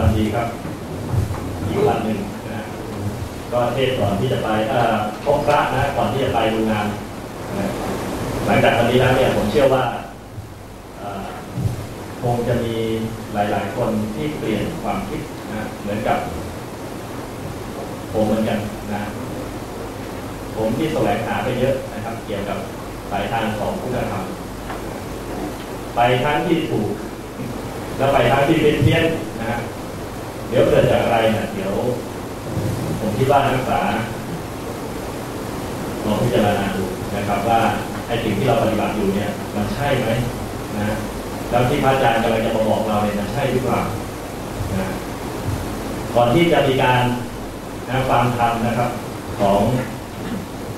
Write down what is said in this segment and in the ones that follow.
วันดีครับ อีกวันหนึ่งนะก็เทศก่อนที่จะไปเอ่อพบพระนะก่อนที่จะไปดูงานนะหลังจากวันนี้แล้วเนี่ยผมเชื่อว่าคงจะมีหลาย ๆ คนที่เปลี่ยนความคิดนะเหมือนกับ ผมเหมือนกันนะผมที่แสวงหาไปเยอะนะครับ เกี่ยวกับสายทางของพุทธธรรมไปทั้งที่ถูก แล้วไปทั้งที่เป็นเพี้ยนนะฮะเดี๋ยวเกิดจากอะไรนะเดี๋ยว ผมคิดว่านักศึกษาลองพิจารณาดูนะครับ ว่าไอ้สิ่งที่เราปฏิบัติอยู่เนี่ยมันใช่ไหมนะแล้วที่พระอาจารย์กำลังจะมาบอกเราเนี่ยมันใช่หรือเปล่านะก่อนที่จะมีการนะฟังธรรมนะครับ ของ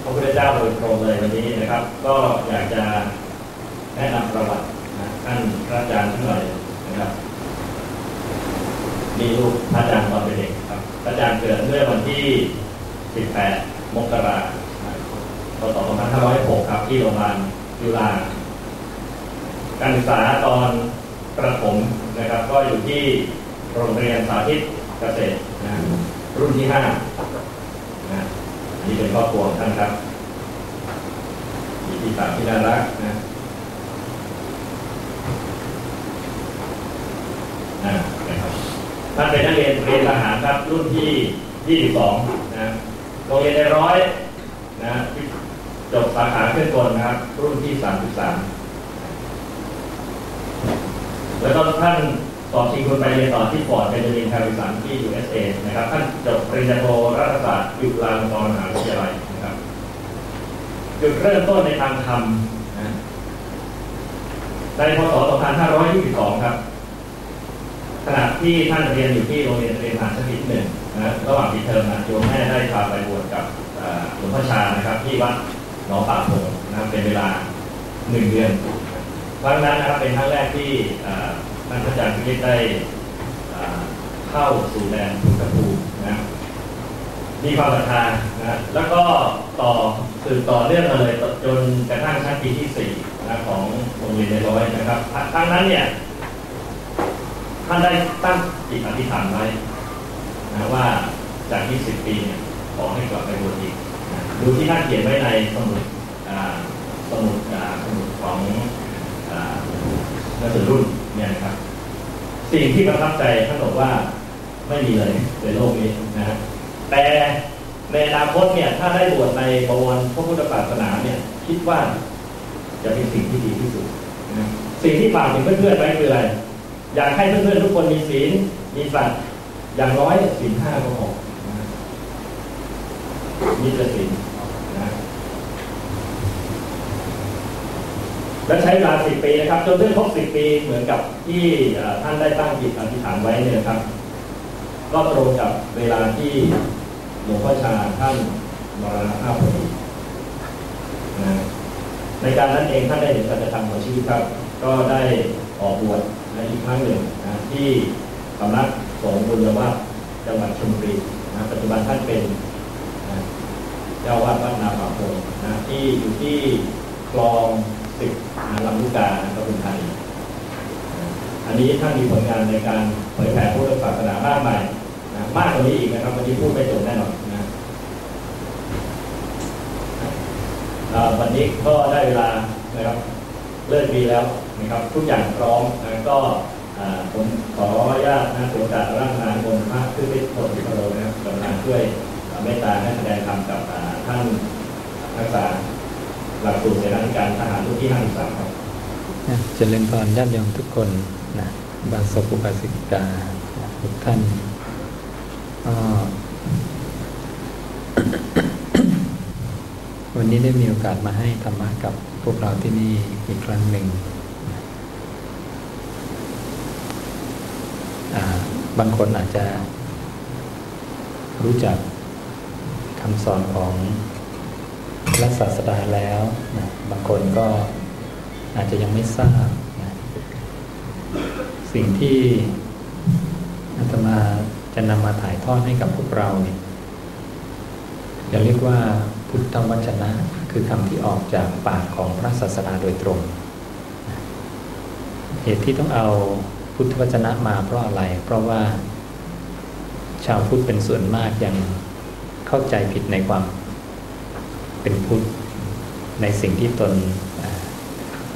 พระพุทธเจ้าโดยตรงเลยวันนี้นะครับ ก็อยากจะแนะนำประวัตินะท่านพระอาจารย์ท่านหน่อยนะครับ มีลูกพระอาจารย์ตอนเป็นเด็ก อาจารย์เกิดเมื่อวันที่ 18 มกราคม พศ 2506 ครับ ที่โรงพยาบาลจุฬาการศึกษาตอนประถมนะครับ ก็อยู่ที่โรงเรียนสาธิตเกษตรนะรุ่นที่5นะนนี้เป็นครอบครัวท่านครับมีพี่สาวที่น่ารักนะอ่านะครับ ท่านเป็นนักเรียนเรียนทหารครับ รุ่นที่ 22 นะโรงเรียนในร้อยนะจบสาขาเครื่องกลนะครับ รุ่นที่ 33 แล้วก็ท่านสอบชิงทุนไปเรียนต่อที่ฟอร์ดเบนจามินแฮร์ริสันที่ USA นะครับ ท่านจบปริญญาโทรัฐศาสตร์จุฬาลงกรณ์มหาวิทยาลัยนะครับ จุดเริ่มต้นในทางธรรมนะในพศ 2522 ครับ ขณะที่ท่านเรียนอยู่ที่โรงเรียนเตรียมทหารชนปีที่หนึ่งนะระหว่างปีเทอมนะโยมแม่ได้พาไปบวชกับหลวงพ่อชานะครับ ที่วัดหนองป่าพงนะครับเป็นเวลาหนึ่งเดือนครั้งนั้นนะครับเป็นครั้งแรกที่ท่านพระอาจารย์พิริได้เข้าสู่แดนพุทธภูมินะมีความศรัทธานะแล้วก็ต่อสืบต่อเรื่องมาเลยจนกระทั่งชั้นปีที่สี่นะของโรงเรียนในร้อยนะครับครั้งนั้นเนี่ย ท่านได้ตั้งจิตอธิษฐานไว้นะว่าจาก20ปีเนี่ยขอให้กลับไปบวชอีกดูที่ท่านเขียนไว้ในสมุดสมุดสมุดของนักศึกรุ่นเนี่ยนะครับ สิ่งที่ประทับใจท่านบอกว่าไม่มีเลยในโลกนี้นะฮะแต่ในอนาคตเนี่ย ถ้าได้บวชในบวรพระพุทธศาสนาเนี่ย คิดว่าจะเป็นสิ่งที่ดีที่สุดนะสิ่งที่ฝากถึงเพื่อนๆไว้คืออะไร อยากให้เพื่อนๆทุกคนมีศีลมีสัตว์อย่างน้อยศีลห้าก็พอมีแต่ศีลนะและใช้เวลาสิบปีนะครับ จนเรื่องครบสิบปีเหมือนกับที่ท่านได้ตั้งจิตอธิษฐานไว้เนี่ยครับ ก็ตรงกับเวลาที่หลวงพ่อชาท่านมรณภาพพอดีนะในการนั้นเองท่านได้เห็นสัจธรรมของชีวิตครับ ก็ได้ออกบวช ในอีกครั้งหนึ่งนะที่สำนักสงฆ์บุญวัดจังหวัดชลบุรีนะปัจจุบันท่านเป็นนะเจ้าวาดวัดนาป่าพงนะที่อยู่ที่คลองสิบนะลำลูกกาปทุมธานีอันนี้ท่านมีผลงานในการเผยแผ่พุทธศาสนามากมายนะมากกว่านี้อีกนะครับวันนี้พูดไม่จบแน่นอนนะวันนี้ก็ได้เวลานะครับเลิกปีแล้ว นะครับทุกอย่างพร้อมนะก็ผมขออนุญาตนะโอกาสร่างงานบนพระคือเป็นคนที่เรานะครับกำลังช่วยเมตตาให้แสดงธรรมกับท่านนักศึกษาหลักสูตรเสนาธิการทหารรุ่นที่ห้าสิบสามครับเจริญพรญาติโยมทุกคนนะบาสกุบาสิกาทุกท่านวันนี้ได้มีโอกาสมาให้ธรรมะกับพวกเราที่นี่อีกครั้งหนึ่ง บางคนอาจจะรู้จักคำสอนของพระศาสดาแล้วนะบางคนก็อาจจะยังไม่ทราบนะสิ่งที่อาตมาจะนำมาถ่ายทอดให้กับพวกเราเนี่ยจะเรียกว่าพุทธวจนะ คือคำที่ออกจากปากของพระศาสดาโดยตรง เหตุที่ต้องเอา พุทธวจนะมาเพราะอะไร เพราะว่า ชาวพุทธเป็นส่วนมากยังเข้าใจผิดในความเป็นพุทธในสิ่งที่ตน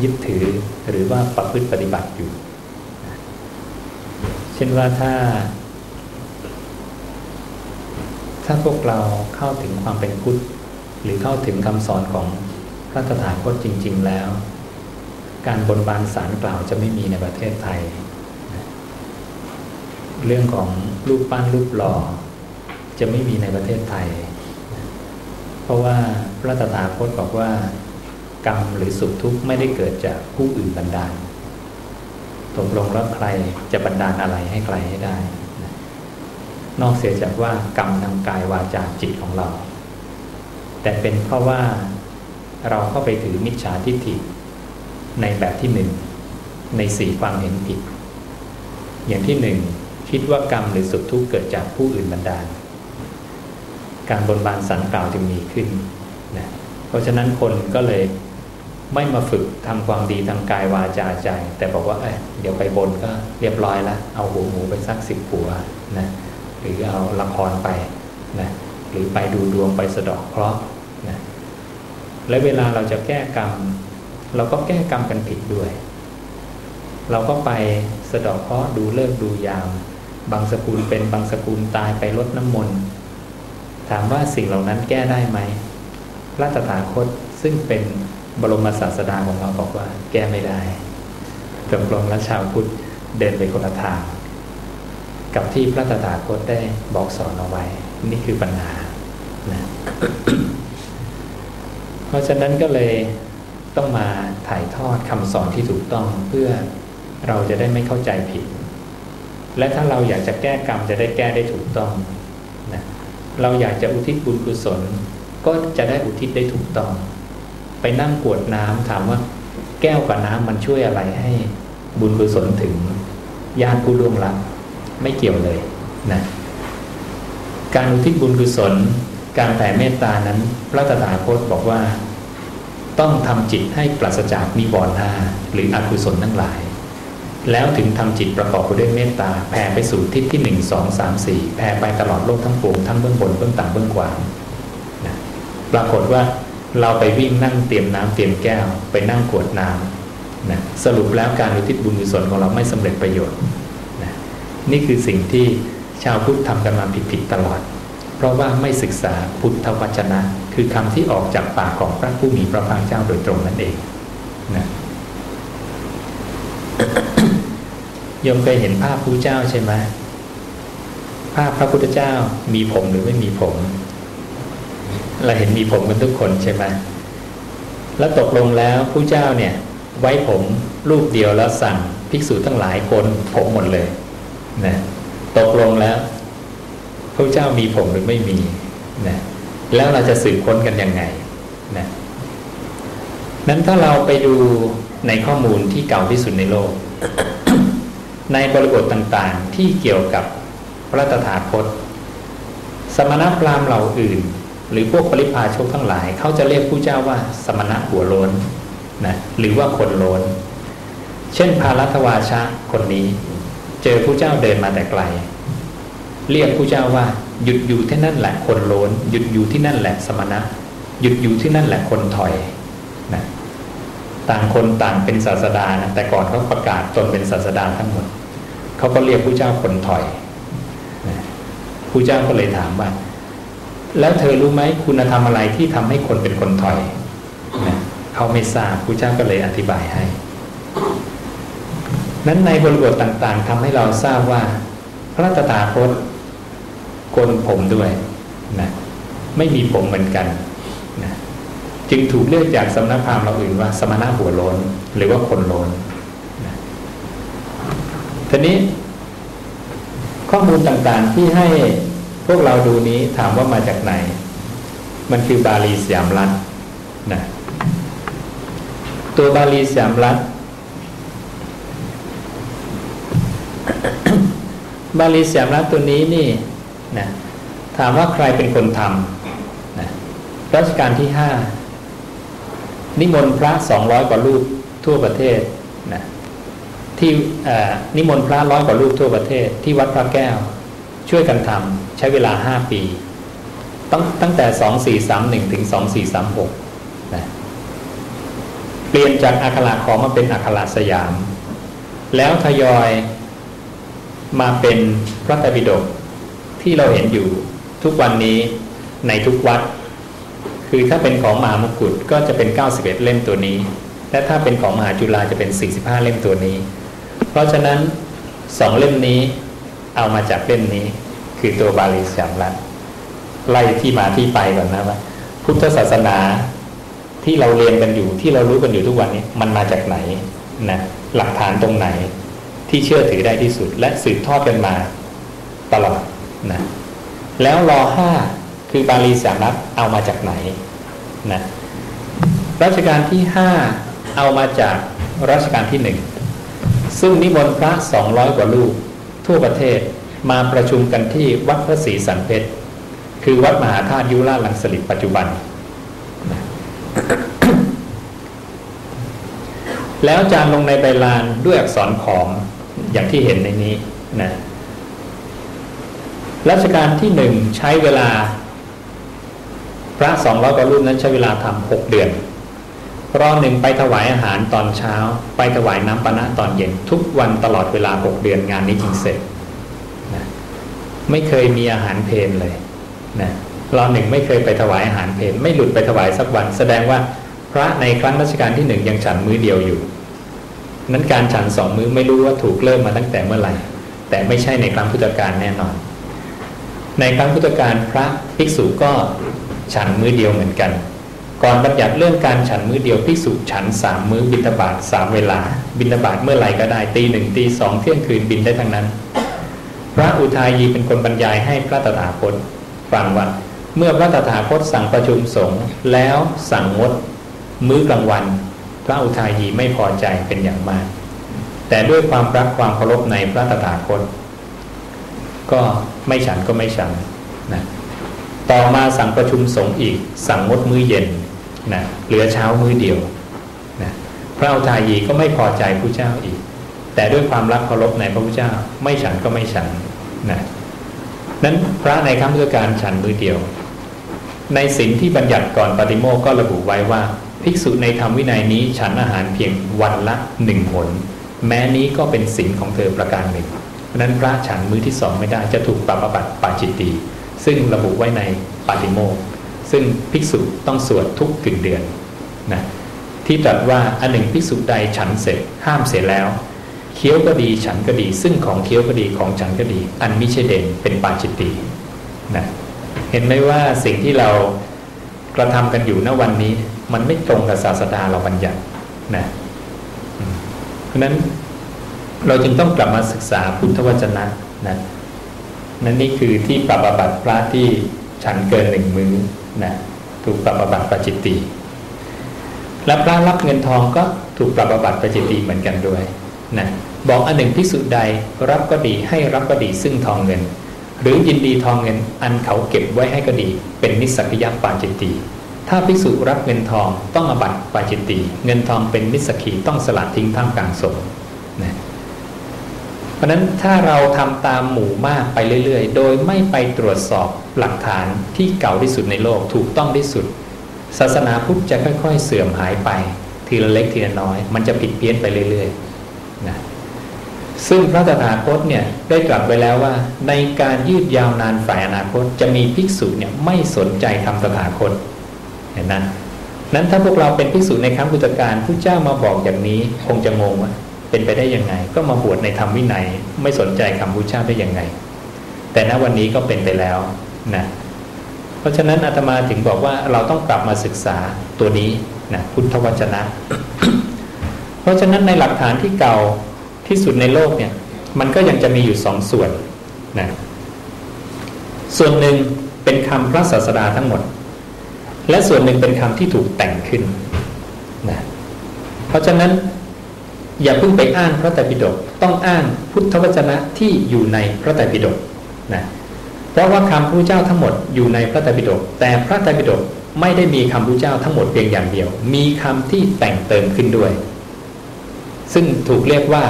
ยึดถือหรือว่าประพฤติปฏิบัติอยู่ เช่นว่าถ้า ถ้าพวกเราเข้าถึงความเป็นพุทธหรือเข้าถึงคำสอนของพระตถาคตจริง ๆ แล้ว การบนบานสารกล่าวจะไม่มีในประเทศไทย เรื่องของรูปปั้นรูปหล่อ จะไม่มีในประเทศไทย เพราะว่าพระตถาคตบอกว่ากรรมหรือสุขทุกข์ไม่ได้เกิดจากผู้อื่นบันดาลตกลงแล้วใครจะบันดาลอะไรให้ใครให้ได้ นอกเสียจากว่ากรรมทางกายวาจาจิตของเรา แต่เป็นเพราะว่าเราเข้าไปถือมิจฉาทิฏฐิในแบบที่หนึ่งในสี่ความเห็นผิด อย่างที่หนึ่ง คิดว่ากรรมหรือสุขทุกข์เกิดจากผู้อื่นบันดาล การบนบานสันกล่าวจึงมีขึ้นนะเพราะฉะนั้นคนก็เลยไม่มาฝึกทำความดีทางกายวาจาใจ แต่บอกว่าเเดี๋ยวไปบนก็เรียบร้อยล้วเอาหัวหมูไปสักสิบหัวนะหรือเอาละครไปนะหรือไปดูดวงไปสะดอกเคราะห์นะและเวลาเราจะแก้กรรม เราก็แก้กรรมกันผิดด้วย เราก็ไปสะดอกเคราะห์ดูเลิกดูยาม บางสกุลเป็นบางสกุลตายไปลดน้ำมนต์ถามว่าสิ่งเหล่านั้นแก้ได้ไหมพระตถาคตซึ่งเป็นบรมศาสดาของเราบอกว่าแก้ไม่ได้จงกลงและชาวพุทธเดินไปคนละทางกับที่พระตถาคตได้บอกสอนเอาไว้ นี่คือปัญหานะเพราะฉะนั้นก็เลยต้องมาถ่ายทอดคำสอนที่ถูกต้องเพื่อเราจะได้ไม่เข้าใจผิด และถ้าเราอยากจะแก้กรรมจะได้แก้ได้ถูกต้องนะเราอยากจะอุทิศบุญกุศล ก็จะได้อุทิศได้ถูกต้อง ไปนั่งกวดน้ำถามว่า แก้วกับน้ำมันช่วยอะไรให้บุญกุศลถึงญาติผู้ล่วงลับไม่เกี่ยวเลยนะการอุทิศบุญกุศล การแผ่เมตตานั้น พระตถาคตบอกว่า ต้องทำจิตให้ปราศจากนิวรณ์ห้าหรืออกุศลทั้งหลาย แล้วถึงทำจิตประกอบไปด้วยเมตตาแผ่ไปสู่ทิศที่หนึ่งสองสามสี่แผ่ไปตลอดโลกทั้งปวงทั้งเบื้องบนเบื้องต่ำเบื้องขวางนะปรากฏว่าเราไปวิ่งนั่งเตรียมน้ำเตรียมแก้ว ไปนั่งขวดน้ำนะสรุปแล้วการอุทิศบุญกุศลของเราไม่สำเร็จประโยชน์นะนี่คือสิ่งที่ชาวพุทธทำกันมาผิดๆตลอด เพราะว่าไม่ศึกษาพุทธวจนะ คือคำที่ออกจากปากของพระผู้มีพระภาคเจ้าโดยตรงนั่นเองนะ โยมเคยเห็นภาพพระเจ้าใช่ไหมภาพพระพุทธเจ้ามีผมหรือไม่มีผม เราเห็นมีผมกันทุกคนใช่ไหมแล้วตกลงแล้วผู้เจ้าเนี่ย ไว้ผมรูปเดียวแล้วสั่งภิกษุทั้งหลายคนผมหมดเลยนะตกลงแล้วพระเจ้ามีผมหรือไม่มีนะแล้วเราจะสืบค้นกันยังไงนะนั้นถ้าเราไปดูในข้อมูลที่เก่าที่สุดในโลก ในบริบทต่างๆ ที่เกี่ยวกับพระตถาคต สมณพราหมณ์เหล่าอื่น หรือพวกปริพาชกทั้งหลาย เขาจะเรียกผู้เจ้าว่าสมณะหัวโลนนะหรือว่าคนโลนเช่นพารัตวาชะคนนี้ เจอผู้เจ้าเดินมาแต่ไกล เรียกผู้เจ้าว่า หยุดอยู่ที่นั่นแหละคนโลนหยุดอยู่ที่นั่นแหละสมณะ หยุดอยู่ที่นั่นแหละคนถอย ต่างคนต่างเป็นศาสดานะแต่ก่อนเขาประกาศตนเป็นศาสดาทั้งหมดเขาก็เรียกผู้เจ้าคนถอยผู้เจ้าก็เลยถามว่า แล้วเธอรู้ไหมคุณธรรมอะไรที่ทำให้คนเป็นคนถอยเขาไม่ทราบผู้เจ้าก็เลยอธิบายให้ นั้นในบริบทต่างๆทำให้เราทราบว่า พระตถาคตโกนผมด้วยนะไม่มีผมเหมือนกันนะ จึงถูกเรียกจากสำนักพราหมณ์เราอื่นว่า สมณะหัวโลนหรือว่าคนโลนทีนี้ ข้อมูลต่างๆที่ให้พวกเราดูนี้ถามว่ามาจากไหน มันคือบาลีสยามรัฐนะตัวบาลีสยามรัฐบาลีสยามรัฐตัวนี้นี่นะถามว่าใครเป็นคนทำนะรัชกาลที่ห้า นิมนต์พระสองร้อยกว่ารูปทั่วประเทศนะที่นิมนต์พระร้อยกว่ารูปทั่วประเทศ ที่วัดพระแก้ว ช่วยกันทำใช้เวลาห้าปี ตั้งตั้งแต่สองสี่สามหนึ่งถึงสองสี่สามหกนะเปลี่ยนจากอัคราขอมาเป็นอัคราสยาม แล้วทยอยมาเป็นพระไตรปิฎกที่เราเห็นอยู่ทุกวันนี้ในทุกวัด คือถ้าเป็นของมหามกุฏก็จะเป็น 91 เล่มตัวนี้ และถ้าเป็นของมหาจุฬาจะเป็น 45 เล่มตัวนี้ เพราะฉะนั้นสองเล่มนี้เอามาจากเล่มนี้ คือตัวบาลีสามลัดไล่ที่มาที่ไปก่อนนะว่าพุทธศาสนาที่เราเรียนกันอยู่ที่เรารู้กันอยู่ทุกวันนี้มันมาจากไหนนะหลักฐานตรงไหนที่เชื่อถือได้ที่สุด และสืบทอดกันมาตลอดนะแล้วรอห้า คือบาลีสามัตเอามาจากไหนนะรัชกาลที่ห้าเอามาจากรัชกาลที่หนึ่งซึ่งนิมนต์พระสองร้อยกว่าลูกทั่วประเทศมาประชุมกันที่วัดพระศรีสันเพชรคือวัดมหาธาตุยุราลังสลิดปัจจุบัน แล้วจานลงในใบลานด้วยอักษรขอมอย่างที่เห็นในนี้นะรัชกาลที่หนึ่งใช้เวลา พระสองร้อยกว่ารูปนั้นใช้เวลาทำหกเดือนรอหนึ่งไปถวายอาหารตอนเช้า ไปถวายน้ำปนะตอนเย็น ทุกวันตลอดเวลาหกเดือนงานนี้จึงเสร็จนะไม่เคยมีอาหารเพนเลยนะรอหนึ่งไม่เคยไปถวายอาหารเพนไม่หลุดไปถวายสักวัน แสดงว่าพระในครั้งรัชกาลที่หนึ่งยังฉันมื้อเดียวอยู่ นั้นการฉันสองมื้อไม่รู้ว่าถูกเริ่มมาตั้งแต่เมื่อไหร่ แต่ไม่ใช่ในครั้งพุทธกาลแน่นอน ในครั้งพุทธกาลพระภิกษุก็ ฉันมื้อเดียวเหมือนกัน ก่อนบัญญัติเรื่องการฉันมื้อเดียวภิกษุฉันสามมื้อบิณฑบาตสามเวลา บิณฑบาตเมื่อไหร่ก็ได้ตีหนึ่งตีสองเที่ยงคืนบินได้ทั้งนั้น พระอุทายีเป็นคนบรรยายให้พระตถาคตฟังว่าเมื่อพระตถาคตสั่งประชุมสงฆ์แล้วสั่งงดมื้อกลางวัน พระอุทายีไม่พอใจเป็นอย่างมาก แต่ด้วยความรักความเคารพในพระตถาคต ก็ไม่ฉันก็ไม่ฉันนะ ต่อมาสั่งประชุมสงฆ์อีก สั่งงดมื้อเย็นนะเหลือเช้ามื้อเดียวนะพระอุทายีก็ไม่พอใจพระเจ้าอีก แต่ด้วยความรักเคารพในพระพุทธเจ้าไม่ฉันก็ไม่ฉันนะนั้นพระในครั้งพุทธการฉันมือเดียว ในสิ่งที่บัญญัติก่อนปฏิโมกก็ระบุไว้ว่า ภิกษุในธรรมวินัยนี้ฉันอาหารเพียงวันละหนึ่งหน แม้นี้ก็เป็นสิ่งของเธอประการหนึ่งนั้นพระฉันมือที่สองไม่ได้จะถูกปรับบัติปาจิตตี ซึ่งระบุไว้ในปาติโมกซึ่งภิกษุต้องสวดทุกกึ่งเดือนนะที่ตรัสว่าอันหนึ่งภิกษุใดฉันเสร็จห้ามเสร็จแล้วเคี้ยวก็ดีฉันก็ดี ซึ่งของเคี้ยวก็ดีของฉันก็ดี อันมิใช่เด่นเป็นปาจิตตีนะเห็นไหมว่าสิ่งที่เรากระทำกันอยู่ณวันนี้ มันไม่ตรงกับศาสดาเราบัญญัตินะเพราะนั้นเราจึงต้องกลับมาศึกษาพุทธวจนะนะ นั่นนี่คือที่ปรับบัติพระที่ฉันเกินหนึ่งมือ้อนะถูกปรับบัติประจิตตีและพระรับเงินทองก็ถูกปรับบัติประจิตตีเหมือนกันด้วยนะบอกอันหนึ่งพิสุใดรับก็ดีให้รับก็ดีซึ่งทองเงิน หรือยินดีทองเงินอันเขาเก็บไว้ให้ก็ดี เป็นนิสักยักปาจิตตีถ้าภิกษุรับเงินทองต้องอบัตปาจิตตีเงินทองเป็นนิสกีต้องสละทิ้งท่ามกลางสงนะ เพราะนั้นถ้าเราทำตามหมู่มากไปเรื่อยๆ โดยไม่ไปตรวจสอบหลักฐานที่เก่าที่สุดในโลกถูกต้องที่สุด ศาสนาพุทธจะค่อยๆ เสื่อมหายไป ทีละเล็กทีละน้อย มันจะผิดเพี้ยนไปเรื่อยๆนะซึ่งพระตถาคตเนี่ยได้กลับไว้แล้วว่า ในการยืดยาวนานฝ่ายอนาคตจะมีภิกษุเนี่ยไม่สนใจคำตถาคตเห็นนั้นนั้นถ้าพวกเราเป็นภิกษุในครั้งพุทธกาลผู้เจ้ามาบอกอย่างนี้คงจะงงว่า เป็นไปได้ยังไง ก็มาบวชในธรรมวินัย ไม่สนใจคำพุทธเจ้าได้ยังไง แต่ณวันนี้ก็เป็นไปแล้วนะเพราะฉะนั้นอาตมาถึงบอกว่าเราต้องกลับมาศึกษาตัวนี้นะพุทธวจนะ เพราะฉะนั้นในหลักฐานที่เก่าที่สุดในโลกเนี่ย มันก็ยังจะมีอยู่สองส่วนนะส่วนหนึ่งเป็นคำพระศาสดาทั้งหมด และส่วนหนึ่งเป็นคำที่ถูกแต่งขึ้นนะเพราะฉะนั้น อย่าเพิ่งไปอ้างพระไตรปิฎกต้องอ้างพุทธวจนะที่อยู่ในพระไตรปิฎกนะเพราะว่าคำพระเจ้าทั้งหมดอยู่ในพระไตรปิฎกแต่พระไตรปิฎกไม่ได้มีคำพระเจ้าทั้งหมดเพียงอย่างเดียว มีคำที่แต่งเติมขึ้นด้วย ซึ่งถูกเรียกว่า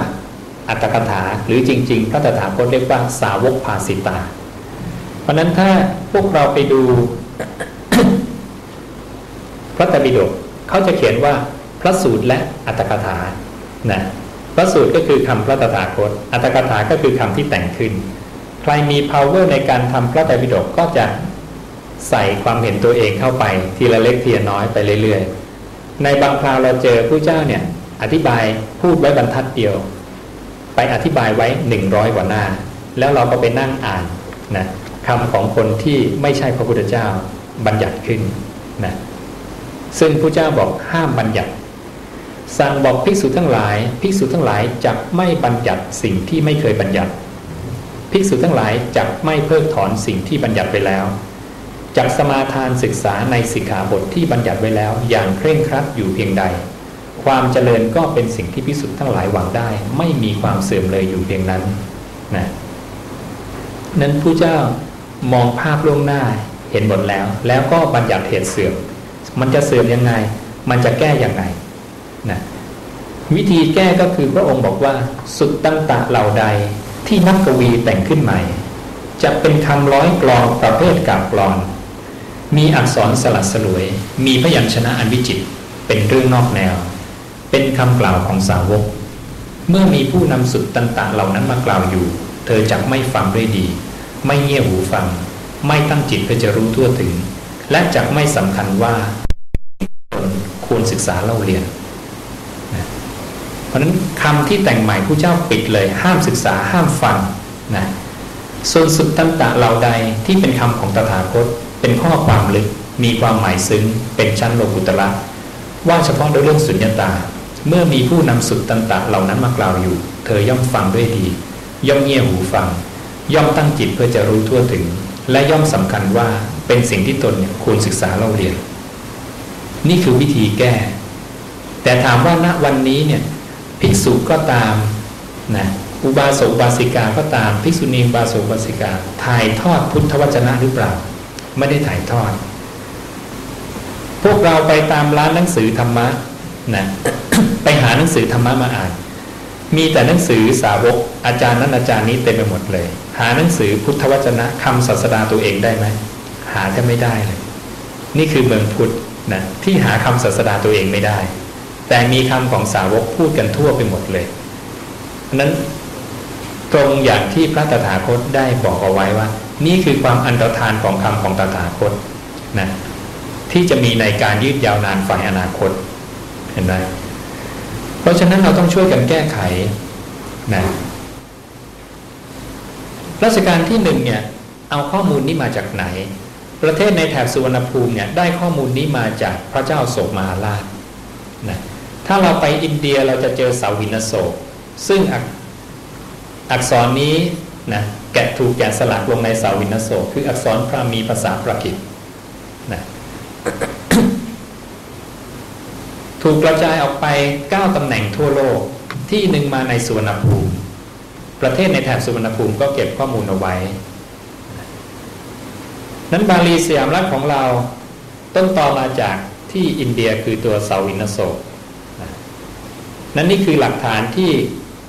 อัตถกถาหรือจริง ๆ พระตถาคตเรียกว่าสาวกภาสิตา เพราะนั้นถ้าพวกเราไปดูพระไตบิดกเขาจะเขียนว่าพระสูตรและอัตถกถา นะพระสูตรก็คือคำพระตถาคต อัตถกถาก็คือคำที่แต่งขึ้น ใครมี power ในการทำพระไตรปิฎกก็จะใส่ความเห็นตัวเองเข้าไป ทีละเล็กทีละน้อยไปเรื่อยๆ ในบางคราวเราเจอผู้เจ้าเนี่ย อธิบายพูดไว้บรรทัดเดียว ไปอธิบายไว้หนึ่งร้อยกว่าหน้า แล้วเราก็ไปนั่งอ่านนะคำของคนที่ไม่ใช่พระพุทธเจ้าบัญญัติขึ้นนะซึ่งผู้เจ้าบอกห้ามบัญญัติ สั่งบอกภิกษุทั้งหลายภิกษุทั้งหลายจะไม่บัญญัติสิ่งที่ไม่เคยบัญญัติภิกษุทั้งหลายจะไม่เพิกถอนสิ่งที่บัญญัติไปแล้วจากสมาทานศึกษาในสิกขาบทที่บัญญัติไว้แล้ว อย่างเคร่งครัดอยู่เพียงใด ความเจริญก็เป็นสิ่งที่พิสุทธ์ทั้งหลายหวังได้ ไม่มีความเสื่อมเลยอยู่เพียงนั้นนะนั้นผู้เจ้ามองภาพล่วงหน้าเห็นหมดแล้ว แล้วก็บัญญัติเหตุเสื่อม มันจะเสื่อมยังไง มันจะแก้อย่างไรนะ วิธีแก้ก็คือพระองค์บอกว่า สุดตั้งตะเหล่าใดที่นักกวีแต่งขึ้นใหม่ จะเป็นคำร้อยกลองประเภทกาบกลอน มีอักษรสลัดสลวย มีพยัญชนะอันวิจิตเป็นเรื่องนอกแนว เป็นคำกล่าวของสาวก เมื่อมีผู้นำสุดต่างๆเหล่านั้นมากล่าวอยู่ เธอจักไม่ฟังด้วยดี ไม่เงี่ยหูฟัง ไม่ตั้งจิตเพื่อจะรู้ทั่วถึง และจักไม่สำคัญว่าควรศึกษาเล่าเรียน ราะนั้นคำที่แต่งใหม่ผู้เจ้าปิดเลยห้ามศึกษาห้ามฟังนะส่วนสุดตันตะเหล่าใดที่เป็นคำของตถาคตเป็นข้อความลึกมีความหมายซึ้งเป็นชั้นโลกุตระว่าเฉพาะในเรื่องสุญญตา เมื่อมีผู้นำสุดตันตะเหล่านั้นมากล่าวอยู่ เธอย่อมฟังด้วยดี ย่อมเงี่ยหูฟัง ย่อมตั้งจิตเพื่อจะรู้ทั่วถึง และย่อมสำคัญว่าเป็นสิ่งที่ตนควรศึกษาเล่าเรียน นี่คือวิธีแก้ แต่ถามว่าณวันนี้เนี่ย ภิกษุก็ตามนะอุบาสกบาสิกาก็ตามภิกษุณีบาสกบาสิกา ถ่ายทอดพุทธวจนะหรือเปล่า ไม่ได้ถ่ายทอด พวกเราไปตามร้านหนังสือธรรมะนะไปหาหนังสือธรรมะมาอ่าน มีแต่หนังสือสาวกอาจารย์นั้นอาจารย์นี้เต็มไปหมดเลย หาหนังสือพุทธวจนะคำศาสดาตัวเองได้ไหมหาแทบไม่ได้เลย นี่คือเมืองพุทธนะที่หาคำศาสดาตัวเองไม่ได้ แต่มีคำของสาวกพูดกันทั่วไปหมดเลยนั้นตรงอย่างที่พระตถาคตได้บอกเอาไว้ว่า นี่คือความอันตรธานของคำของตถาคตนะที่จะมีในการยืดยาวนานฝ่ายอนาคตเห็นไหมเพราะฉะนั้นเราต้องช่วยกันแก้ไขนะรัชการที่หนึ่งเนี่ยเอาข้อมูลนี้มาจากไหน ประเทศในแถบสุวรรณภูมิเนี่ยได้ข้อมูลนี้มาจากพระเจ้าโศกมาราชนะ ถ้าเราไปอินเดียเราจะเจอเสาวินโศก ซึ่งอักษรนี้นะแกะถูกแกะสลักลงในเสาวินโสคืออักษรพรามีภาษาปรกิตนะถูกกระจายออกไป 9 ตำแหน่งทั่วโลกที่หนึ่งมาในสุวรรณภูมิ ประเทศในแถบสุวรรณภูมิก็เก็บข้อมูลเอาไว้ นั้นบาลีสยามรัฐของเราต้นตอมาจากที่อินเดียคือตัวเสาวินโส นั้นนี่คือหลักฐานที่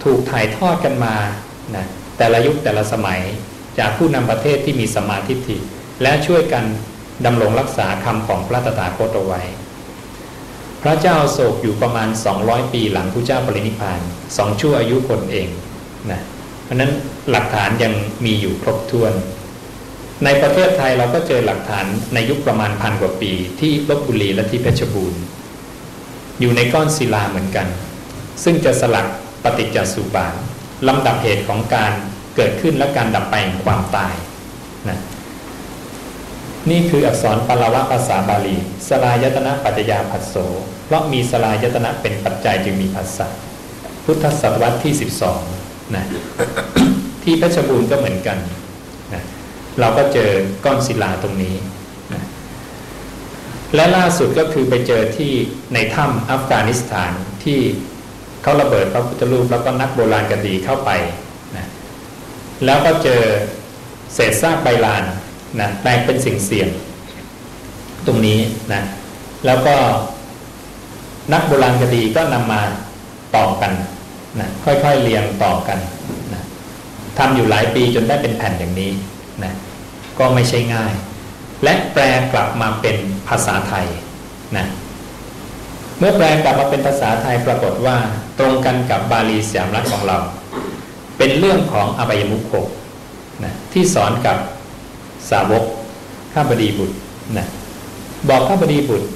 ถูกถ่ายทอดกันมานะแต่ละยุคแต่ละสมัยจากผู้นำประเทศที่มีสมาธิฐิและช่วยกันดำรงรักษาคำของพระตถาคตเอาไว้ พระเจ้าโศกอยู่ประมาณ 200 ปีหลังพระเจ้าปรินิพานสองชั่วอายุคนเองนะเพราะนั้นหลักฐานยังมีอยู่ครบถ้วน ในประเทศไทยเราก็เจอหลักฐานในยุคประมาณพันกว่าปี ที่ลบบุรีและที่เพชรบูรณ์ อยู่ในก้อนศิลาเหมือนกัน ซึ่งจะสลักปฏิจจสุบาทลำดับเหตุของการเกิดขึ้นและการดับไปของความตายนะนี่คืออักษรปารวะภาษาบาลี สลายตนะปัจจยาผัสโส เพราะมีสลายตนะเป็นปัจจัยจึงมีภาษาพุทธศตวรรษที่สิบสองนะที่เพชรบูรณ์ก็เหมือนกันนะเราก็เจอก้อนศิลาตรงนี้นะและล่าสุดก็คือไปเจอที่ในถ้ำอัฟกานิสถานที่ เขาระเบิดพระพุทธรูปแล้วก็นักโบราณกดีเข้าไปนะแล้วก็เจอเศษซากใบลานนะแตกเป็นสิ่งเสี่ยง ตรงนี้นะแล้วก็นักโบราณคดีก็นำมาต่อกันนะค่อยๆเรียงต่อกันนะทำอยู่หลายปีจนได้เป็นแผ่นอย่างนี้นะก็ไม่ใช่ง่าย และแปลกลับมาเป็นภาษาไทยนะเมื่อแปลกลับมาเป็นภาษาไทยปรากฏว่า ตรงกันกับบาลีสยามรัฐของเรา เป็นเรื่องของอบายมุขโกนะที่สอนกับสาวกข้าบดีบุตรนะบอกข้าบดีบุตร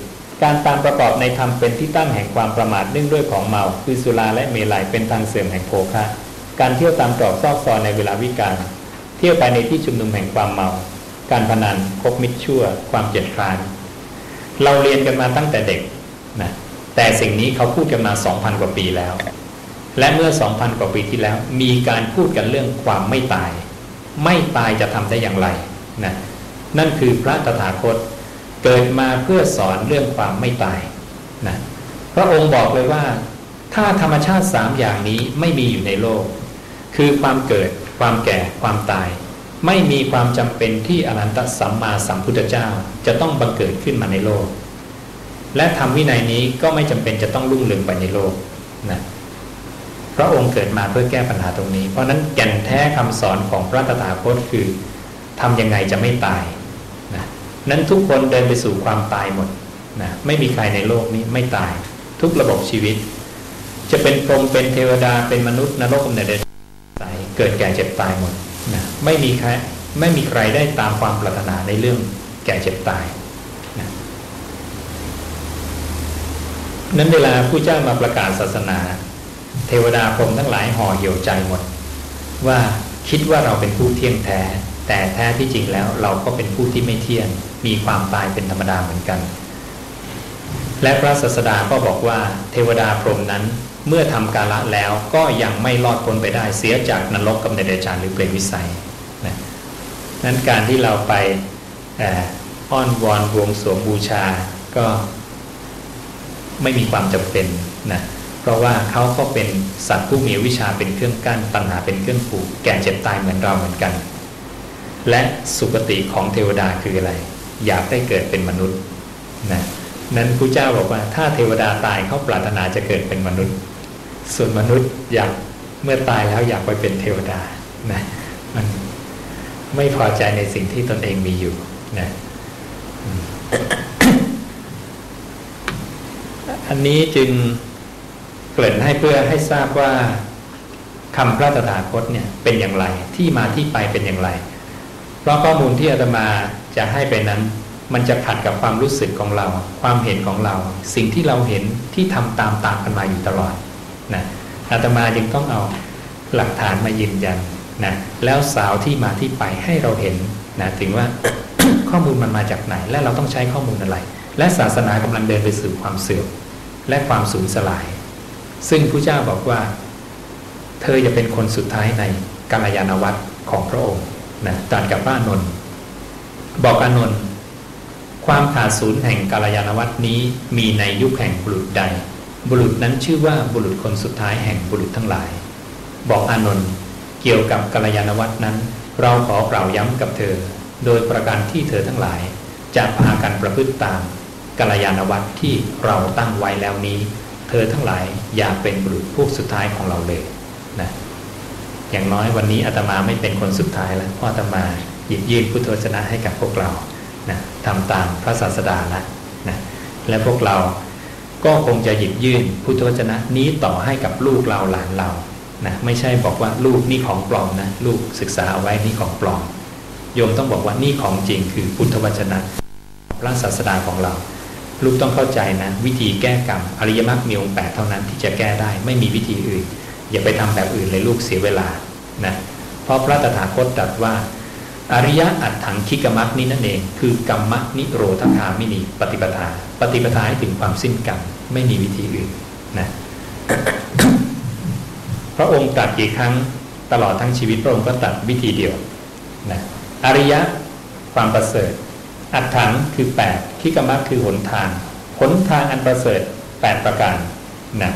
การตามประกอบในธรรมเป็นที่ตั้งแห่งความประมาทเนื่องด้วยของเมา คือสุราและเมลัยเป็นทางเสื่อมแห่งโภคะการเที่ยวตามตรอกซอกซอนในเวลาวิกาลเที่ยวไปในที่ชุมนุมแห่งความเมา การพนันคบมิตรชั่ว ความเจ็ดครานเราเรียนกันมาตั้งแต่เด็กนะ แต่สิ่งนี้เขาพูดกันมา2,000กว่าปีแล้ว และเมื่อ2,000กว่าปีที่แล้ว มีการพูดกันเรื่องความไม่ตาย ไม่ตายจะทำได้อย่างไรนะนั่นคือพระตถาคตเกิดมาเพื่อสอนเรื่องความไม่ตายนะพระองค์บอกเลยว่า ถ้าธรรมชาติสามอย่างนี้ไม่มีอยู่ในโลก คือความเกิด ความแก่ ความตาย ไม่มีความจำเป็นที่อนันตสัมมาสัมพุทธเจ้า จะต้องบังเกิดขึ้นมาในโลก และธรรมวินัยนี้ก็ไม่จำเป็นจะต้องรุ่งเรืองไปในโลกนะพระองค์เกิดมาเพื่อแก้ปัญหาตรงนี้ เพราะนั้นแก่นแท้คำสอนของพระตถาคตคือทำยังไงจะไม่ตายนะนั้นทุกคนเดินไปสู่ความตายหมดนะไม่มีใครในโลกนี้ไม่ตาย ทุกระบบชีวิต จะเป็นพรหมเป็นเทวดาเป็นมนุษย์นรกกำเนิดเดตายเกิดแก่เจ็บตายหมดนะไม่มีใครไม่มีใครได้ตามความปรารถนาในเรื่องแก่เจ็บตายนะ นั้นเวลาผู้เจ้ามาประกาศศาสนา เทวดาพรหมทั้งหลายห่อเหี่ยวใจหมด ว่าคิดว่าเราเป็นผู้เที่ยงแท้ แต่แท้ที่จริงแล้วเราก็เป็นผู้ที่ไม่เที่ยง มีความตายเป็นธรรมดาเหมือนกัน และพระศาสดาก็บอกว่า เทวดาพรหมนั้นเมื่อทำกาละแล้วก็ยังไม่รอดพ้นไปได้เสียจากนรกกับเดรัจานหรือเปรตวิสัยนะนั้นการที่เราไปอ้อนวอนบวงสรวงบูชาก็ ไม่มีความจำเป็นนะเพราะว่าเขาก็เป็นสัตว์ผู้มีวิชาเป็นเครื่องกั้นปัญหาเป็นเครื่องผูกแก่เจ็บตายเหมือนเราเหมือนกัน และสุคติของเทวดาคืออะไร อยากได้เกิดเป็นมนุษย์นะนั้นพระเจ้าบอกว่าถ้าเทวดาตายเขาปรารถนาจะเกิดเป็นมนุษย์ ส่วนมนุษย์อยากเมื่อตายแล้วอยากไปเป็นเทวดานะมันไม่พอใจในสิ่งที่ตนเองมีอยู่นะ อันนี้จึงเกริ่นให้เพื่อให้ทราบว่าคำพระตถาคตเนี่ยเป็นอย่างไรที่มาที่ไปเป็นอย่างไร เพราะข้อมูลที่อาตมาจะให้ไปนั้น มันจะขัดกับความรู้สึกของเรา ความเห็นของเรา สิ่งที่เราเห็นที่ทำตามตามกันมาอยู่ตลอดนะอาตมาจึงต้องเอาหลักฐานมายืนยันนะแล้วสาวที่มาที่ไปให้เราเห็นนะถึงว่าข้อมูลมันมาจากไหน และเราต้องใช้ข้อมูลอะไร และศาสนากำลังเดินไปสู่ความเสื่อม และความสูญสลาย ซึ่งพระเจ้าบอกว่า เธอจะเป็นคนสุดท้ายในกาลยานวัตรของพระองค์นะตรัสกับพระนนท์บอกอานนท์ความขาดศูนย์แห่งกาลยานวัตรนี้มีในยุคแห่งบุรุษใด บุรุษนั้นชื่อว่าบุรุษคนสุดท้ายแห่งบุรุษทั้งหลาย บอกอานนท์เกี่ยวกับกาลยานวัตรนั้น เราขอกล่าวย้ำกับเธอ โดยประการที่เธอทั้งหลายจะพากันประพฤติตาม กัลยาณวัตรที่เราตั้งไว้แล้วนี้ เธอทั้งหลายอย่าเป็นบุรุษพวกสุดท้ายของเราเลยนะอย่างน้อยวันนี้อาตมาไม่เป็นคนสุดท้ายแล้วเพราะอาตมาหยิบยื่นพุทธวจนะให้กับพวกเรานะทำตามพระศาสดาแล้วนะและพวกเราก็คงจะหยิบยื่นพุทธวจนะนี้ต่อให้กับลูกเราหลานเรานะไม่ใช่บอกว่าลูกนี่ของปลอมนะลูกศึกษาเอาไว้นี่ของปลอมโยมต้องบอกว่านี่ของจริงคือพุทธวจนะ พระศาสดาของเรา ลูกต้องเข้าใจนะ วิธีแก้กรรมอริยมรรคมีองค์แปดเท่านั้นที่จะแก้ได้ไม่มีวิธีอื่น อย่าไปทำแบบอื่นเลยลูกเสียเวลานะเพราะพระตถาคตตรัสว่า อริยะอัตถังคิกมรรคนี้นั่นเอง คือกรรมนิโรธคามินีปฏิปทา ปฏิปทาให้ถึงความสิ้นกรรมไม่มีวิธีอื่นนะพระองค์ตรัสกี่ครั้งตลอดทั้งชีวิตพระองค์ก็ตรัสวิธีเดียวนะอริยะความประเสริฐ อัตถังคือแปดทิกมรรคคือหนทาง หนทางอันประเสริฐแปดประการนะ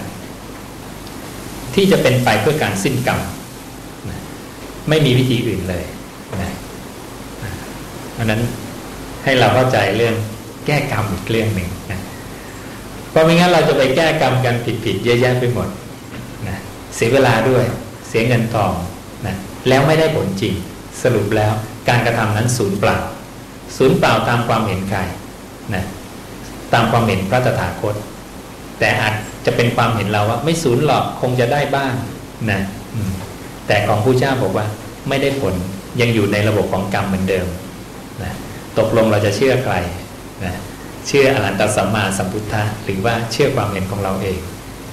ที่จะเป็นไปเพื่อการสิ้นกรรมนะไม่มีวิธีอื่นเลยนะเพราะนั้นให้เราเข้าใจเรื่องแก้กรรมอีกเรื่องหนึ่งนะเพราะไม่งั้นเราจะไปแก้กรรมกันผิดๆเยอะแยะไปหมดนะเสียเวลาด้วย เสียเงินทองนะแล้วไม่ได้ผลจริง สรุปแล้วการกระทำนั้นศูนย์เปล่า ศูนย์เปล่าตามความเห็นใครนะตามความเห็นพระตถาคต แต่อาจจะเป็นความเห็นเราว่า ไม่ศูนย์หรอกคงจะได้บ้างนะแต่ของผู้เจ้าบอกว่าไม่ได้ผลยังอยู่ในระบบของกรรมเหมือนเดิมนะตกลงเราจะเชื่อใครนะเชื่ออรันตสัมมาสัมพุทธะหรือว่าเชื่อความเห็นของเราเอง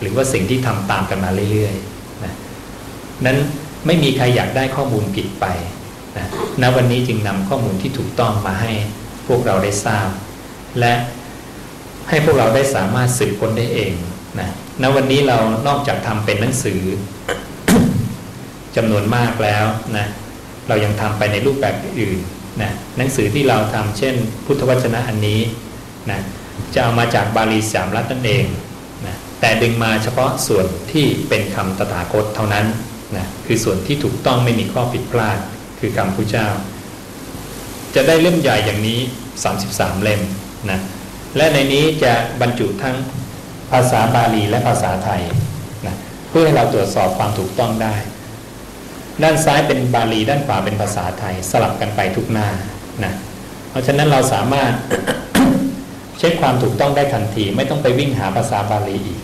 หรือว่าสิ่งที่ทำตามกันมาเรื่อยๆนะนั้นไม่มีใครอยากได้ข้อมูลผิดไป นะณวันนี้จึงนำข้อมูลที่ถูกต้องมาให้พวกเราได้ทราบ และให้พวกเราได้สามารถสืบค้นได้เองนะณวันนี้เรานอกจากทำเป็นหนังสือจำนวนมากแล้วนะเรายังทำไปในรูปแบบอื่นนะหนังสือที่เราทำเช่น พุทธวจนะอันนี้นะจะเอามาจากบาลีสามรัตนั่นเองนะแต่ดึงมาเฉพาะส่วนที่เป็นคำตถาคตเท่านั้นนะคือส่วนที่ถูกต้องไม่มีข้อผิดพลาด คือคำพุทธเจ้า จะได้เล่มใหญ่อย่างนี้ 33 เล่มนะและในนี้จะบรรจุทั้งภาษาบาลีและภาษาไทยนะเพื่อให้เราตรวจสอบความถูกต้องได้ ด้านซ้ายเป็นบาลีด้านขวาเป็นภาษาไทยสลับกันไปทุกหน้านะเพราะฉะนั้นเราสามารถเช็คความถูกต้องได้ทันที ไม่ต้องไปวิ่งหาภาษาบาลีอีก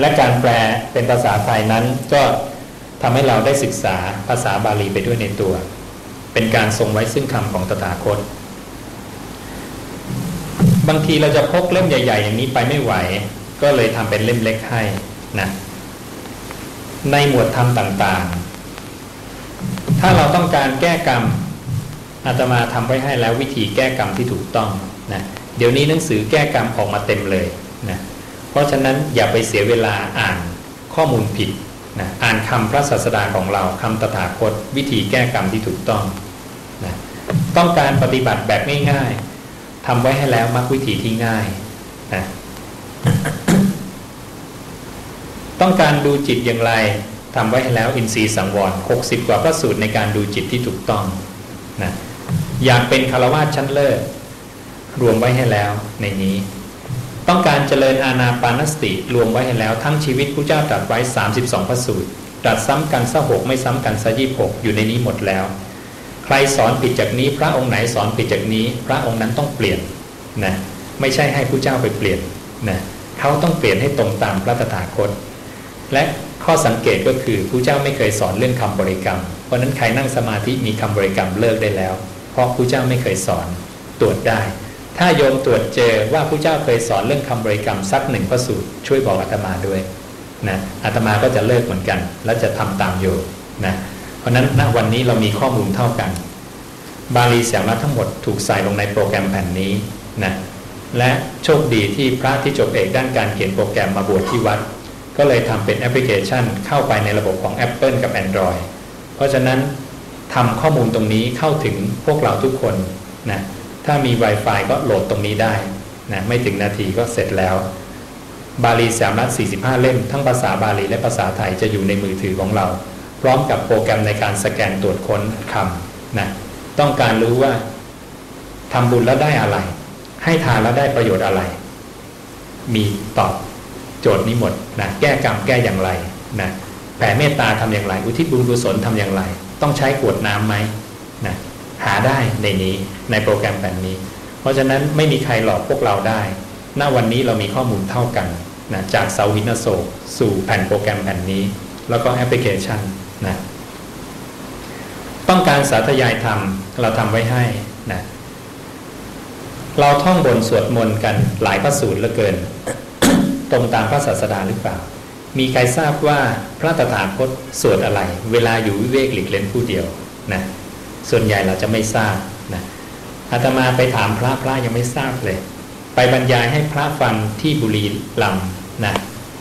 และการแปลเป็นภาษาไทยนั้นก็ ทำให้เราได้ศึกษาภาษาบาลีไปด้วยในตัว เป็นการทรงไว้ซึ่งคำของตถาคต บางทีเราจะพกเล่มใหญ่ ๆ อย่างนี้ไปไม่ไหว ก็เลยทำเป็นเล่มเล็กให้นะในหมวดธรรมต่างๆ ถ้าเราต้องการแก้กรรมอาตมาทำไว้ให้แล้ววิธีแก้กรรมที่ถูกต้องนะเดี๋ยวนี้หนังสือแก้กรรมออกมาเต็มเลยนะเพราะฉะนั้นอย่าไปเสียเวลาอ่านข้อมูลผิด นะอ่านคำพระศาสดาของเราคำตถาคต วิธีแก้กรรมที่ถูกต้องนะต้องการปฏิบัติแบบง่ายๆทำไว้ให้แล้วมักวิธีที่ง่ายนะต้องการดูจิตอย่างไรทำไว้ให้แล้วอินทรีย์สังวร 60 กว่าพระสูตรในการดูจิตที่ถูกต้องนะอยากเป็นคารวะชั้นเลิศรวมไว้ให้แล้วในนี้ ต้องการเจริญอาณาปานสติรวมไว้ให้แล้วทั้งชีวิตผู้เจ้าตรัสไว้ 32 พระสูตรตรัสซ้ำกันซะหกไม่ซ้ำกันซะยี่หกอยู่ในนี้หมดแล้ว ใครสอนผิดจากนี้ พระองค์ไหนสอนผิดจากนี้ พระองค์นั้นต้องเปลี่ยนนะไม่ใช่ให้ผู้เจ้าไปเปลี่ยนนะเขาต้องเปลี่ยนให้ตรงตามพระตถาคต และข้อสังเกตก็คือผู้เจ้าไม่เคยสอนเรื่องคำบริกรรม เพราะนั้นใครนั่งสมาธิมีคำบริกรรมเลิกได้แล้ว เพราะผู้เจ้าไม่เคยสอนตรวจได้ ถ้าโยมตรวจเจอว่าผู้เจ้าเคยสอนเรื่องคำบริกรรมสักหนึ่งพระสูตรช่วยบอกอาตมาด้วยนะอาตมาก็จะเลิกเหมือนกัน และจะทำตามโยมนะเพราะนั้นณวันนี้เรามีข้อมูลเท่ากัน บาลีเสียงรัทั้งหมดถูกใส่ลงในโปรแกรมแผ่นนี้นะและโชคดีที่พระที่จบเอกด้านการเขียนโปรแกรมมาบวชที่วัด ก็เลยทำเป็นแอปพลิเคชันเข้าไปในระบบของ Apple กับ Android เพราะฉะนั้นทำข้อมูลตรงนี้เข้าถึงพวกเราทุกคนนะ ถ้ามี Wi-Fi ก็โหลดตรงนี้ได้นะไม่ถึงนาทีก็เสร็จแล้ว บาลีสามรัฐ45เล่ม ทั้งภาษาบาลีและภาษาไทยจะอยู่ในมือถือของเรา พร้อมกับโปรแกรมในการสแกนตรวจค้นคำนะต้องการรู้ว่าทำบุญแล้วได้อะไร ให้ทานแล้วได้ประโยชน์อะไร มีตอบโจทย์นี้หมดนะแก้กรรมแก้อย่างไรนะแผ่เมตตาทำอย่างไร อุทิศบุญกุศลทำอย่างไร ต้องใช้ขวดน้ำไหมนะหาได้ในนี้ ในโปรแกรมแผ่นนี้ เพราะฉะนั้นไม่มีใครหลอกพวกเราได้ ณ วันนี้เรามีข้อมูลเท่ากันนะจากเสาหินโศกสู่แผ่นโปรแกรมแผ่นนี้ แล้วก็แอปพลิเคชันนะต้องการสาธยายธรรมเราทำไว้ให้นะเราท่องบนสวดมนต์กันหลายพระสูตรเหลือเกิน ตรงตามพระศาสดาหรือเปล่า มีใครทราบว่าพระตถาคตสวดอะไร เวลาอยู่วิเวกหลีกเล่นผู้เดียวนะส่วนใหญ่เราจะไม่ทราบ อาตมาไปถามพระพระยังไม่ทราบเลย ไปบรรยายให้พระฟังที่บุรีลำนะ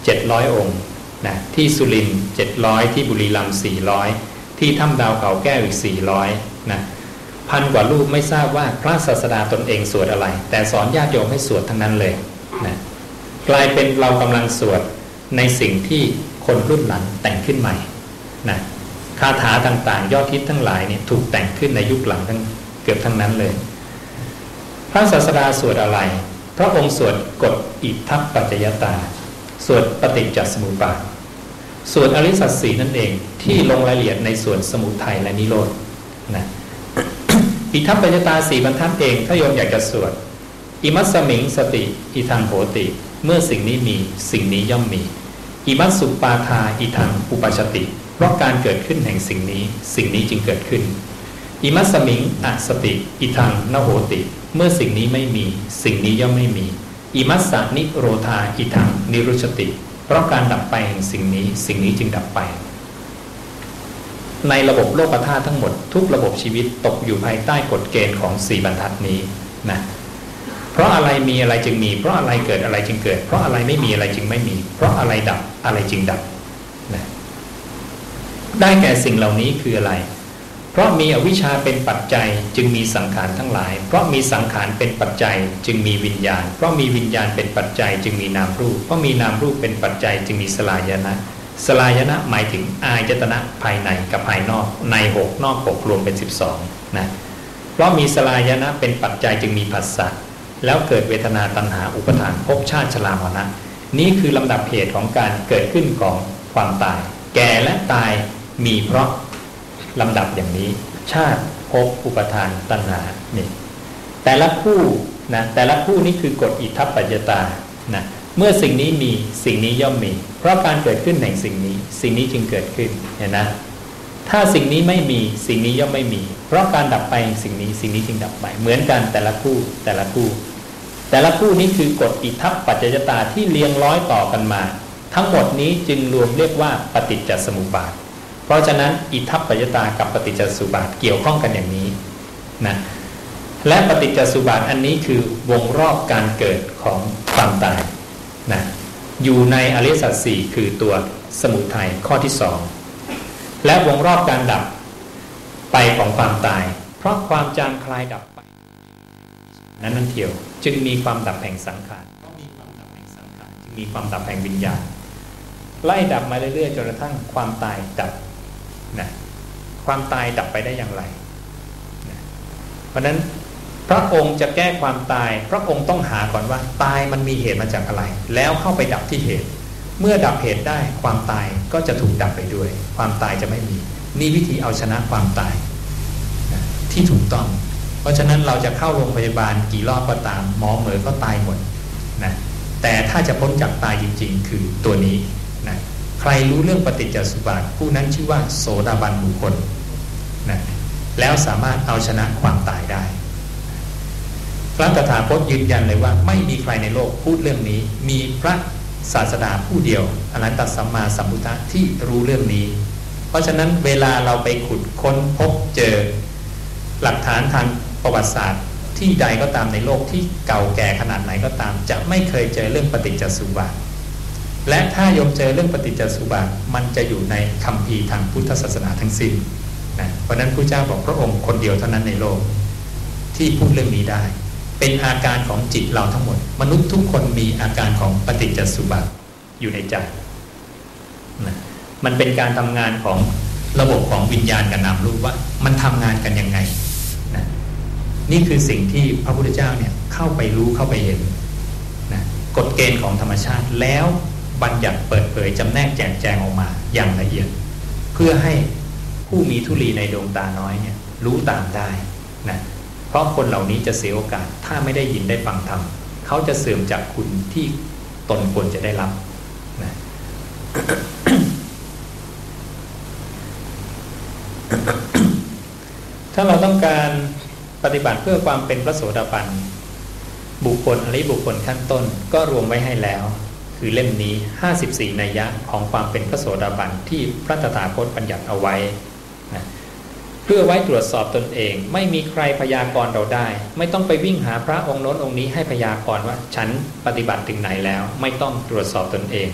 เจ็ดร้อยองค์นะที่สุรินเจ็ดร้อยที่บุรีลำสี่ร้อยที่ถ้ำดาวเขาแก้วอีกสี่ร้อยนะพันกว่ารูปไม่ทราบว่าพระศาสดาตนเองสวดอะไร แต่สอนญาติโยมให้สวดทั้งนั้นเลยนะกลายเป็นเรากำลังสวดในสิ่งที่คนรุ่นหลังแต่งขึ้นใหม่นะคาถาต่างๆ ยอดทิศทั้งหลายเนี่ยถูกแต่งขึ้นในยุคหลังทั้งเกือบทั้งนั้นเลย พระศาสดาสวดอะไร พระองค์สวดกฎอิทัปปัจจยตา สวดปฏิจจสมุปบาทสวนอริสัตสีนั่นเองที่ลงรายละเอียดในส่วนสมุทัยและนิโรธนะอิทัปปัญญตาสี่บรรทัดเอง ถ้าโยมอยากจะสวดอิมัสมิงสติ อิทังโหติ เมื่อสิ่งนี้มีสิ่งนี้ย่อมมี อิมัสสุปาทาอิทังอุปชติ เพราะการเกิดขึ้นแห่งสิ่งนี้ สิ่งนี้จึงเกิดขึ้น อิมัสสมิงอสติ อิทังนโหติ เมื่อสิ่งนี้ไม่มี สิ่งนี้ย่อมไม่มีอิมัสสนิโรธาอิทังนิรุชติ เพราะการดับไปแห่งสิ่งนี้ สิ่งนี้จึงดับไป ในระบบโลกธาตุทั้งหมด ทุกระบบชีวิตตกอยู่ภายใต้กฎเกณฑ์ของสี่บรรทัดนี้นะเพราะอะไรมีอะไรจึงมี เพราะอะไรเกิดอะไรจึงเกิด เพราะอะไรไม่มีอะไรจึงไม่มี เพราะอะไรดับอะไรจึงดับนะได้แก่สิ่งเหล่านี้คืออะไร เพราะมีอวิชชาเป็นปัจจัยจึงมีสังขารทั้งหลาย เพราะมีสังขารเป็นปัจจัยจึงมีวิญญาณ เพราะมีวิญญาณเป็นปัจจัยจึงมีนามรูป เพราะมีนามรูปเป็นปัจจัยจึงมีสลายนะ สลายนะหมายถึงอายตนะภายในกับภายนอก ในหกนอกหกรวมเป็นสิบสองนะเพราะมีสลายนะเป็นปัจจัยจึงมีผัสสะแล้วเกิดเวทนาตัณหาอุปทานภพชาติชรามรณะนี้คือลำดับเหตุของการเกิดขึ้นของความตาย แก่และตายมีเพราะ ลำดับอย่างนี้ ชาติภพอุปทานตัณหานี่แต่ละคู่นะแต่ละคู่นี้คือกฎอิทัปปัจจตานะเมื่อสิ่งนี้มีสิ่งนี้ย่อมมี เพราะการเกิดขึ้นแห่งสิ่งนี้ สิ่งนี้จึงเกิดขึ้นเห็นนะถ้าสิ่งนี้ไม่มีสิ่งนี้ย่อมไม่มี เพราะการดับไปแห่งสิ่งนี้สิ่งนี้จึงดับไป เหมือนกันแต่ละคู่แต่ละคู่ แต่ละคู่นี้คือกฎอิทัปปัจจยตาที่เรียงร้อยต่อกันมา ทั้งหมดนี้จึงรวมเรียกว่าปฏิจจสมุปบาทเพ ราะฉะนั้นอิทัปปัจจยตากับปฏิจจสุบาทเกี่ยวข้องกันอย่างนี้นะและปฏิจจสุบาทอันนี้คือวงรอบการเกิดของความตายนะอยู่ในอริยสัจสี่คือตัวสมุทัยข้อที่สองและวงรอบการดับไปของความตาย เพราะความจางคลายดับไป นั้นนั่นเทียว จึงมีความดับแห่งสังขารเพราะมีความดับแห่งสังขารจึงมีความดับแห่งวิญญาณไล่ดับมาเรื่อยๆจนกระทั่งความตายดับ นะความตายดับไปได้อย่างไรนะเพราะนั้นพระองค์จะแก้ความตาย พระองค์ต้องหาก่อนว่า ตายมันมีเหตุมาจากอะไร แล้วเข้าไปดับที่เหตุ เมื่อดับเหตุได้ความตายก็จะถูกดับไปด้วย ความตายจะไม่มี นี่วิธีเอาชนะความตายนะที่ถูกต้อง เพราะฉะนั้นเราจะเข้าโรงพยาบาลกี่รอบก็ตามหมอเหมอก็ตายหมดนะแต่ถ้าจะพ้นจากตายจริง ๆ คือตัวนี้ ใครรู้เรื่องปฏิจจสุบาทผู้นั้นชื่อว่าโสดาบันบุคคลนะแล้วสามารถเอาชนะความตายได้ พระตถาคตยืนยันเลยว่าไม่มีใครในโลกพูดเรื่องนี้ มีพระศาสดาผู้เดียวอนันตสัมมาสัมพุทธะที่รู้เรื่องนี้ เพราะฉะนั้นเวลาเราไปขุดค้นพบเจอ หลักฐานทางประวัติศาสตร์ที่ใดก็ตามในโลกที่เก่าแก่ขนาดไหนก็ตาม จะไม่เคยเจอเรื่องปฏิจจสุบาท และถ้ายมเจอเรื่องปฏิจจสุบาทมันจะอยู่ในคัมภีทางพุทธศาสนาทั้งสิ้นนะเพราะนั้นพระเจ้าบอกพระองค์คนเดียวเท่านั้นในโลก ที่พูดเรื่องนี้ได้ เป็นอาการของจิตเราทั้งหมด มนุษย์ทุกคนมีอาการของปฏิจจสุบาทอยู่ในใจนะมันเป็นการทำงานของระบบของวิญญาณกับนามรูปว่า มันทำงานกันยังไงนะนี่คือสิ่งที่พระพุทธเจ้าเนี่ยเข้าไปรู้เข้าไปเห็นนะกฎเกณฑ์ของธรรมชาติแล้ว บัญญัติเปิดเผยจำแนกแจกแจงออกมาอย่างละเอียด เพื่อให้ผู้มีทุลีในดวงตาน้อยเนี่ยรู้ตามได้นะเพราะคนเหล่านี้จะเสียโอกาสถ้าไม่ได้ยินได้ฟังธรรมเขาจะเสื่อมจากคุณที่ตนควรจะได้รับนะถ้าเราต้องการปฏิบัติเพื่อความเป็นพระโสดาบันบุคคลอริบุคคลขั้นต้นก็รวมไว้ให้แล้ว คือเล่มนี้ 54 นัยยะของความเป็นพระโสดาบันที่พระตถาคตบัญญัติเอาไว้นะเพื่อไว้ตรวจสอบตนเอง ไม่มีใครพยากรณ์เราได้ ไม่ต้องไปวิ่งหาพระองค์โน้นองค์นี้ให้พยากรณ์ว่า ฉันปฏิบัติถึงไหนแล้วไม่ต้องตรวจสอบตนเอง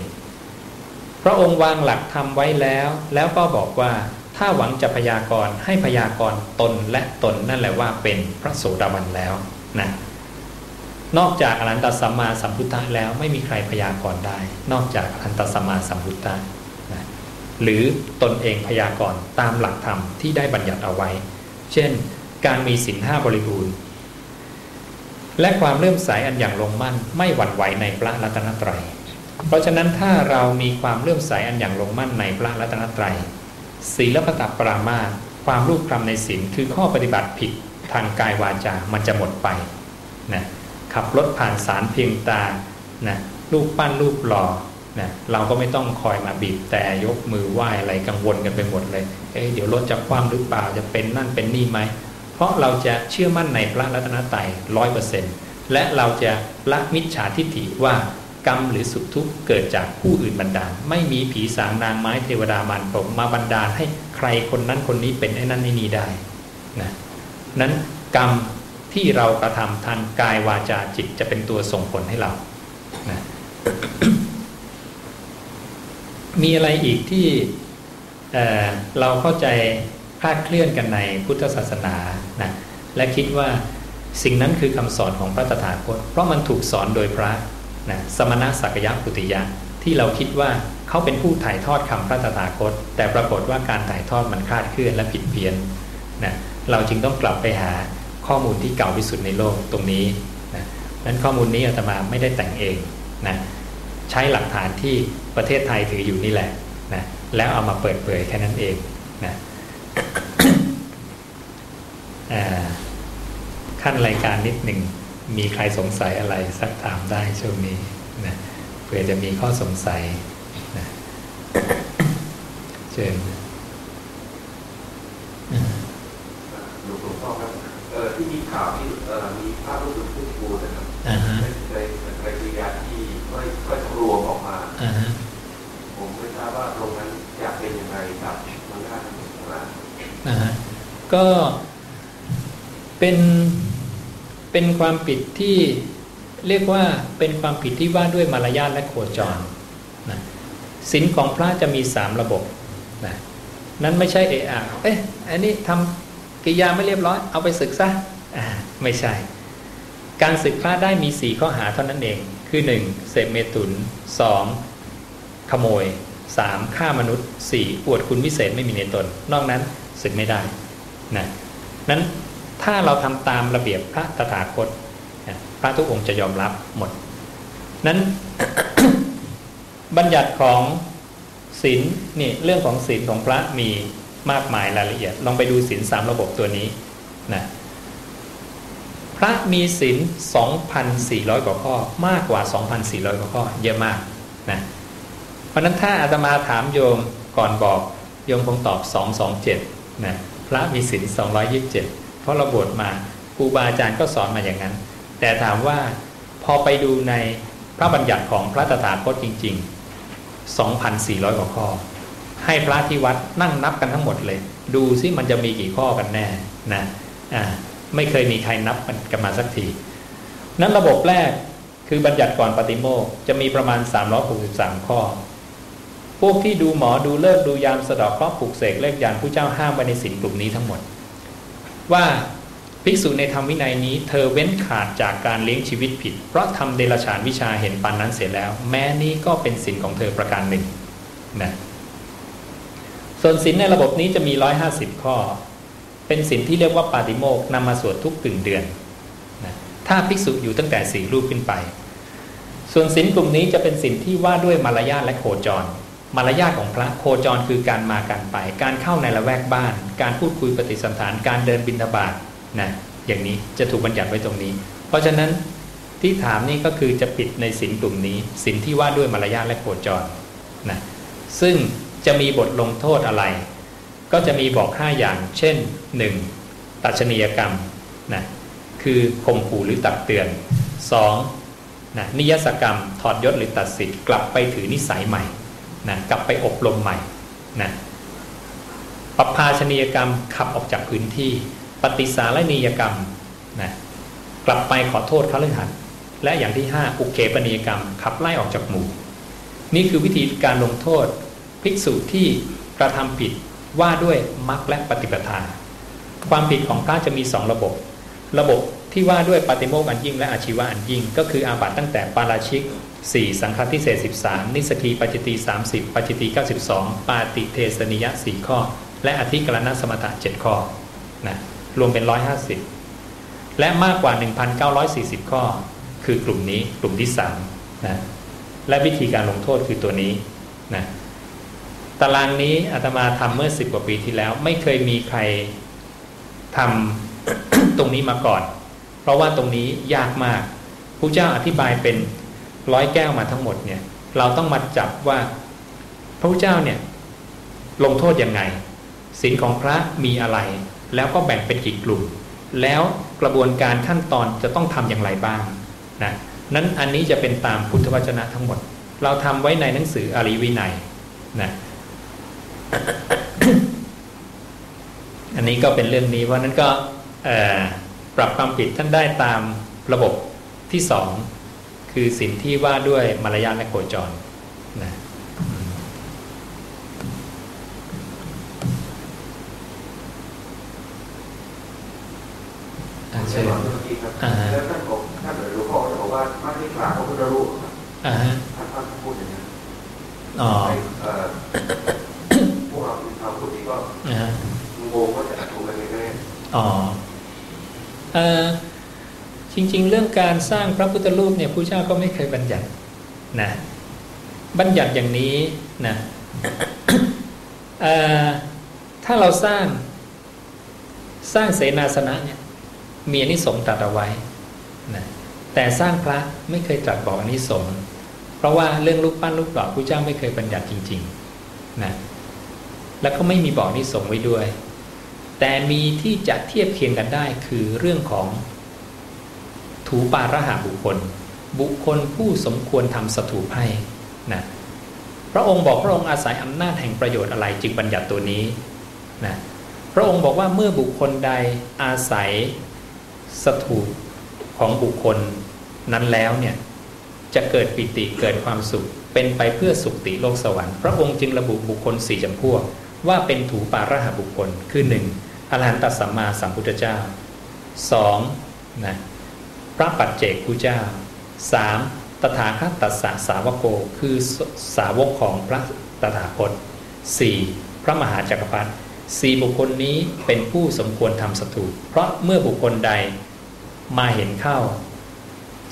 พระองค์วางหลักทำไว้แล้ว แล้วก็บอกว่าถ้าหวังจะพยากรณ์ให้พยากรณ์ตนและตนนั่นแหละว่าเป็นพระโสดาบันแล้วนะ นอกจากอรันตสัมมาสัมพุทธะแล้วไม่มีใครพยากรณ์ได้ นอกจากอรันตสัมมาสัมพุทธะนะหรือตนเองพยากรณ์ตามหลักธรรมที่ได้บัญญัติเอาไว้ เช่น การมีศีลห้าบริบูรณ์ และความเลื่อมใสอันอย่างลงมั่นไม่หวั่นไหวในพระรัตนตรัย เพราะฉะนั้นถ้าเรามีความเลื่อมใสอันอย่างลงมั่นในพระรัตนตรัยศีลปตปรามาความรูปคำในศีลคือข้อปฏิบัติผิดทางกายวาจา มันจะหมดไปนะ ขับรถผ่านสารเพียงตานะรูปปั้นรูปหล่อนะเราก็ไม่ต้องคอยมาบีบแต่ยกมือไหว้อะไรกังวลกันไปหมดเลยเอ๊ะเดี๋ยวรถจะคว่ำหรือเปล่าจะเป็นนั่นเป็นนี่ไหม เพราะเราจะเชื่อมั่นในพระรัตนตรัยร้อยเปอร์เซ็นต์และเราจะละมิจฉาทิฏฐิว่ากรรมหรือสุขทุกข์เกิดจากผู้อื่นบันดาล ไม่มีผีสางนางไม้เทวดามารพรหมมาบันดาลให้ใครคนนั้นคนนี้เป็นไอ้นั่นไอ้นี่ได้นะนั้นกรรม ที่เรากระทำทางกายวาจาจิตจะเป็นตัวส่งผลให้เรานะมีอะไรอีกที่เเราเข้าใจคลาดเคลื่อนกันในพุทธศาสนานะและคิดว่าสิ่งนั้นคือคำสอนของพระตถาคต เพราะมันถูกสอนโดยพระนะสมณะสักยะปุติยะ ที่เราคิดว่าเขาเป็นผู้ถ่ายทอดคำพระตถาคต แต่ปรากฏว่าการถ่ายทอดมันคลาดเคลื่อนและผิดเพี้ยนนะเราจึงต้องกลับไปหา ข้อมูลที่เก่าที่สุดในโลกตรงนี้นะนั้นข้อมูลนี้อาตมาไม่ได้แต่งเองนะใช้หลักฐานที่ประเทศไทยถืออยู่นี่แหละนะแล้วเอามาเปิดเผยแค่นั้นเองนะขั้นรายการนิดหนึ่งมีใครสงสัยอะไรสักถามได้ช่วงนี้นะเผื่อจะมีข้อสงสัยนะเชิญหลวงพ่อครับเออที่มีข่าวที่เออมีภาพรูปหลวงพ่อคูนะครับในในปริยาที่ไม่ค่อยรวมออกมาผมไม่ทราบว่าตรงนั้นอยากเป็นยังไงกับมันได้นะ ก็เป็นเป็นความผิดที่เรียกว่าเป็นความผิดที่ว่าด้วยมารยาทและโคจรนะศีลของพระจะมีสามระบบนะนั้นไม่ใช่เอะอะเอ๊ะอันนี้ทำกิยาไม่เรียบร้อย เอาไปศึกซะอ่าไม่ใช่ การศึกพระได้มีสี่ข้อหาเท่านั้นเอง คือหนึ่งเสพเมตุนสองขโมยสามฆ่ามนุษย์สี่อวดคุณวิเศษไม่มีในตน นอกนั้นศึกไม่ได้ นะนั้นถ้าเราทำตามระเบียบพระตถาคตพระทุกองค์จะยอมรับหมด นั้นบัญญัติของศีลนี่เรื่องของศีลของพระมีมากมายรายละเอียด ลองไปดูศีลสามระบบตัวนี้นะพระมีศีล2,400 กว่าข้อ มากกว่า 2,400 กว่าข้อ เยอะมากนะเพราะนั้นถ้าอาตมาถามโยมก่อนบอก โยมคงตอบ 227นะ พระมีศีล227 เพราะเราบวชมาครูบาอาจารย์ก็สอนมาอย่างนั้น แต่ถามว่าพอไปดูในพระบัญญัติของพระตถาคตจริง ๆ 2,400 กว่าข้อ ให้พระที่วัดนั่งนับกันทั้งหมดเลย ดูซิมันจะมีกี่ข้อกันแน่นะอ่าไม่เคยมีใครนับกันมาสักที นั้นระบบแรกคือบัญญัติก่อนปฏิโมกจะมีประมาณ 363 ข้อ พวกที่ดูหมอดูเลิกดูยามสะดอกเคราะห์ปลุกเสกเลขยานผู้เจ้าห้ามไว้ในสิ่งกลุ่มนี้ทั้งหมด ว่าภิกษุในธรรมวินัยนี้ เธอเว้นขาดจากการเลี้ยงชีวิตผิด เพราะทำเดรัจฉานวิชาเห็นปันนั้นเสร็จแล้ว แม้นี้ก็เป็นสินของเธอประการหนึ่งนะส่วนสินในระบบนี้จะมีร้อยห้าสิบข้อ เป็นสินที่เรียกว่าปาติโมกนำมาสวดทุกตึงเดือนนะถ้าภิกษุอยู่ตั้งแต่สี่รูปขึ้นไป ส่วนสินกลุ่มนี้จะเป็นสินที่ว่าด้วยมารยาทและโคจร มารยาทของพระโคจรคือการมาการไป การเข้าในละแวกบ้าน การพูดคุยปฏิสันถานการเดินบินทบาทนะอย่างนี้จะถูกบัญญัติไว้ตรงนี้ เพราะฉะนั้นที่ถามนี่ก็คือจะปิดในสินกลุ่มนี้สินที่ว่าด้วยมารยาทและโคจรนะซึ่งจะมีบทลงโทษอะไร ก็จะมีบอกห้าอย่าง เช่น 1. ตัชนียกรรมนะคือข่มขู่หรือตักเตือน 2. นะนิยสกรรม ถอดยศหรือตัดสิทธิ์กลับไปถือนิสัยใหม่ นะกลับไปอบรมใหม่นะปภาชนียกรรมขับออกจากพื้นที่ ปฏิสารนียกรรมนะกลับไปขอโทษเขาเลยหันและอย่างที่ห้าอุเคปนิยกรรม ขับไล่ออกจากหมู่ นี่คือวิธีการลงโทษ ภิกษุที่กระทำผิดว่าด้วยมรรคและปฏิปทา ความผิดของพระจะมีสองระบบ ระบบที่ว่าด้วยปฏิโมกอันยิ่งและอาชีวะอันยิ่ง ก็คืออาบัตตั้งแต่ปาราชิก 4 สังฆทิเศษ13 นิสกีปัจจิตี30 ปัจจิตี92 ปาติเทสนิยะ 4 ข้อ และอธิกรณสมถะ7ข้อนะรวมเป็น 150 และมากกว่า 1,940 ข้อ คือกลุ่มนี้กลุ่มที่3นะและวิธีการลงโทษคือตัวนี้นะตารางนี้อาตมาทำเมื่อสิบกว่าปีที่แล้ว ไม่เคยมีใครทำตรงนี้มาก่อน เพราะว่าตรงนี้ยากมากพระเจ้าอธิบายเป็น ร้อยแก้วมาทั้งหมดเนี่ย เราต้องมาจับว่าพระพุทธเจ้าเนี่ยลงโทษยังไงศีลของพระมีอะไร แล้วก็แบ่งเป็นกี่กลุ่ม แล้วกระบวนการขั้นตอนจะต้องทำอย่างไรบ้างนะนั้นอันนี้จะเป็นตามพุทธวจนะทั้งหมด เราทำไว้ในหนังสืออริวินัยนะอันนี้ก็เป็นเรื่องนี้ว่านั้นก็ปรับความผิดท่านได้ตามระบบที่สอง คือสินที่ว่าด้วยมารยาทและโคจรนะใช่ไหมครับแล้วท่านบอกท่านหลวงพ่อบอกว่าไม่ได้กราบพระพุทธรูปท่านท่านพูดอย่างนี้อ๋อพวกเราชาวพุทธก็งงว่าจะถูกอะไรแน่อ๋อเออ จริง ๆ เรื่องการสร้างพระพุทธรูปเนี่ยพระเจ้าก็ไม่เคยบัญญัตินะบัญญัติอย่างนี้นะถ้าเราสร้างสร้างเสนาสนะเนี่ยมีอนิสงส์ตัดเอาไว้นะแต่สร้างพระไม่เคยตรัสบอกอนิสงส์เพราะว่าเรื่องรูปปั้นรูปหล่อพระเจ้าไม่เคยบัญญัติจริงๆนะแล้วก็ไม่มีบอกอนิสงส์ไว้ด้วย แต่มีที่จะเทียบเคียงกันได้คือเรื่องของ ถูปาระหาบุคคล บุคคลผู้สมควรทำสถูปให้นะพระองค์บอกพระองค์อาศัยอำนาจแห่งประโยชน์อะไรจึงบัญญัติตัวนี้นะพระองค์บอกว่าเมื่อบุคคลใดอาศัยสถูปของบุคคลนั้นแล้วเนี่ยจะเกิดปิติเกิดความสุข เป็นไปเพื่อสุขติโลกสวรรค์พระองค์จึงระบุบุคคลสี่จำพวก ว่าเป็นถูปาระหะบุคคลคือหนึ่งอรหันตสัมมาสัมพุทธเจ้าสองนะ พระปัจเจกผู้เจ้าสามตถาคตสสสาวโก คือสาวกของพระตถาคตสี่พระมหาจักรพรรดิสี่บุคคลนี้เป็นผู้สมควรทำสถูปเพราะเมื่อบุคคลใดมาเห็นเข้า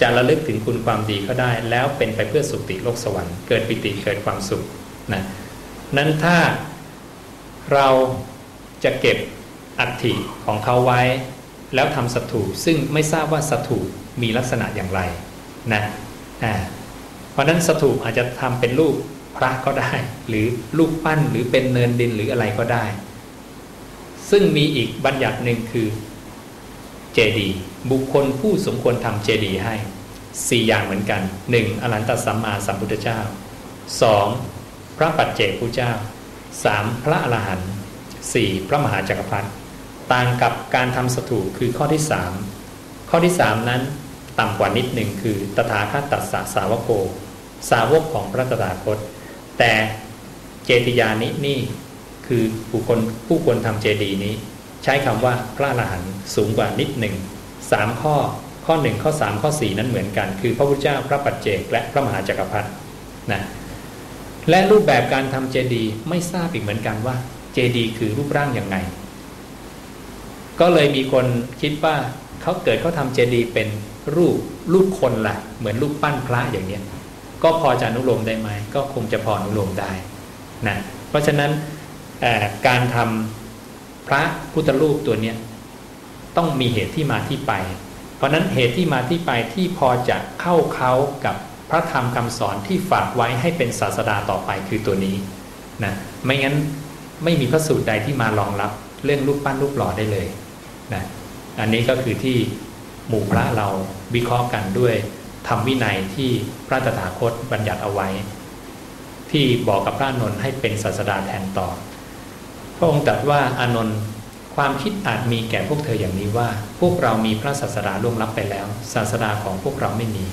จะระลึกถึงคุณความดีเขาได้ แล้วเป็นไปเพื่อสุติโลกสวรรค์เกิดปิติเกิดความสุขนะนั้นถ้าเราจะเก็บอัฐิของเขาไว้ แล้วทำสถูซึ่งไม่ทราบว่าสถูมีลักษณะอย่างไรนะอ่าเพราะนั้นสถูอาจจะทำเป็นรูปพระก็ได้ หรือรูปปั้นหรือเป็นเนินดินหรืออะไรก็ได้ ซึ่งมีอีกบัญญัติหนึ่งคือเจดีบุคคลผู้สมควรทำเจดีให้สี่อย่างเหมือนกันหนึ่งอรันตสัมมาสัมพุทธเจ้าสองพระปัจเจกพุทธเจ้าสามพระอรหันต์สี่พระมหาจักรพรรดิ ต่างกับการทำสถูคือข้อที่สามข้อที่สามนั้นต่ำกว่านิดหนึ่งคือตถาคตสสาวโก สาวกของพระตถาคต แต่เจติยานินี่คือผู้คนผู้ควรทำเจดีนี้ ใช้คำว่าพระอรหันต์สูงกว่านิดหนึ่งสามข้อข้อหนึ่งข้อสามข้อสี่นั้นเหมือนกัน คือพระพุทธเจ้าพระปัจเจกและพระมหาจักรพรรดินะและรูปแบบการทำเจดีไม่ทราบอีกเหมือนกันว่าเจดีคือรูปร่างอย่างไง ก็เลยมีคนคิดว่าเขาเกิดเขาทำเจดีย์เป็นรูปรูปคนละ่ะ เหมือนรูปปั้นพระอย่างเนี้ยก็พอจะอนุโลมได้ไหมก็คงจะพออนุโลมได้นะเพราะฉะนั้นการทำพระพุทธรูปตัวนี้ต้องมีเหตุที่มาที่ไป เพราะนั้นเหตุที่มาที่ไปที่พอจะเข้าเขากับพระธรรมคำสอนที่ฝากไว้ให้เป็นศาสดาต่อไปคือตัวนี้นะไม่งั้นไม่มีพระสูตรใดที่มารองรับเรื่องรูปปั้นรูปหล่อได้เลย นะอันนี้ก็คือที่หมู่พระเราวิเคราะห์กันด้วยธรรมวินัยที่พระตถาคตบัญญัติเอาไว้ ที่บอกกับพระนนท์ให้เป็นศาสดาแทนต่อ พระองค์ตรัสว่าอานนท์ความคิดอาจมีแก่พวกเธออย่างนี้ว่า พวกเรามีพระศาสดาล่วงลับไปแล้ว ศาสดาของพวกเราไม่มี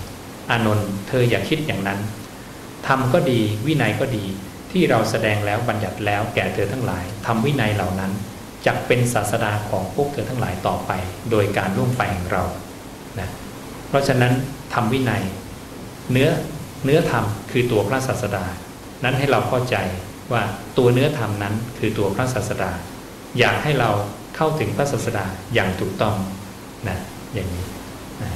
อานนท์เธออย่าคิดอย่างนั้นทำก็ดีวินัยก็ดีที่เราแสดงแล้วบัญญัติแล้วแก่เธอทั้งหลายทำวินัยเหล่านั้น จะเป็นศาสดาของพวกเธอทั้งหลายต่อไป โดยการร่วมไปแห่งเรานะเพราะฉะนั้นทำวินัย เนื้อเนื้อธรรมคือตัวพระศาสดา นั้นให้เราเข้าใจว่าตัวเนื้อธรรมนั้นคือตัวพระศาสดา อยากให้เราเข้าถึงพระศาสดาอย่างถูกต้องนะอย่างนี้นะ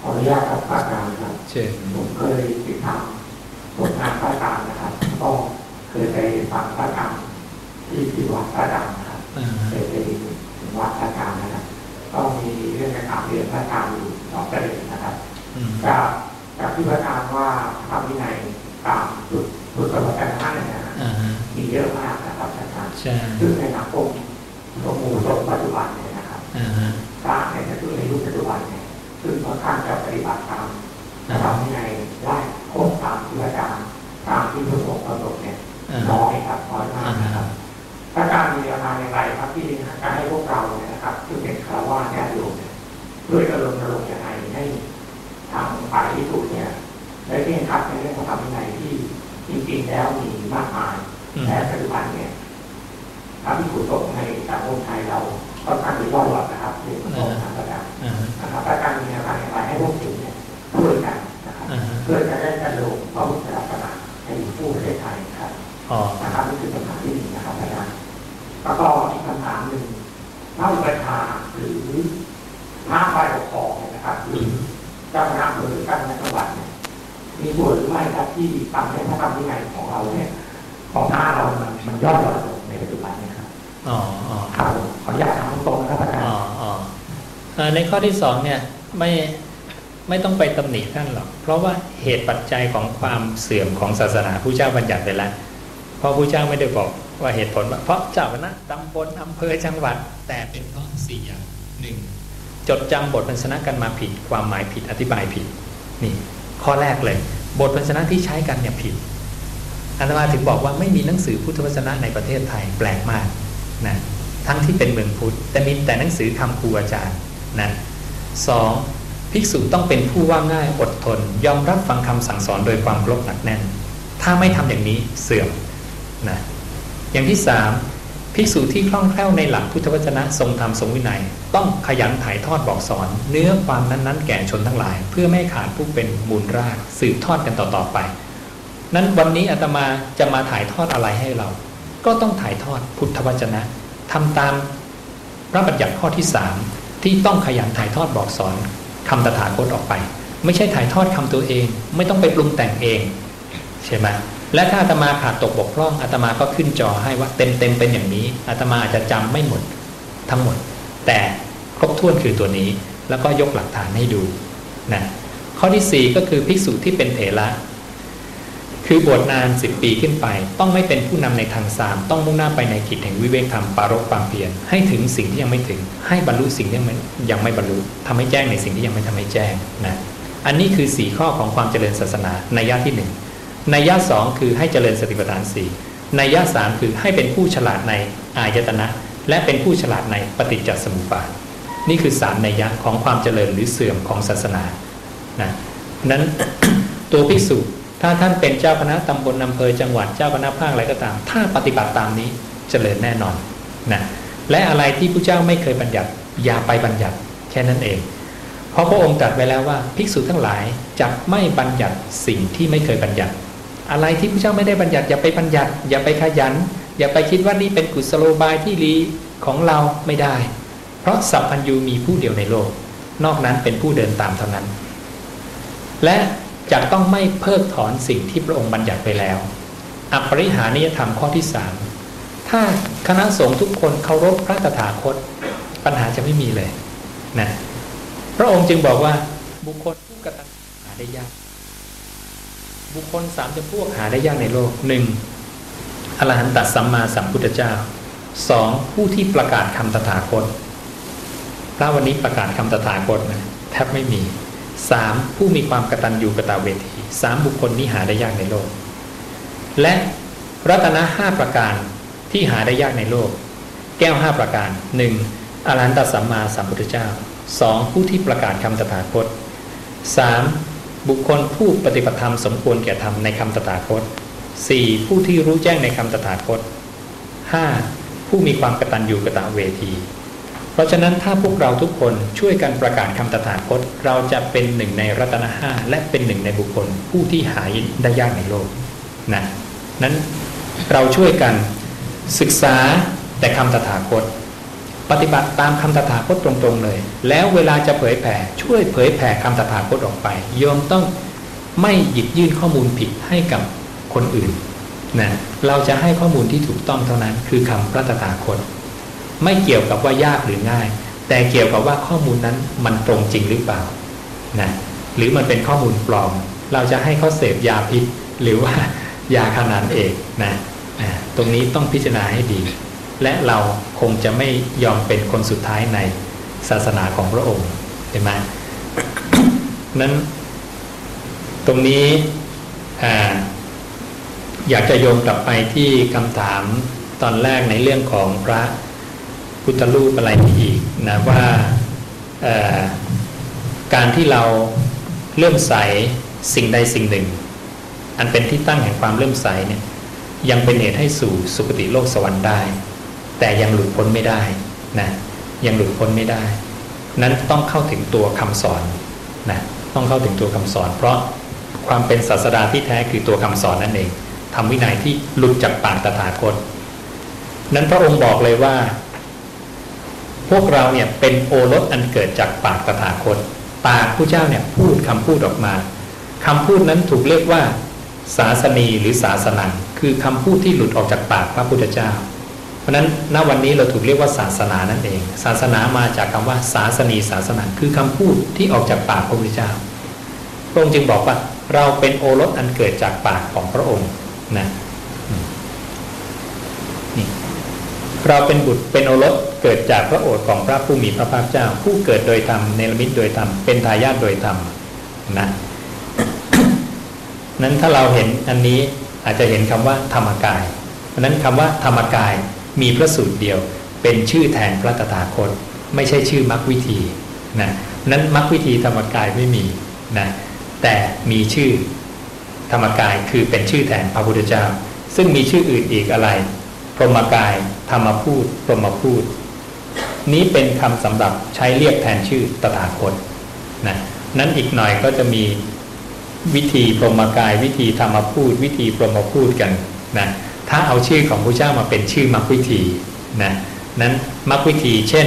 ขออนุญาตครับอาจารย์ครับเชิญผมเคยติดตามผลงานพระอาจารย์นะครับก็เคยไปฟังพระอาจารย์ ที่ที่วัดพระอาจารย์นะครับอ่าเคยไปถึงวัดพระอาจารย์นะครับ ก็มีเรื่องการถามเรียนพระอาจารย์อยู่สองประเด็นนะครับอืมจากจากที่พระอาจารย์ว่าทำวินัยตามจุดจุดประวัติศาสตร์เนี่ยนะอ่าฮะมีเยอะมากนะครับอาจารย์ใช่ซึ่งในสังคมสมมูลสมปัจจุบันเนี่ยนะครับอ่าฮะสร้างในปัจจุบันในยุคปัจจุบันเนี่ยซึ่งค่อนข้างจะปฏิบัติตามนะครับวินัยได้ครบตามที่พระอาจารย์ตามที่พระสงฆ์กำหนดเนี่ยอ่าน้ฮะอยครับน้อยมากนะครับ พระอาจารย์มีแนวทางอย่างไรครับที่จะให้พวกเราเนี่ยนะครับซึ่งเป็นคารวะญาติโยมเนี่ยช่วยกันรณรงค์ยังไงให้ทางฝ่ายที่ถูกเนี่ยได้เร่งครัดในเรื่องของธรรมวินัยที่จริงๆแล้วมีมากมายอืมแต่ปัจจุบันเนี่ยพระพิสุสงฆ์ในสังคมไทยเราค่อนข้างจะย่อยหลับนะครับเรื่องของทางประการอ่าฮะนะครับและการมีแนวทางอย่างไรให้พวกถึงเนี่ยช่วยกันนะครับอ่าฮะเพื่อจะได้กระโดดพระพุทธศาสนาให้อยู่คู่ประเทศไทยนะครับอ๋อนะครับนี่คือ แล้วก็อีกคำถามหนึ่งพระอุปชาหรือพระฝ่ายปกครองเนี่ยนะครับหรือเจ้าคณะอำเภอหรือเจ้าคณะจังหวัดเนี่ยมีส่วนหรือไม่ครับที่ทำให้พระธรรมวินัยของเราเนี่ยของหน้าเรามันมันย่อยลงในปัจจุบันเนี่ยครับอ๋ออ๋อครับผมขออนุญาตถามตรงๆนะครับอาจารอ๋อย์อ๋อเอ่อในข้อที่สองเนี่ยไม่ไม่ต้องไปตำหนิท่านหรอก เพราะว่าเหตุปัจจัยของความเสื่อมของศาสนาผู้เจ้าบัญญัติไปแล้วเพราะผู้เจ้าไม่ได้บอก ว่าเหตุผลว่าเพราะเจ้าคณะตำบลอำเภอจังหวัด แต่เป็นเพราะสี่อย่างหนึ่งจดจำบทพันชนะกันมาผิด ความหมายผิดอธิบายผิดนี่ข้อแรกเลย บทพันชนะที่ใช้กันเนี่ยผิดอาตมาถึงบอกว่าไม่มีหนังสือพุทธวจนะในประเทศไทยแปลกมากนะทั้งที่เป็นเมืองพุทธแต่มีแต่หนังสือคำครูอาจารย์นะสองภิกษุต้องเป็นผู้ว่าง่ายอดทน ยอมรับฟังคำสั่งสอนโดยความครพหนักแน่น ถ้าไม่ทำอย่างนี้เสื่อมนะ อย่างที่สามภิกษุที่คล่องแคล่วในหลักพุทธวจนะทรงธรรมทรงวินัย ต้องขยันถ่ายทอดบอกสอน เนื้อความนั้นๆ แก่ชนทั้งหลาย เพื่อไม่ขาดผู้เป็นมูลราก สืบทอดกันต่อๆไป นั้นวันนี้อาตมาจะมาถ่ายทอดอะไรให้เรา ก็ต้องถ่ายทอดพุทธวจนะทำตามพระบัญญัติข้อที่สามที่ต้องขยันถ่ายทอดบอกสอนคำตถาคตออกไป ไม่ใช่ถ่ายทอดคำตัวเอง ไม่ต้องไปปรุงแต่งเองใช่ไหม และถ้าอาตมาขาดตกบกพร่องอาตมาก็ขึ้นจอให้ว่าเต็มเต็มเป็นอย่างนี้อาตมาอาจจะจำไม่หมดทั้งหมด แต่ครบถ้วนคือตัวนี้ แล้วก็ยกหลักฐานให้ดูนะข้อที่สี่ก็คือภิกษุที่เป็นเถระคือบวชนานสิบปีขึ้นไป ต้องไม่เป็นผู้นำในทางสามต้องมุ่งหน้าไปในกิจแห่งวิเวกธรรมปารกความเพียรให้ถึงสิ่งที่ยังไม่ถึง ให้บรรลุสิ่งที่ยังไม่ยังไม่บรรลุทำให้แจ้งในสิ่งที่ยังไม่ทำให้แจ้งนะอันนี้คือสี่ข้อของความเจริญศาสนาในยะที่หนึ่ง นยะสองคือให้เจริญสติปัฏฐานสี่ในยะสามคือให้เป็นผู้ฉลาดในอายตนะ และเป็นผู้ฉลาดในปฏิจจสมุปบาทนี่คือสามในยะของความเจริญหรือเสื่อมของศาสนานะนั้นตัวภิกษุถ้าท่านเป็นเจ้าคณะตำบลอำเภอจังหวัดเจ้าคณะภาคอะไรก็ตาม ถ้าปฏิบัติตามนี้เจริญแน่นอนนะและอะไรที่ผู้เจ้าไม่เคยบัญญัติ อย่าไปบัญญัติแค่นั้นเอง เพราะพระองค์ตรัสไว้แล้วว่า ภิกษุทั้งหลายจะไม่บัญญัติสิ่งที่ไม่เคยบัญญัติ อะไรที่ผู้เจ้าไม่ได้บัญญัติอย่าไปบัญญัติ อย่าไปขยัน อย่าไปคิดว่านี่เป็นกุศโลบายที่ดีของเราไม่ได้ เพราะสัพพัญญูมีผู้เดียวในโลก นอกนั้นเป็นผู้เดินตามเท่านั้น และจะต้องไม่เพิกถอนสิ่งที่พระองค์บัญญัติไปแล้วอปริหานิยธรรมข้อที่สามถ้าคณะสงฆ์ทุกคนเคารพพระตถาคต ปัญหาจะไม่มีเลยนะพระองค์จึงบอกว่าบุคคลผู้กตัญญูหาได้ยาก บุคคลสามจำพวกหาได้ยากในโลกหนึ่งอรหันตสัมมาสัมพุทธเจ้าสองผู้ที่ประกาศคำตถาคตพระวันนี้ประกาศคำตถาคตนะแทบไม่มีสามผู้มีความกตัญญูกตาเวทีสามบุคคลนี้หาได้ยากในโลก และรัตนะห้าประการที่หาได้ยากในโลก แก้วห้าประการหนึ่งอรหันตสัมมาสัมพุทธเจ้าสองผู้ที่ประกาศคำตถาคตสาม บุคคลผู้ปฏิบัติธรรมสมควรแก่ธรรมในคำตถาคตสี่ผู้ที่รู้แจ้งในคำตถาคตห้าผู้มีความกตัญญูกตเวที เพราะฉะนั้นถ้าพวกเราทุกคนช่วยกันประกาศคำตถาคต เราจะเป็นหนึ่งในรัตนห้าและเป็นหนึ่งในบุคคลผู้ที่หายได้ยากในโลกนะนั้นเราช่วยกันศึกษาแต่คำตถาคต ปฏิบัติตามคำตถาคตตรงๆเลย แล้วเวลาจะเผยแผ่ช่วยเผยแผ่คำตถาคตออกไปโยมต้องไม่หยิบยื่นข้อมูลผิดให้กับคนอื่นนะเราจะให้ข้อมูลที่ถูกต้องเท่านั้น คือคำพระตถาคต ไม่เกี่ยวกับว่ายากหรือง่าย แต่เกี่ยวกับว่าข้อมูลนั้นมันตรงจริงหรือเปล่านะหรือมันเป็นข้อมูลปลอม เราจะให้เขาเสพยาพิษ หรือว่ายาขนานเอกนะตรงนี้ต้องพิจารณาให้ดี และเราคงจะไม่ยอมเป็นคนสุดท้ายในศาสนาของพระองค์เห็นไหมนั้นตรงนี้อยากจะโยงกลับไปที่คำถามตอนแรกในเรื่องของพระพุทธรูปอะไรอีกนะว่าการที่เราเลื่อมใสสิ่งใดสิ่งหนึ่ง อันเป็นที่ตั้งแห่งความเลื่อมใสเนี่ยยังเป็นเหตุให้สู่สุคติโลกสวรรค์ได้ แต่ยังหลุดพ้นไม่ได้นะยังหลุดพ้นไม่ได้ นั้นต้องเข้าถึงตัวคำสอนนะต้องเข้าถึงตัวคำสอน เพราะความเป็นศาสดาที่แท้คือตัวคำสอนนั่นเองทำวินัยที่หลุดจากปากตถาคต นั้นพระองค์บอกเลยว่า พวกเราเนี่ยเป็นโอรสอันเกิดจากปากตถาคต ปากผู้เจ้าเนี่ยพูดคำพูดออกมาคำพูดนั้นถูกเรียกว่าศาสนีหรือศาสนังคือคำพูดที่หลุดออกจากปากพระพุทธเจ้า ราะนั้นณวันนี้เราถูกเรียกว่าศาสนานั่นเอง ศาสนามาจากคำว่า ศาสนีศาสนังคือคำพูดที่ออกจากปากพระพุทธเจ้าพระองค์จึงบอกว่าเราเป็นโอรสอันเกิดจากปากของพระองค์นะนี่เราเป็นบุตรเป็นโอรสเกิดจากพระโอษฐ์ของพระผู้มีพระภาคเจ้า ผู้เกิดโดยธรรมเนรมิตโดยธรรมเป็นทายาทโดยธรรมนะนั้นถ้าเราเห็นอันนี้อาจจะเห็นคำว่าธรรมกายเพราะนั้นคำว่าธรรมกาย มีพระสูตรเดียว เป็นชื่อแทนพระตถาคต ไม่ใช่ชื่อมรรควิธีนะนั้นมรรควิธีธรรมกายไม่มีนะแต่มีชื่อธรรมกายคือเป็นชื่อแทนพระพุทธเจ้า ซึ่งมีชื่ออื่นอีกอะไร พรหมกาย ธรรมพูดพรหมพูด นี้เป็นคำสำหรับใช้เรียกแทนชื่อตถาคตนะนั้นอีกหน่อยก็จะมีวิธีพรหมกาย วิธีธรรมพูด วิธีพรหมพูดกันนะ ถ้าเอาชื่อของพระเจ้ามาเป็นชื่อมรรควิธีนะนั้นมรรควิธี เช่น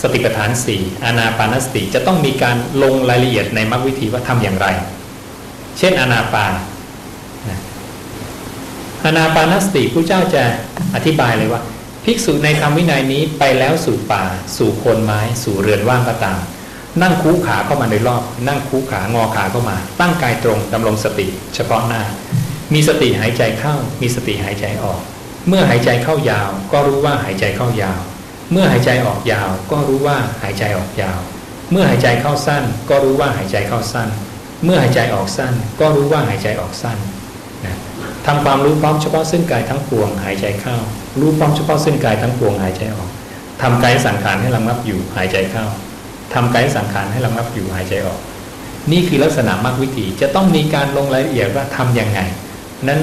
สติปัฏฐานสี่อานาปานสติจะต้องมีการลงรายละเอียดในมรรควิธีว่าทำอย่างไร เช่นอานาปานอานาปานสติผู้เจ้าจะอธิบายเลยว่า ภิกษุในธรรมวินัยนี้ไปแล้วสู่ป่า สู่โคนไม้ สู่เรือนว่างก็ตาม นั่งคูขาเข้ามาในรอบ นั่งคูขางอขาเข้ามา ตั้งกายตรงดำรงสติ เฉพาะหน้า มีสติหายใจเข้า มีสติหายใจออก เมื่อหายใจเข้ายาว ก็รู้ว่าหายใจเข้ายาว เมื่อหายใจออกยาว ก็รู้ว่าหายใจออกยาว เมื่อหายใจเข้าสั้น ก็รู้ว่าหายใจเข้าสั้น เมื่อหายใจออกสั้น ก็รู้ว่าหายใจออกสั้นทำความรู้พร้อมเฉพาะซึ่งกายทั้งปวงหายใจเข้า รู้พร้อมเฉพาะซึ่งกายทั้งปวงหายใจออกทำกายสังขารให้ระงับอยู่หายใจเข้าทำกายสังขารให้ระงับอยู่หายใจออก นี่คือลักษณะมรรควิธีจะต้องมีการลงรายละเอียดว่าทำยังไง นั้น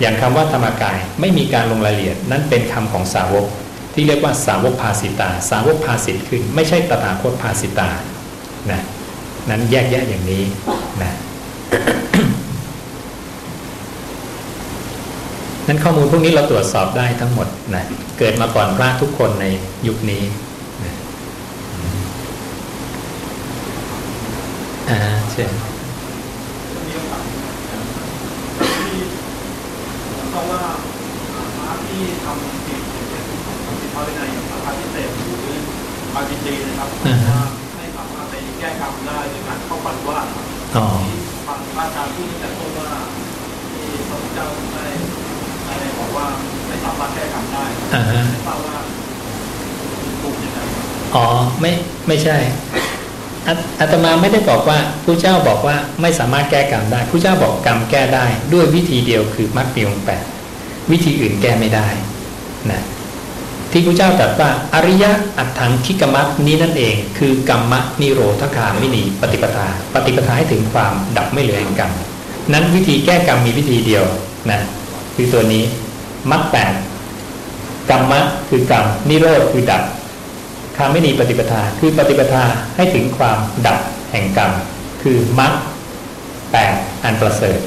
อย่างคำว่าธรรมกายไม่มีการลงรายละเอียด นั้นเป็นคำของสาวก ที่เรียกว่าสาวกภาสิตา สาวกภาสิตขึ้น ไม่ใช่ตถาคตภาสิตานะนั้นแยกแยะอย่างนี้นะนั้นข้อมูลพวกนี้เราตรวจสอบได้ทั้งหมดนะเกิดมาก่อนพระทุกคนในยุคนี้อ่าเช่นเพราะว่าพระ ที่ทำผิดผิดพระวินัยพระพิเศษหรืออาจิจีนะครับว่าไม่สามารถไปแก้กรรมได้โดยการเข้าปันว่าอ๋อพระอาจารย์พูดแต่ต้นว่าที่พระเจ้าได้บอกว่าไม่สามารถแก้กรรมได้อ่าฮะทราบว่าถูกยังไงอ๋อไม่ไม่ใช่อาตมาไม่ได้บอกว่าผู้เจ้าบอกว่าไม่สามารถแก้กรรมได้ผู้เจ้าบอกกรรมแก้ได้ด้วยวิธีเดียวคือมรรคปีองแปด วิธีอื่นแก้ไม่ได้นะที่พระเจ้าตรัสว่าอริยะอัตถังคิกมัตนี้นั่นเอง คือกรรมะนิโรธคามินีปฏิปทา ปฏิปทาให้ถึงความดับไม่เหลือแห่งกรรมนั้นวิธีแก้กรรมมีวิธีเดียวนะคือตัวนี้มัดแปดกรรมะคือกรรมนิโรธคือดับคาไม่นีปฏิปทา คือปฏิปทาให้ถึงความดับแห่งกรรมคือมัดแปดอันประเสริฐ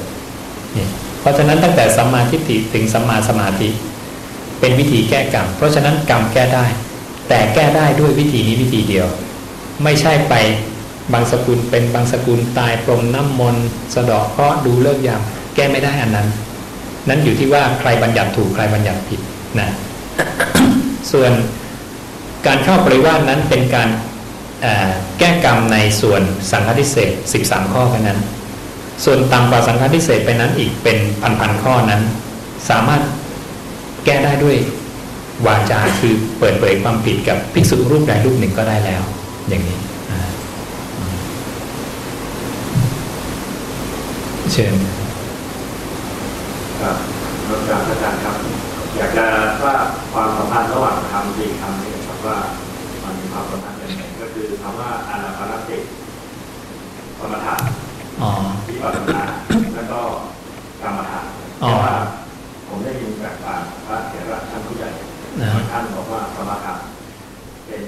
นี่ เพราะฉะนั้นตั้งแต่สัมมาทิฏฐิถึงสัมมาสมาธิ เป็นวิธีแก้กรรม เพราะฉะนั้นกรรมแก้ได้ แต่แก้ได้ด้วยวิธีนี้วิธีเดียว ไม่ใช่ไปบางสกุลเป็นบางสกุลตายปรมน้ำมนต์สะดอกเคราะห์ดูเลิกยามแก้ไม่ได้อันนั้น นั้นอยู่ที่ว่าใครบัญญัติถูกใครบัญญัติผิดนะส่วนการเข้าปริวาสนั้นเป็นการแก้กรรมในส่วนสังฆทิเศษ13 ข้อแค่นั้น ส่วนต่ำกว่าสังฆทิเศษไปนั้นอีกเป็นพันๆข้อนั้น สามารถแก้ได้ด้วยวาจาคือเปิดเผยความผิดกับภิกษุรูปใดรูปหนึ่งก็ได้แล้ว อย่างนี้เชิญครับรบการอาจารย์ครับ อยากจะทราบความสัมพันธ์ระหว่างคำสี่คำนี้ครับว่ามันมีความสัมพันธ์ยังไงก็คือคำว่าอานาปานสติสมถะ วิปัสสนาแล้วก็กรรมฐานเพราะว่าผมได้ยินจากปากพระเถระท่านผู้ใหญ่ท่านบอกว่าสมถะเป็น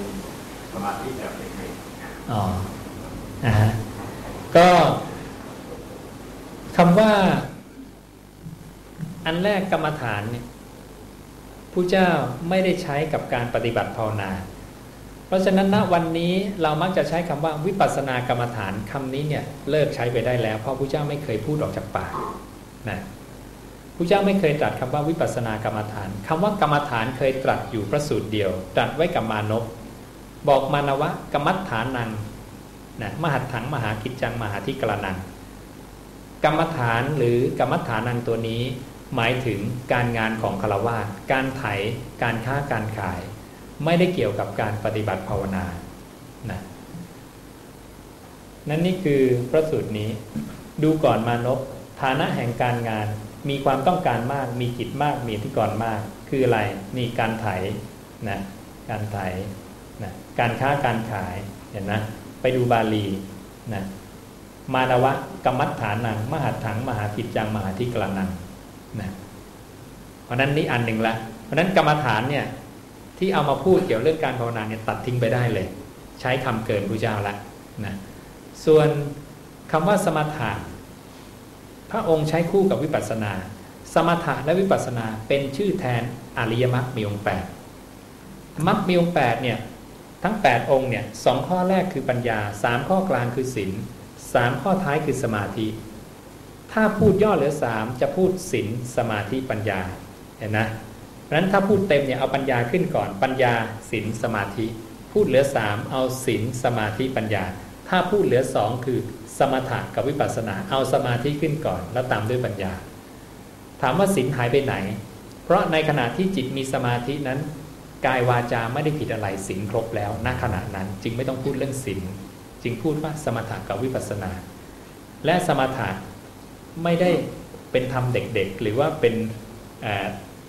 สมาธิแบบเด็กๆอ๋อนะฮะก็คำว่า อันแรกกรรมฐานเนี่ยผู้เจ้าไม่ได้ใช้กับการปฏิบัติภาวนาเพ ราะฉะนั้นณวันนี้เรามักจะใช้คำว่าวิปัสสนากรรมฐานคำนี้เนี่ยเลิกใช้ไปได้แล้ว เพราะผู้เจ้าไม่เคยพูดออกจากปากนะผู้เจ้าไม่เคยตรัสคำว่าวิปัสสนากรรมฐานคำว่ากรรมฐานเคยตรัสอยู่พระสูตรเดียว ตรัสไว้กับมานพบอกมานวะกรรมฐานังนะมหัตถังมหากิจจังมหาธิกรนังกรรมฐานหรือกรรมฐานังตัวนี้ หมายถึงการงานของคารวะการไถการค้าการขาย ไม่ได้เกี่ยวกับการปฏิบัติภาวนานะนั่นนี่คือพระสูตรนี้ ดูก่อนมานพฐานะแห่งการงานมีความต้องการมาก มีกิจมาก มีที่ก่อนมาก คืออะไรนี่การไถนะการไถนะการค้าการขายเห็นนะไปดูบาลีนะมานวะกรรมัฏฐานัง มหาถัง มหากิจจัง มหาธิกรนังนะเพราะนั้นนี่อันหนึ่งละเพราะนั้นกรรมฐานเนี่ย ที่เอามาพูดเกี่ยวเรื่องการภาวนาเนี่ยตัดทิ้งไปได้เลย ใช้คำเกินพระเจ้าละนะส่วนคำว่าสมถะพระองค์ใช้คู่กับวิปัสสนา สมถะและวิปัสสนาเป็นชื่อแทนอริยมรรคมีองค์แปดมรรคมีองค์แปดเนี่ยทั้ง 8 องค์เนี่ยสองข้อแรกคือปัญญาสามข้อกลางคือศีลสามข้อท้ายคือสมาธิ ถ้าพูดย่อเหลือสามจะพูดศีลสมาธิปัญญาเห็นนะ ราะนั้นถ้าพูดเต็มเนี่ยเอาปัญญาขึ้นก่อน ปัญญาศีลสมาธิ พูดเหลือสามเอาศีลสมาธิปัญญา ถ้าพูดเหลือสองคือสมถะกับวิปัสสนา เอาสมาธิขึ้นก่อน แล้วตามด้วยปัญญา ถามว่าศีลหายไปไหน เพราะในขณะที่จิตมีสมาธินั้นกายวาจาไม่ได้ผิดอะไรศีลครบแล้วณขณะนั้นจึงไม่ต้องพูดเรื่องศีลจึงพูดว่าสมถะกับวิปัสสนา และสมถะไม่ได้เป็นธรรมเด็กๆ หรือว่าเป็น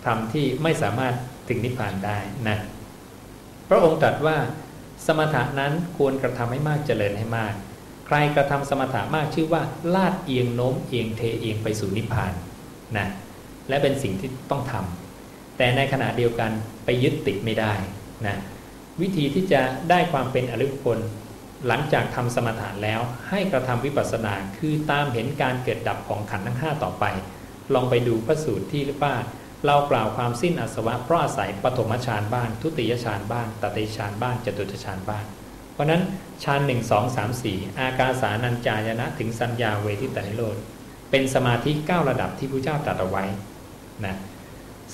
ธรรมที่ไม่สามารถถึงนิพพานได้นะพระองค์ตรัสว่าสมถะนั้นควรกระทำให้มากเจริญให้มาก ใครกระทำสมถะมากชื่อว่า ลาดเอียงโน้มเอียงเทเอียงไปสู่นิพพานนะและเป็นสิ่งที่ต้องทำแต่ในขณะเดียวกันไปยึดติดไม่ได้นะวิธีที่จะได้ความเป็นอริยบุคคลหลังจากทำสมถะแล้วให้กระทำวิปัสสนาคือตามเห็นการเกิดดับของขันธ์ทั้งห้าต่อไป ลองไปดูพระสูตรที่หรือป้า เรากล่าวความสิ้นอสวะเพราะอาศัยปฐมฌานบ้างทุติยฌานบ้างตติฌานบ้างจตุตฌานบ้างเพราะนั้นฌานหนึ่งสองสามสี่อากาสานัญจายนะถึงสัญญาเวทิตานิโรธเป็นสมาธิเก้าระดับที่พระเจ้าตรัสเอาไว้นะ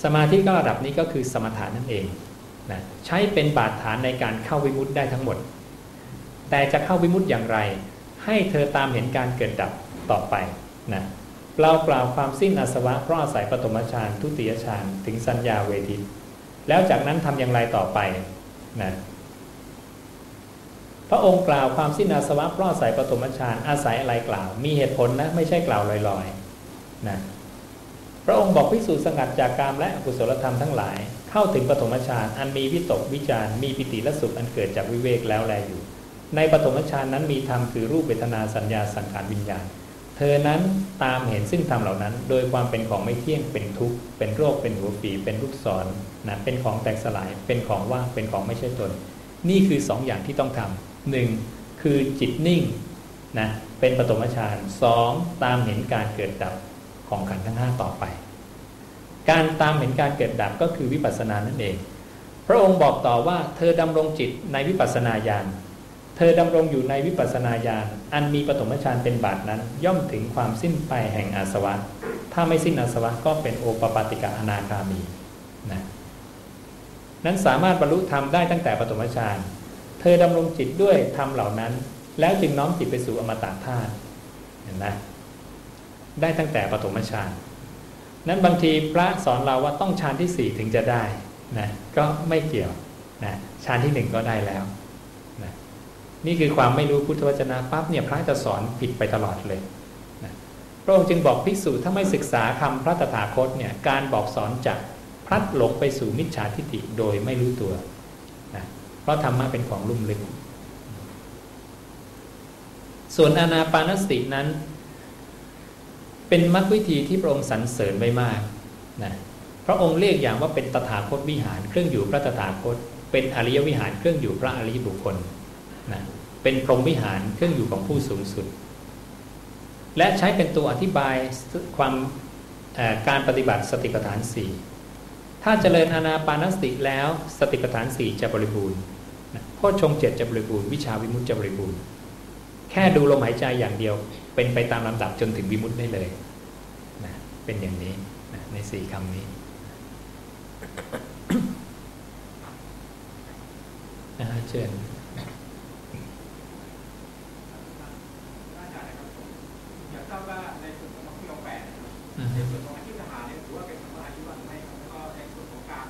สมาธิเก้าระดับนี้ก็คือสมถานั่นเองนะใช้เป็นบาดฐานในการเข้าวิมุตได้ทั้งหมด แต่จะเข้าวิมุตติอย่างไร ให้เธอตามเห็นการเกิดดับต่อไปนะ เรากล่าวความสิ้นอาสวะเพราะอาศัยปฐมฌานทุติยฌานถึงสัญญาเวทิตแล้วจากนั้นทำอย่างไรต่อไปนะพระองค์กล่าวความสิ้นอาสวะเพราะอาศัยปฐมฌานอาศัยอะไรกล่าว มีเหตุผลนะไม่ใช่กล่าวลอยๆนะพระองค์บอกพิสูจน์สงัดจากกามและอกุศลธรรมทั้งหลาย เข้าถึงปฐมฌานอันมีวิตกวิจารมีปิติและสุขอันเกิดจากวิเวกแล้วแลอยู่ ในปฐมฌานนั้นมีธรรมคือรูปเวทนาสัญญาสังขารวิญญาณ เธอนั้นตามเห็นซึ่งธรรมเหล่านั้น โดยความเป็นของไม่เที่ยงเป็นทุกข์เป็นโรคเป็นหัวปีเป็นลูกศรนะเป็นของแตกสลายเป็นของว่างเป็นของไม่ใช่ตน นี่คือสองอย่างที่ต้องทำหนึ่งคือจิตนิ่งนะเป็นปฐมฌานสองตามเห็นการเกิดดับของขันธ์ทั้งห้าต่อไป การตามเห็นการเกิดดับก็คือวิปัสสนานั่นเอง พระองค์บอกต่อว่าเธอดำรงจิตในวิปัสสนาญาณ ธอดำรงอยู่ในวิปัสสนาญาณอันมีปฐมฌานเป็นบาทนั้น ย่อมถึงความสิ้นไปแห่งอาสวะ ถ้าไม่สิ้นอาสวะก็เป็นโอปปาติกะอนาคามีนะนั้นสามารถบรรลุธรรมได้ตั้งแต่ปฐมฌานเธอดำรงจิตด้วยธรรมเหล่านั้น แล้วจึงน้อมจิตไปสู่อมตะธาตุเห็นไหมได้ตั้งแต่ปฐมฌานนั้นบางทีพระสอนเราว่าต้องฌานที่สี่ถึงจะได้นะก็ไม่เกี่ยวนะฌานที่หนึ่งก็ได้แล้ว นี่คือความไม่รู้พุทธวจนะปั๊บเนี่ยพระจะสอนผิดไปตลอดเลยนะพระองค์จึงบอกภิกษุถ้าไม่ศึกษาคำพระตถาคตเนี่ยการบอกสอนจะพลัดหลงไปสู่มิจฉาทิฏฐิโดยไม่รู้ตัวนะเพราะธรรมะเป็นของลุ่มลึก ส่วนอานาปานสตินั้น เป็นมรรควิธีที่พระองค์สรรเสริญไว้มากนะพระองค์เรียกอย่างว่าเป็นตถาคตวิหารเครื่องอยู่พระตถาคต เป็นอริยวิหารเครื่องอยู่พระอริยบุคคล นะเป็นพรหมวิหารเครื่องอยู่ของผู้สูงสุด และใช้เป็นตัวอธิบายความการปฏิบัติสติปัฏฐานสี่ถ้าเจริญอานาปานสติแล้วสติปัฏฐานสี่จะบริบูรณ์โพชงเจ็ดจะบริบูรณ์วิชาวิมุตจะบริบูรณ์แค่ดูลมหายใจอย่างเดียว เป็นไปตามลำดับจนถึงวิมุตได้เลยนะเป็นอย่างนี้นะในสี่คำนี้นะฮะเชิญอยากทราบว่าในส่วนของมัคคิโลแปดในส่วนของอาชีพทหารเนี่ยถือว่าเป็นคำว่าอาชีพวันไหมแล้วก็ในส่วนของการ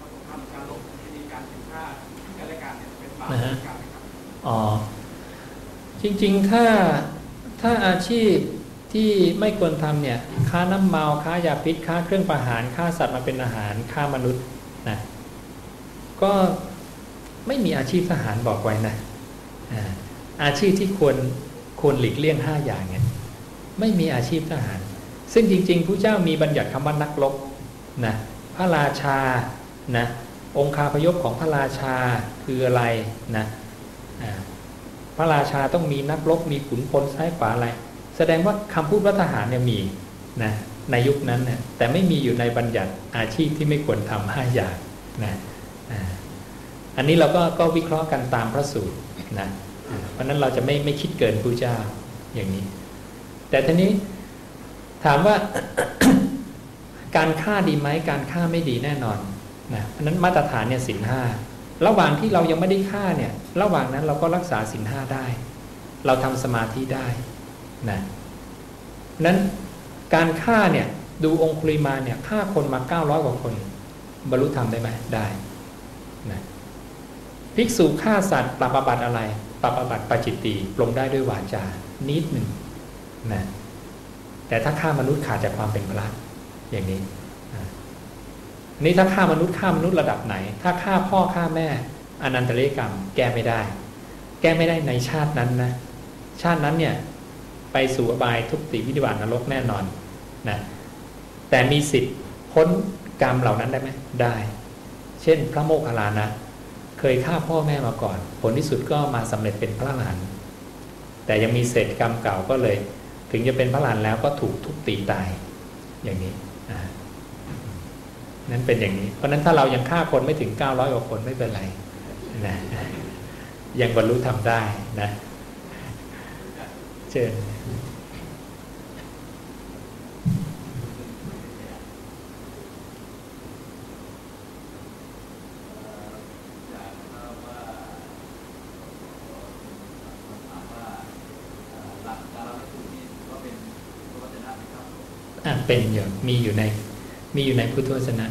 ผสมการการลบมีการถึงค่าการรายการเนี่ยเป็นปการไหมครับอ๋อ จริง ๆ ถ้า ถ้าอาชีพที่ไม่ควรทำเนี่ย ค้าน้ำเมา ค้ายาพิษ ค้าเครื่องประหาร ค้าสัตว์มาเป็นอาหาร ค้ามนุษย์นะ ก็ไม่มีอาชีพทหารบอกไว้นะ อาชีพที่ควรควรหลีกเลี่ยงห้าอย่างเนี่ย ไม่มีอาชีพทหาร ซึ่งจริง ๆ ผู้เจ้ามีบัญญัติคำว่านักรบนะพระราชานะองค์คาพยพของพระราชาคืออะไรนะพระราชาต้องมีนักรบมีขุนพลซ้ายขวาอะไร แสดงว่าคำพูดว่าทหารเนี่ยมีนะในยุคนั้นเนี่ยแต่ไม่มีอยู่ในบัญญัติอาชีพที่ไม่ควรทำห้าอย่างนะอันนี้เราก็ก็วิเคราะห์กันตามพระสูตรนะเพราะนั้นเราจะไม่ไม่คิดเกินพระเจ้าอย่างนี้ แต่ทีนี้ ถามว่าการฆ่าดีไหมการฆ่าไม่ดีแน่นอนนะเพราะนั้นมาตรฐานเนี่ยสินห้าระหว่างที่เรายังไม่ได้ฆ่าเนี่ยระหว่างนั้นเราก็รักษาสินห้าได้ เราทำสมาธิได้นะนั้นการฆ่าเนี่ยดูองคุลิมาเนี่ยฆ่าคนมาเก้าร้อยกว่าคน บรรลุธรรมได้ไหมได้นะภิกษุฆ่าสัตว์ปรับบัติอะไร ปรับบัติปจิตตีปลงได้ด้วยวาจานิดหนึ่งนะ แต่ถ้าฆ่ามนุษย์ขาดจากความเป็นพระอย่างนี้นี่ถ้าฆ่ามนุษย์ฆ่ามนุษย์ระดับไหน ถ้าฆ่าพ่อฆ่าแม่อนันตเลกรรม แก้ไม่ได้ แก้ไม่ได้ในชาตินั้นนะชาตินั้นเนี่ยไปสู่อบายทุกติวิธิบาตนรกแน่นอนนะแต่มีสิทธิ์พ้นกรรมเหล่านั้นได้ไหมได้ เช่น พระโมคคัลลานะ เคยฆ่าพ่อแม่มาก่อน ผลที่สุดก็มาสำเร็จเป็นพระอรหันต์แต่ยังมีเศษกรรมเก่าก็เลย ถึงจะเป็นพระหลานแล้วก็ถูกทุกตีตายอย่างนี้นั้นเป็นอย่างนี้ เพราะนั้นถ้าเรายังฆ่าคนไม่ถึงเก้าร้อยกว่าคนไม่เป็นไรนะยังบรรลุทำได้นะเชิญ เป็นอยู่มีอยู่ในมีอยู่ในพุทธวจนะ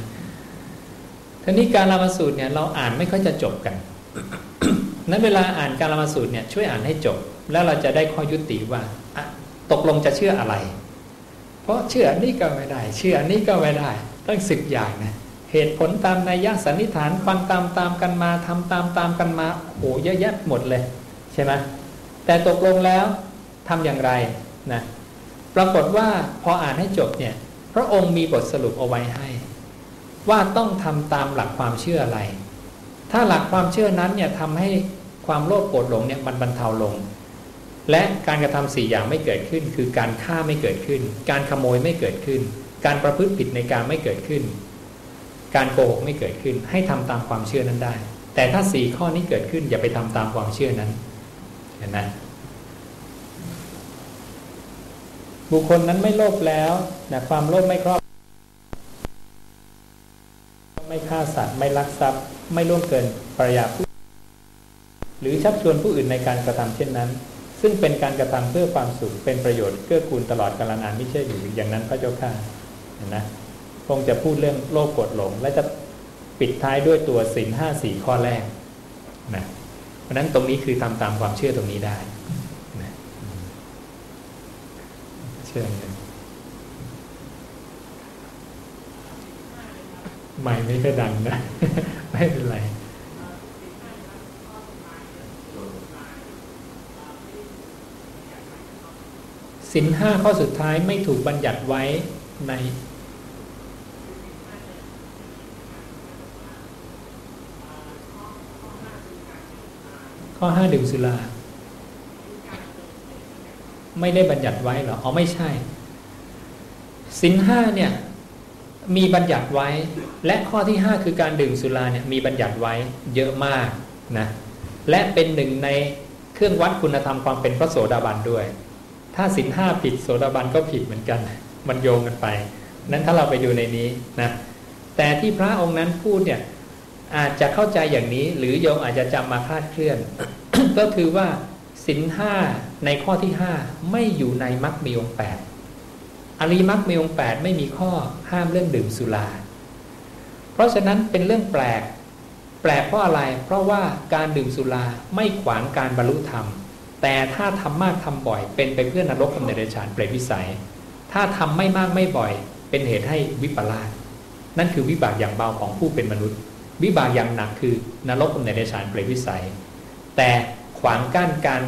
ทีนี้การลามาสูตรเนี่ยเราอ่านไม่ค่อยจะจบกัน นั้นเวลาอ่านการลามาสูตรเนี่ยช่วยอ่านให้จบ แล้วเราจะได้ข้อยุติว่าตกลงจะเชื่ออะไร เพราะเชื่ออันนี้ก็ไม่ได้ เชื่ออันนี้ก็ไม่ได้ ตั้งสึกอย่างนะเหตุผลตามในยะสันนิษฐานฟังตามตามกันมาทำตามตามกันมาโอ้เยอะแยะหมดเลย ใช่ไหมแต่ตกลงแล้วทำอย่างไรนะ ปรากฏว่าพออ่านให้จบเนี่ยพระองค์มีบทสรุปเอาไว้ให้ ว่าต้องทำตามหลักความเชื่ออะไร ถ้าหลักความเชื่อนั้นเนี่ยทำให้ความโลภโกรธหลงเนี่ยมันบรรเทาลง และการกระทำสี่อย่างไม่เกิดขึ้น คือการฆ่าไม่เกิดขึ้น การขโมยไม่เกิดขึ้น การประพฤติผิดในการไม่เกิดขึ้น การโกหกไม่เกิดขึ้น ให้ทำตามความเชื่อนั้นได้ แต่ถ้าสี่ข้อนี้เกิดขึ้นอย่าไปทำตามความเชื่อนั้นเห็นไหม บุคคลนั้นไม่โลภแล้วนะความโลภไม่ครอบ ไม่ฆ่าสัตว์ไม่ลักทรัพย์ ไม่ล่วงเกินภรรยาผู้หรือชักชวนผู้อื่นในการกระทำเช่นนั้น ซึ่งเป็นการกระทำเพื่อความสุขเป็นประโยชน์เกื้อกูลตลอดกาลนานไม่ใช่หรืออย่างนั้นพระเจ้าข้าเห็นนะคงจะพูดเรื่องโลภกดหลง และจะปิดท้ายด้วยตัวสินห้าสี่ข้อแรกนะเพราะนั้นตรงนี้คือทำตามความเชื่อตรงนี้ได้ เชื่อเลยไม่ไม่ค่อยดังนะ ไม่เป็นไรสินห้าข้อสุดท้ายไม่ถูกบัญญัติไว้ในข้อห้าดื่มสุรา ไม่ได้บัญญัติไว้หรออ๋อไม่ใช่สินห้าเนี่ยมีบัญญัติไว้ และข้อที่ห้าคือการดื่มสุราเนี่ยมีบัญญัติไว้เยอะมากนะและเป็นหนึ่งในเครื่องวัดคุณธรรมความเป็นพระโสดาบันด้วย ถ้าสินห้าผิดโสดาบันก็ผิดเหมือนกัน มันโยงกันไป นั้นถ้าเราไปดูในนี้นะแต่ที่พระองค์นั้นพูดเนี่ยอาจจะเข้าใจอย่างนี้ หรือโยมอาจจะจำมาคลาดเคลื่อน ก็คือว่า สินห้าในข้อที่ห้าไม่อยู่ในมรรคมีองแปดอริมรรคมีองแปดไม่มีข้อห้ามเรื่องดื่มสุรา เพราะฉะนั้นเป็นเรื่องแปลก แปลกเพราะอะไร เพราะว่าการดื่มสุราไม่ขวางการบรรลุธรรม แต่ถ้าทำมากทำบ่อย เป็นไปเพื่อนรกกำเนิดฉานเปรตวิสัย ถ้าทำไม่มากไม่บ่อย เป็นเหตุให้วิปลาสนั่นคือวิบากอย่างเบาของผู้เป็นมนุษย์ วิบากอย่างหนักคือนรกกำเนิดฉานเปรตวิสัย แต่ ขวางกั้นการ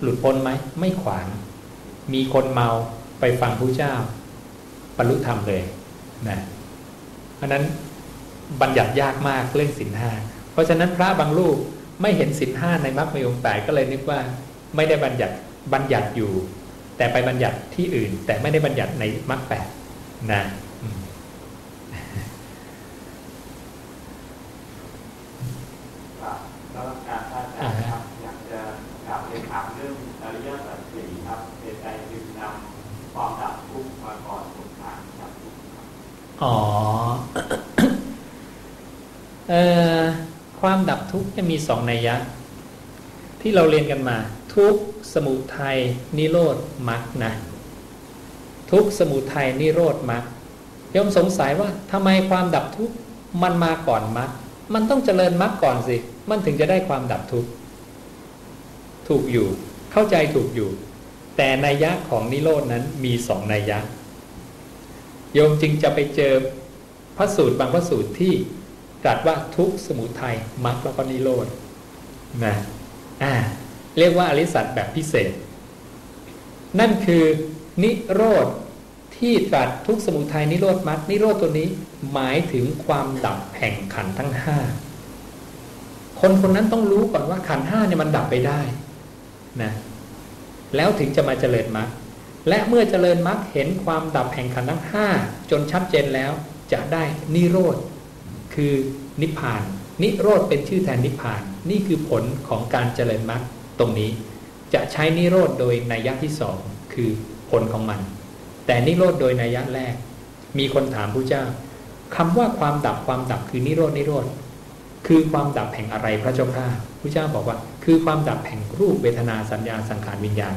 หลุดพ้นไหม ไม่ขวาง มีคนเมาไปฟังพระเจ้าบรรลุธรรมเลยนะเพราะนั้นบัญญัติยากมากเรื่องสินห้าเพราะฉะนั้นพระบางรูปไม่เห็นสินห้าในมรรคมยงแปดก็เลยนึกว่าไม่ได้บัญญัติบัญญัติอยู่ แต่ไปบัญญัติที่อื่น แต่ไม่ได้บัญญัติในมรรคแปดนะแล้วการท่านอาจารย์ครับอยากจะกลับเรียนถามเรื่องอริยสัจสี่ครับเหตุใดจึงนำความดับทุกข์มาก่อนผลทางดับทุกข์ครับ อ๋อเออความดับทุกข์จะมีสองนัยยะ ที่เราเรียนกันมา ทุกข์สมุทัยนิโรธมรรคนะ ทุกข์สมุทัยนิโรธมรรคยมสงสัยว่าทำไมความดับทุกข์มันมาก่อนมรรคมันต้องเจริญมรรคก่อนสิ มันถึงจะได้ความดับทุกข์ถูกอยู่ เข้าใจถูกอยู่ แต่นัยยะของนิโรดนั้นมีสองนัยยะ โยมจึงจะไปเจอพระสูตรบางพระสูตรที่ตรัสว่าทุกสมุทัยมรรคแล้วก็นิโรธนะอ่าเรียกว่าอริสัตแบบพิเศษ นั่นคือนิโรธที่ตรัสทุกสมุทัยนิโรธมรรคนิโรธตัวนี้หมายถึงความดับแห่งขันทั้งห้าคนคนนั้นต้องรู้ก่อนว่าขันห้าเนี่ยมันดับไปได้นะแล้วถึงจะมาเจริญมรรค และเมื่อเจริญมรรคเห็นความดับแห่งขันธ์ทั้งห้าจนชัดเจนแล้วจะได้นิโรธคือนิพพาน นิโรธเป็นชื่อแทนนิพพาน นี่คือผลของการเจริญมรรคตรงนี้ จะใช้นิโรธโดยนัยยะที่สองคือผลของมัน แต่นิโรธโดยนัยยะแรก มีคนถามพระเจ้าคำว่าความดับความดับคือนิโรธนิโรธคือความดับแห่งอะไรพระเจ้าข้าพระเจ้าบอกว่า คือความดับแห่งรูปเวทนาสัญญาสังขารวิญญาณ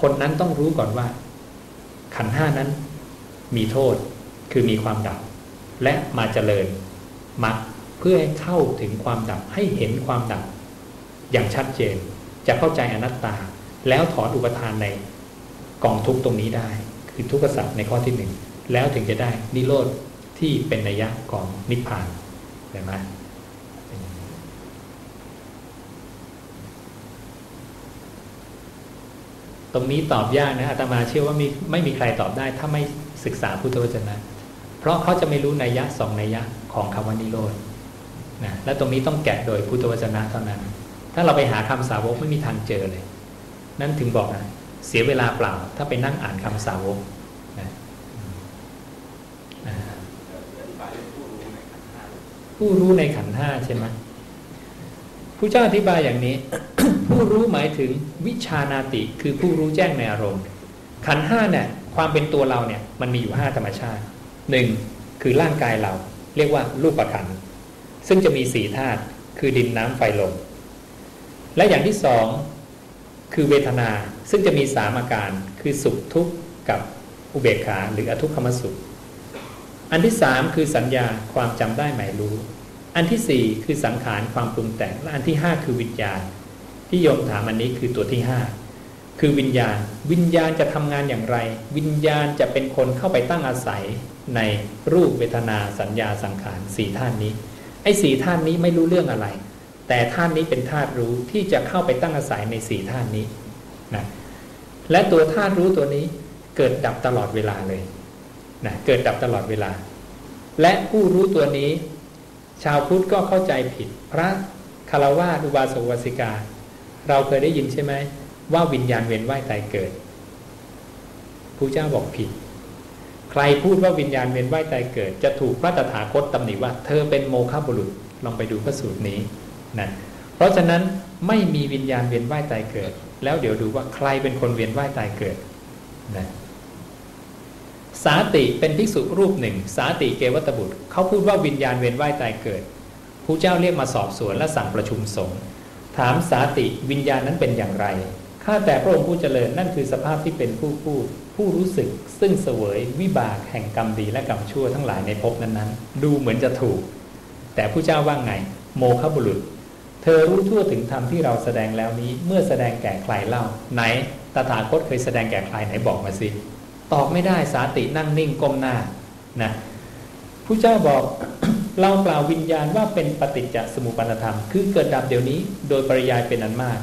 คนนั้นต้องรู้ก่อนว่า ขันห้านั้นมีโทษคือมีความดับ และมาเจริญมรรคเพื่อให้เข้าถึงความดับให้เห็นความดับ อย่างชัดเจนจะเข้าใจอนัตตา แล้วถอนอุปทานในกองทุกตรงนี้ได้ คือทุกขสัตว์ในข้อที่หนึ่งแล้วถึงจะได้นิโรธที่เป็นนัยยะของนิพพานเห็นไหม ตรงนี้ตอบยากนะอาตมาเชื่อว่ามีไม่มีใครตอบได้ ถ้าไม่ศึกษาพุทธวจนะ เพราะเขาจะไม่รู้นัยยะสองนัยยะของคำว่านิโรธนะและตรงนี้ต้องแกะโดยพุทธวจนะเท่านั้น ถ้าเราไปหาคำสาวกไม่มีทางเจอเลย นั่นถึงบอกนะเสียเวลาเปล่า ถ้าไปนั่งอ่านคำสาวกนะอธิบายเรื่องผู้รู้ในขันธ์ห้าผู้รู้ในขันห้าใช่ไหม ผู้เจ้าอธิบายอย่างนี้ ผู้รู้หมายถึงวิชานาติคือผู้รู้แจ้งในอารมณ์ ขันห้าเนี่ยความเป็นตัวเราเนี่ยมันมีอยู่ห้าธรรมชาติหนึ่งคือร่างกายเรา เรียกว่ารูปขันซึ่งจะมีสี่ธาตุคือดินน้ำไฟลมและอย่างที่สองคือเวทนาซึ่งจะมีสามอาการคือสุขทุกข์กับอุเบกขาหรืออทุกขมสุข อันที่สามคือสัญญาความจำได้หมายรู้ อันที่สี่คือสังขารความปรุงแต่งและอันที่ห้าคือวิญญาณ ที่โยมถามอันนี้คือตัวที่ห้าคือวิญญาณ วิญญาณจะทำงานอย่างไร วิญญาณจะเป็นคนเข้าไปตั้งอาศัยในรูปเวทนาสัญญาสังขารสี่ท่านนี้ ไอ้สี่ท่านนี้ไม่รู้เรื่องอะไร แต่ท่านนี้เป็นธาตุรู้ที่จะเข้าไปตั้งอาศัยในสี่ท่านนี้นะและตัวธาตุรู้ตัวนี้เกิดดับตลอดเวลาเลยนะเกิดดับตลอดเวลา และผู้รู้ตัวนี้ ชาวพุทธก็เข้าใจผิด พระคารวะอุบาสกวสิกา เราเคยได้ยินใช่ไหมว่าวิญญาณเวียนว่ายตายเกิดผู้เจ้าบอกผิด ใครพูดว่าวิญญาณเวียนว่ายตายเกิด จะถูกพระตถาคตตำหนิว่า เธอเป็นโมฆะบุรุษลองไปดูพระสูตรนี้นะเพราะฉะนั้นไม่มีวิญญาณเวียนว่ายตายเกิด แล้วเดี๋ยวดูว่าใครเป็นคนเวียนว่ายตายเกิดนะ สาติเป็นภิกษุรูปหนึ่ง สาติเกวัตบุตร เขาพูดว่าวิญญาณเวียนว่ายตายเกิดผู้เจ้าเรียกมาสอบสวนและสั่งประชุมสงฆ์ถามสาติวิญญาณนั้นเป็นอย่างไรข้าแต่พระองค์ผู้เจริญนั่นคือสภาพที่เป็นผู้พูด ผู้รู้สึก ซึ่งเสวยวิบากแห่งกรรมดีและกรรมชั่วทั้งหลายในภพนั้นๆ ดูเหมือนจะถูก แต่ผู้เจ้าว่าไง โมฆะบุรุษ เธอรู้ทั่วถึงธรรมที่เราแสดงแล้วนี้ เมื่อแสดงแก่ใครเล่า ไหนตถาคตเคยแสดงแก่ใครไหนบอกมาสิ ตอบไม่ได้สาตินั่งนิ่งก้มหน้านะผู้เจ้าบอกเรากล่าววิญญาณว่าเป็นปฏิจจสมุปนธรรม คือเกิดดับเดี๋ยวนี้โดยปริยายเป็นอันมาก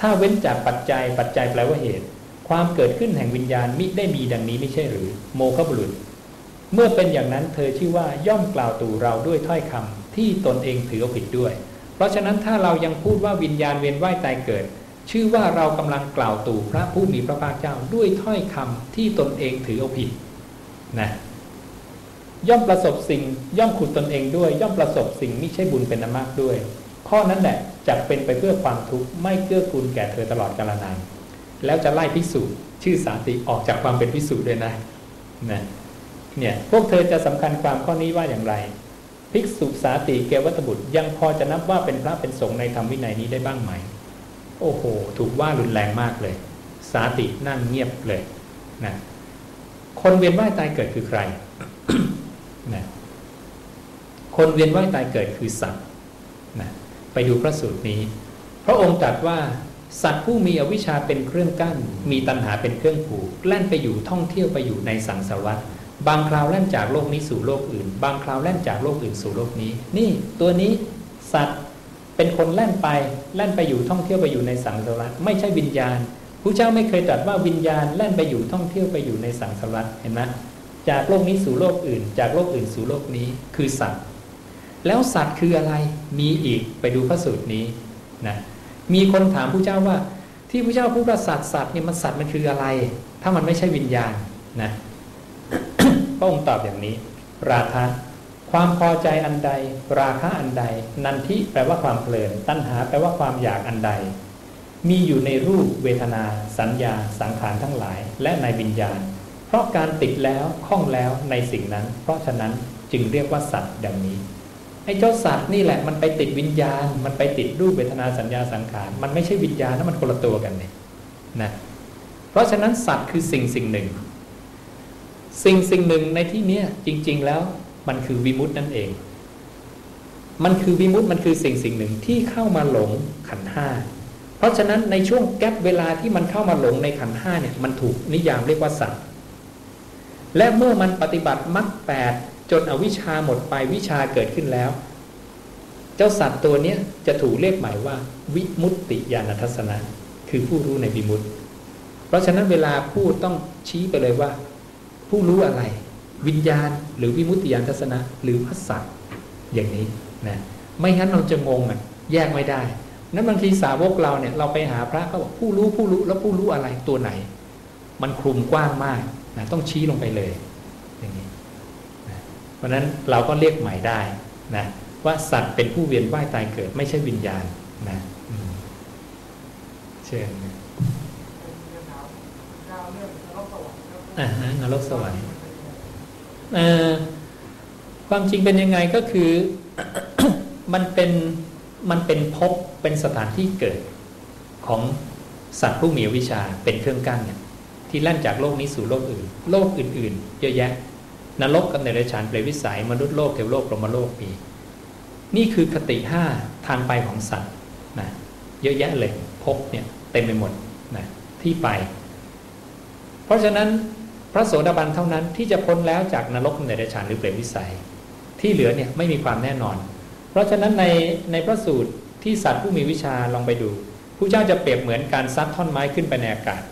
ถ้าเว้นจากปัจจัยปัจจัยแปลว่าเหตุ ความเกิดขึ้นแห่งวิญญาณมิได้มีดังนี้ไม่ใช่หรือ โมฆะบุรุษ เมื่อเป็นอย่างนั้นเธอชื่อว่าย่อมกล่าวตู่เราด้วยถ้อยคำที่ตนเองถือผิดด้วย เพราะฉะนั้นถ้าเรายังพูดว่าวิญญาณเวียนว่ายตายเกิด ชื่อว่าเรากำลังกล่าวตู่พระผู้มีพระภาคเจ้าด้วยถ้อยคำที่ตนเองถือเอาผิดนะย่อมประสบสิ่งย่อมขุดตนเองด้วย ย่อมประสบสิ่งไม่ใช่บุญเป็นนามากด้วย ข้อนั้นแหละจะเป็นไปเพื่อความทุกข์ไม่เกื้อกูลแก่เธอตลอดกาลนานแล้วจะไล่พิสูจน์ชื่อสาติออกจากความเป็นพิสูจน์ด้วยนะนะเนี่ยพวกเธอจะสำคัญความข้อนี้ว่าอย่างไร ภิกษุสาติเกวัตบุตรยังพอจะนับว่าเป็นพระเป็นสงฆ์ในธรรมวินัยนี้ได้บ้างไหม โอ้โห ถูกว่ารุนแรงมากเลย สาตินั่งเงียบเลยนะคนเวียนว่ายตายเกิดคือใครนะคนเวียนว่ายตายเกิดคือสัตว์นะไปดูพระสูตรนี้ พระองค์ตรัสว่า สัตว์ผู้มีอวิชชาเป็นเครื่องกั้น มีตัณหาเป็นเครื่องผูกแล่นไปอยู่ท่องเที่ยวไปอยู่ในสังสารวัฏบางคราวแล่นจากโลกนี้สู่โลกอื่น บางคราวแล่นจากโลกอื่นสู่โลกนี้ นี่ตัวนี้สัตว์ เป็นคนแล่นไปแล่นไปอยู่ท่องเที่ยวไปอยู่ในสังสารวัฏไม่ใช่วิญญาณผู้เจ้าไม่เคยตรัสว่าวิญญาณแล่นไปอยู่ท่องเที่ยวไปอยู่ในสังสารวัฏเห็นไหมจากโลกนี้สู่โลกอื่น จากโลกอื่นสู่โลกนี้คือสัตว์ แล้วสัตว์คืออะไรมีอีกไปดูพระสูตรนี้นะมีคนถามผู้เจ้าว่า ที่ผู้เจ้าพูดว่าสัตว์สัตว์เนี่ยมันสัตว์มันคืออะไร ถ้ามันไม่ใช่วิญญาณนะพระองค์ตอบอย่างนี้ ราคะ ความพอใจอันใด ราคะอันใด นันทิแปลว่าความเพลินตัณหาแปลว่าความอยากอันใด มีอยู่ในรูปเวทนา สัญญา สังขารทั้งหลาย และในวิญญาณ เพราะการติดแล้วคล้องแล้วในสิ่งนั้น เพราะฉะนั้นจึงเรียกว่าสัตว์ดังนี้ไอ้เจ้าสัตว์นี่แหละมันไปติดวิญญาณ มันไปติดรูปเวทนาสัญญาสังขารมันไม่ใช่วิญญาณนะมันคนละตัวกันเนี่ยนะเพราะฉะนั้นสัตว์คือสิ่งสิ่งหนึ่ง สิ่งสิ่งหนึ่งในที่นี้จริง ๆ แล้ว มันคือวิมุตินั่นเอง มันคือวิมุติมันคือสิ่งสิ่งหนึ่งที่เข้ามาหลงขันห้าเพราะฉะนั้นในช่วงแกลบเวลาที่มันเข้ามาหลงในขันห้าเนี่ยมันถูกนิยามเรียกว่าสัตว์และเมื่อมันปฏิบัติมรรคแปดจนอวิชาหมดไปวิชาเกิดขึ้นแล้ว เจ้าสัตว์ตัวนี้จะถูกเรียกหมายว่า วิมุตติญาณทัศนะ คือผู้รู้ในวิมุตติ เพราะฉะนั้นเวลาพูดต้องชี้ไปเลยว่า ผู้รู้อะไร วิญญาณ หรือวิมุตติญาณทัศนะ หรือพระสัตว์อย่างนี้นะไม่งั้นเราจะงงอะแยกไม่ได้ นั้นบางทีสาวกเราเนี่ยเราไปหาพระเขาบอกผู้รู้ผู้รู้แล้วผู้รู้อะไรตัวไหน มันคลุมกว้างมากนะต้องชี้ลงไปเลยอย่างนี้นะเพราะนั้นเราก็เรียกใหม่ได้นะว่าสัตว์เป็นผู้เวียนว่ายตายเกิด ไม่ใช่วิญญาณนะเชิญอ่าฮะนรกสวรรค์ ความจริงเป็นยังไงก็คือมันเป็นมันเป็นภพเป็นสถานที่เกิดของสัตว์ผู้มีวิชาเป็นเครื่องกั้นเนี่ยที่ลั่นจากโลกนี้สู่โลกอื่น โลกอื่น ๆ เยอะแยะนรกกับเนรชานเปรวิสัย มนุษย์โลกเทวโลกพรหมโลกมีนี่คือคติห้าทางไปของสัตว์นะเยอะแยะเลยพบเนี่ยเต็มไปหมดนะที่ไป เพราะฉะนั้น พระโสดาบันเท่านั้นที่จะพ้นแล้วจากนรกเนรชานหรือเปรตวิสัย ที่เหลือเนี่ยไม่มีความแน่นอน เพราะฉะนั้นในในพระสูตรที่สัตว์ผู้มีวิชาลองไปดูผู้เจ้าจะเปรียบเหมือนการซัดท่อนไม้ขึ้นไปในอากาศ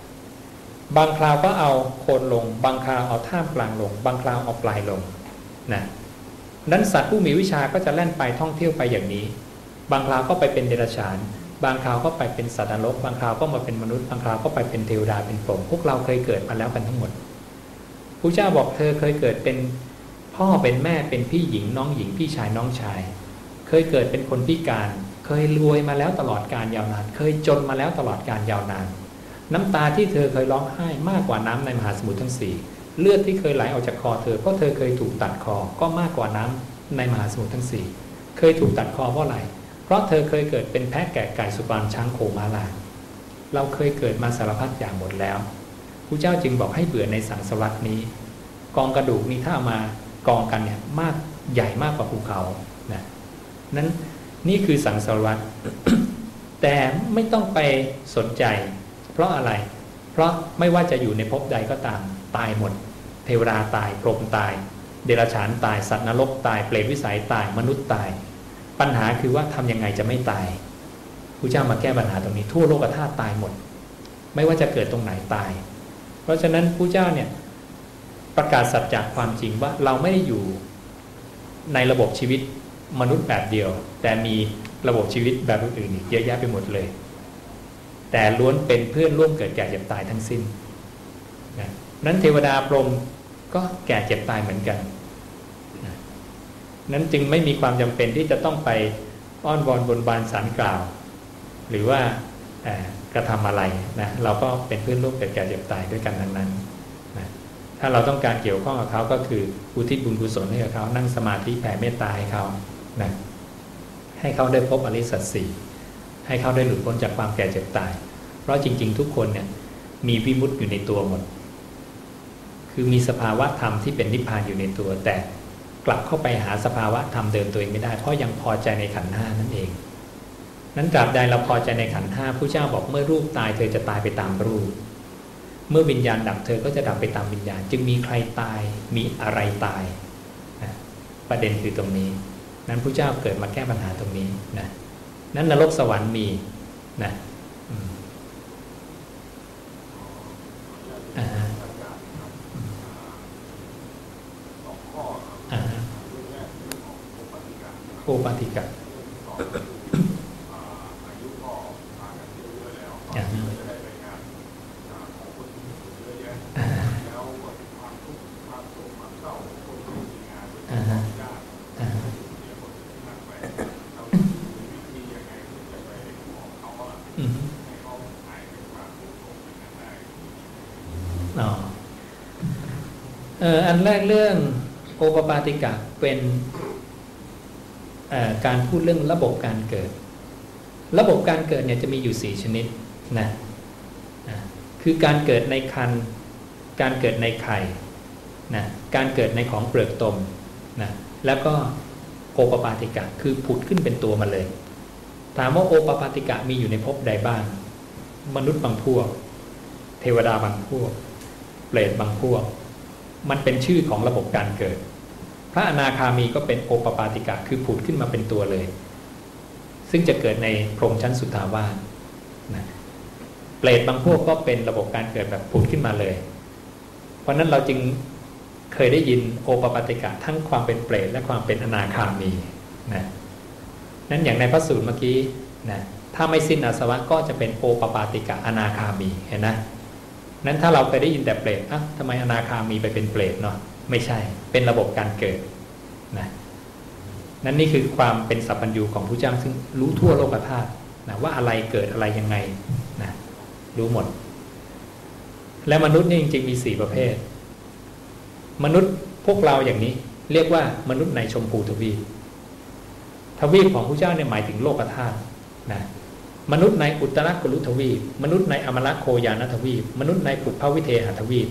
บางคราวก็เอาโคนลง บางคราวเอาท่ามกลางลง บางคราวเอาปลายลงนะนั้นสัตว์ผู้มีวิชาก็จะแล่นไปท่องเที่ยวไปอย่างนี้ บางคราวก็ไปเป็นเดรัจฉาน บางคราวก็ไปเป็นสัตว์นรก บางคราวก็มาเป็นมนุษย์ บางคราวก็ไปเป็นเทวดาเป็นพรหมพวกเราเคยเกิดมาแล้วกันทั้งหมด ผู้เจ้าบอกเธอเคยเกิดเป็นพ่อเป็นแม่เป็นพี่หญิงน้องหญิงพี่ชายน้องชาย เคยเกิดเป็นคนพิการ เคยรวยมาแล้วตลอดการยาวนาน เคยจนมาแล้วตลอดการยาวนาน น้ำตาที่เธอเคยร้องไห้มากกว่าน้ำในมหาสมุทรทั้งสี่เลือดที่เคยไหลออกจากคอเธอเพราะเธอเคยถูกตัดคอก็มากกว่าน้ำในมหาสมุทรทั้งสี่เคยถูกตัดคอเพราะอะไร เพราะเธอเคยเกิดเป็นแพะแกะไก่สุกรช้างโคมาลาเราเคยเกิดมาสารพัดอย่างหมดแล้ว ระเจ้าจึงบอกให้เบื่อในสังสารวัตนี้ กองกระดูกนี้ถ้ามากองกันเนี่ยมากใหญ่มากกว่าภูเขานะนั้นนี่คือสังสารวัตรแต่ไม่ต้องไปสนใจ เพราะอะไร เพราะไม่ว่าจะอยู่ในภพใดก็ตามตายหมด เทวดาตายพรหมตาย เดรัจฉานตายสัตว์นรกตายเปรตวิสัยตายมนุษย์ตาย ปัญหาคือว่าทำยังไงจะไม่ตายพระเจ้ามาแก้ปัญหาตรงนี้ทั่วโลกธาตุตายหมด ไม่ว่าจะเกิดตรงไหนตาย เพราะฉะนั้นพระเจ้าเนี่ยประกาศสัจจะความจริงว่าเราไม่ได้อยู่ในระบบชีวิตมนุษย์แบบเดียว แต่มีระบบชีวิตแบบอื่นอีกเยอะแยะไปหมดเลย แต่ล้วนเป็นเพื่อนร่วมเกิดแก่เจ็บตายทั้งสิ้นนะนั้นเทวดาพรหมก็แก่เจ็บตายเหมือนกันนะนั้นจึงไม่มีความจำเป็นที่จะต้องไปอ้อนวอนบนบานสารกล่าว หรือว่า กระทำอะไรนะเราก็เป็นเพื่อนร่วมเกิดแก่เจ็บตายด้วยกันทั้งนั้นนะถ้าเราต้องการเกี่ยวข้องกับเขาก็คืออุทิศบุญกุศลให้กับเขานั่งสมาธิแผ่เมตตาให้เขานะให้เขาได้พบอริสัตสีให้เขาได้หลุดพ้นจากความแก่เจ็บตาย เพราะจริง ๆ ทุกคนเนี่ยมีวิมุตติอยู่ในตัวหมด คือมีสภาวะธรรมที่เป็นนิพพานอยู่ในตัว แต่กลับเข้าไปหาสภาวะธรรมเดิมตัวเองไม่ได้ เพราะยังพอใจในขันห้านั่นเอง นั้นตราบใดเราพอใจในขันห้าผู้เจ้าบอกเมื่อรูปตายเธอจะตายไปตามรูป เมื่อวิญญาณดับเธอก็จะดับไปตามวิญญาณ จึงมีใครตายมีอะไรตายประเด็นคือตรงนี้ นั้นพระเจ้าเกิดมาแก้ปัญหาตรงนี้นะนั้นนรกสวรรค์มีนะอ่าโอปาติกะ อันแรกเรื่องโอปปาติกะเป็นการพูดเรื่องระบบการเกิด ระบบการเกิดเนี่ยจะมีอยู่สี่ชนิด นะคือการเกิดในคันการเกิดในไข่นะการเกิดในของเปลือกตมนะแล้วก็โอปปาติกะคือผุดขึ้นเป็นตัวมาเลย ถามว่าโอปปาติกะมีอยู่ในภพใดบ้าง มนุษย์บางพวก เทวดาบางพวก เปรตบางพวก มันเป็นชื่อของระบบการเกิด พระอนาคามีก็เป็นโอปปาติกะคือผุดขึ้นมาเป็นตัวเลย ซึ่งจะเกิดในพรหมชั้นสุทาวาสนะ เปรตบางพวกก็เป็นระบบการเกิดแบบผุดขึ้นมาเลย เพราะนั้นเราจึงเคยได้ยินโอปปาติกะทั้งความเป็นเปรตและความเป็นอนาคามีนะนั้นอย่างในพระสูตรเมื่อกี้นะถ้าไม่สิ้นอาสวะก็จะเป็นโอปปาติกะอนาคามีเห็นนะนั้นถ้าเราเคยได้ยินแต่เปรตอะทำไมอนาคามีไปเป็นเปรตเนาะไม่ใช่เป็นระบบการเกิดนะนั่นนี่คือความเป็นสัพพัญญูของพระเจ้าซึ่งรู้ทั่วโลกธาตุนะว่าอะไรเกิดอะไรยังไง รู้หมด และมนุษย์นี่จริงๆมีสี่ประเภท มนุษย์พวกเราอย่างนี้ เรียกว่ามนุษย์ในชมพูทวีปทวีปของพระเจ้าเนี่ยหมายถึงโลกธาตุนะมนุษย์ในอุตรกุลุทวีป มนุษย์ในอมรโคยานทวีป มนุษย์ในปุพพวิเทหทวีป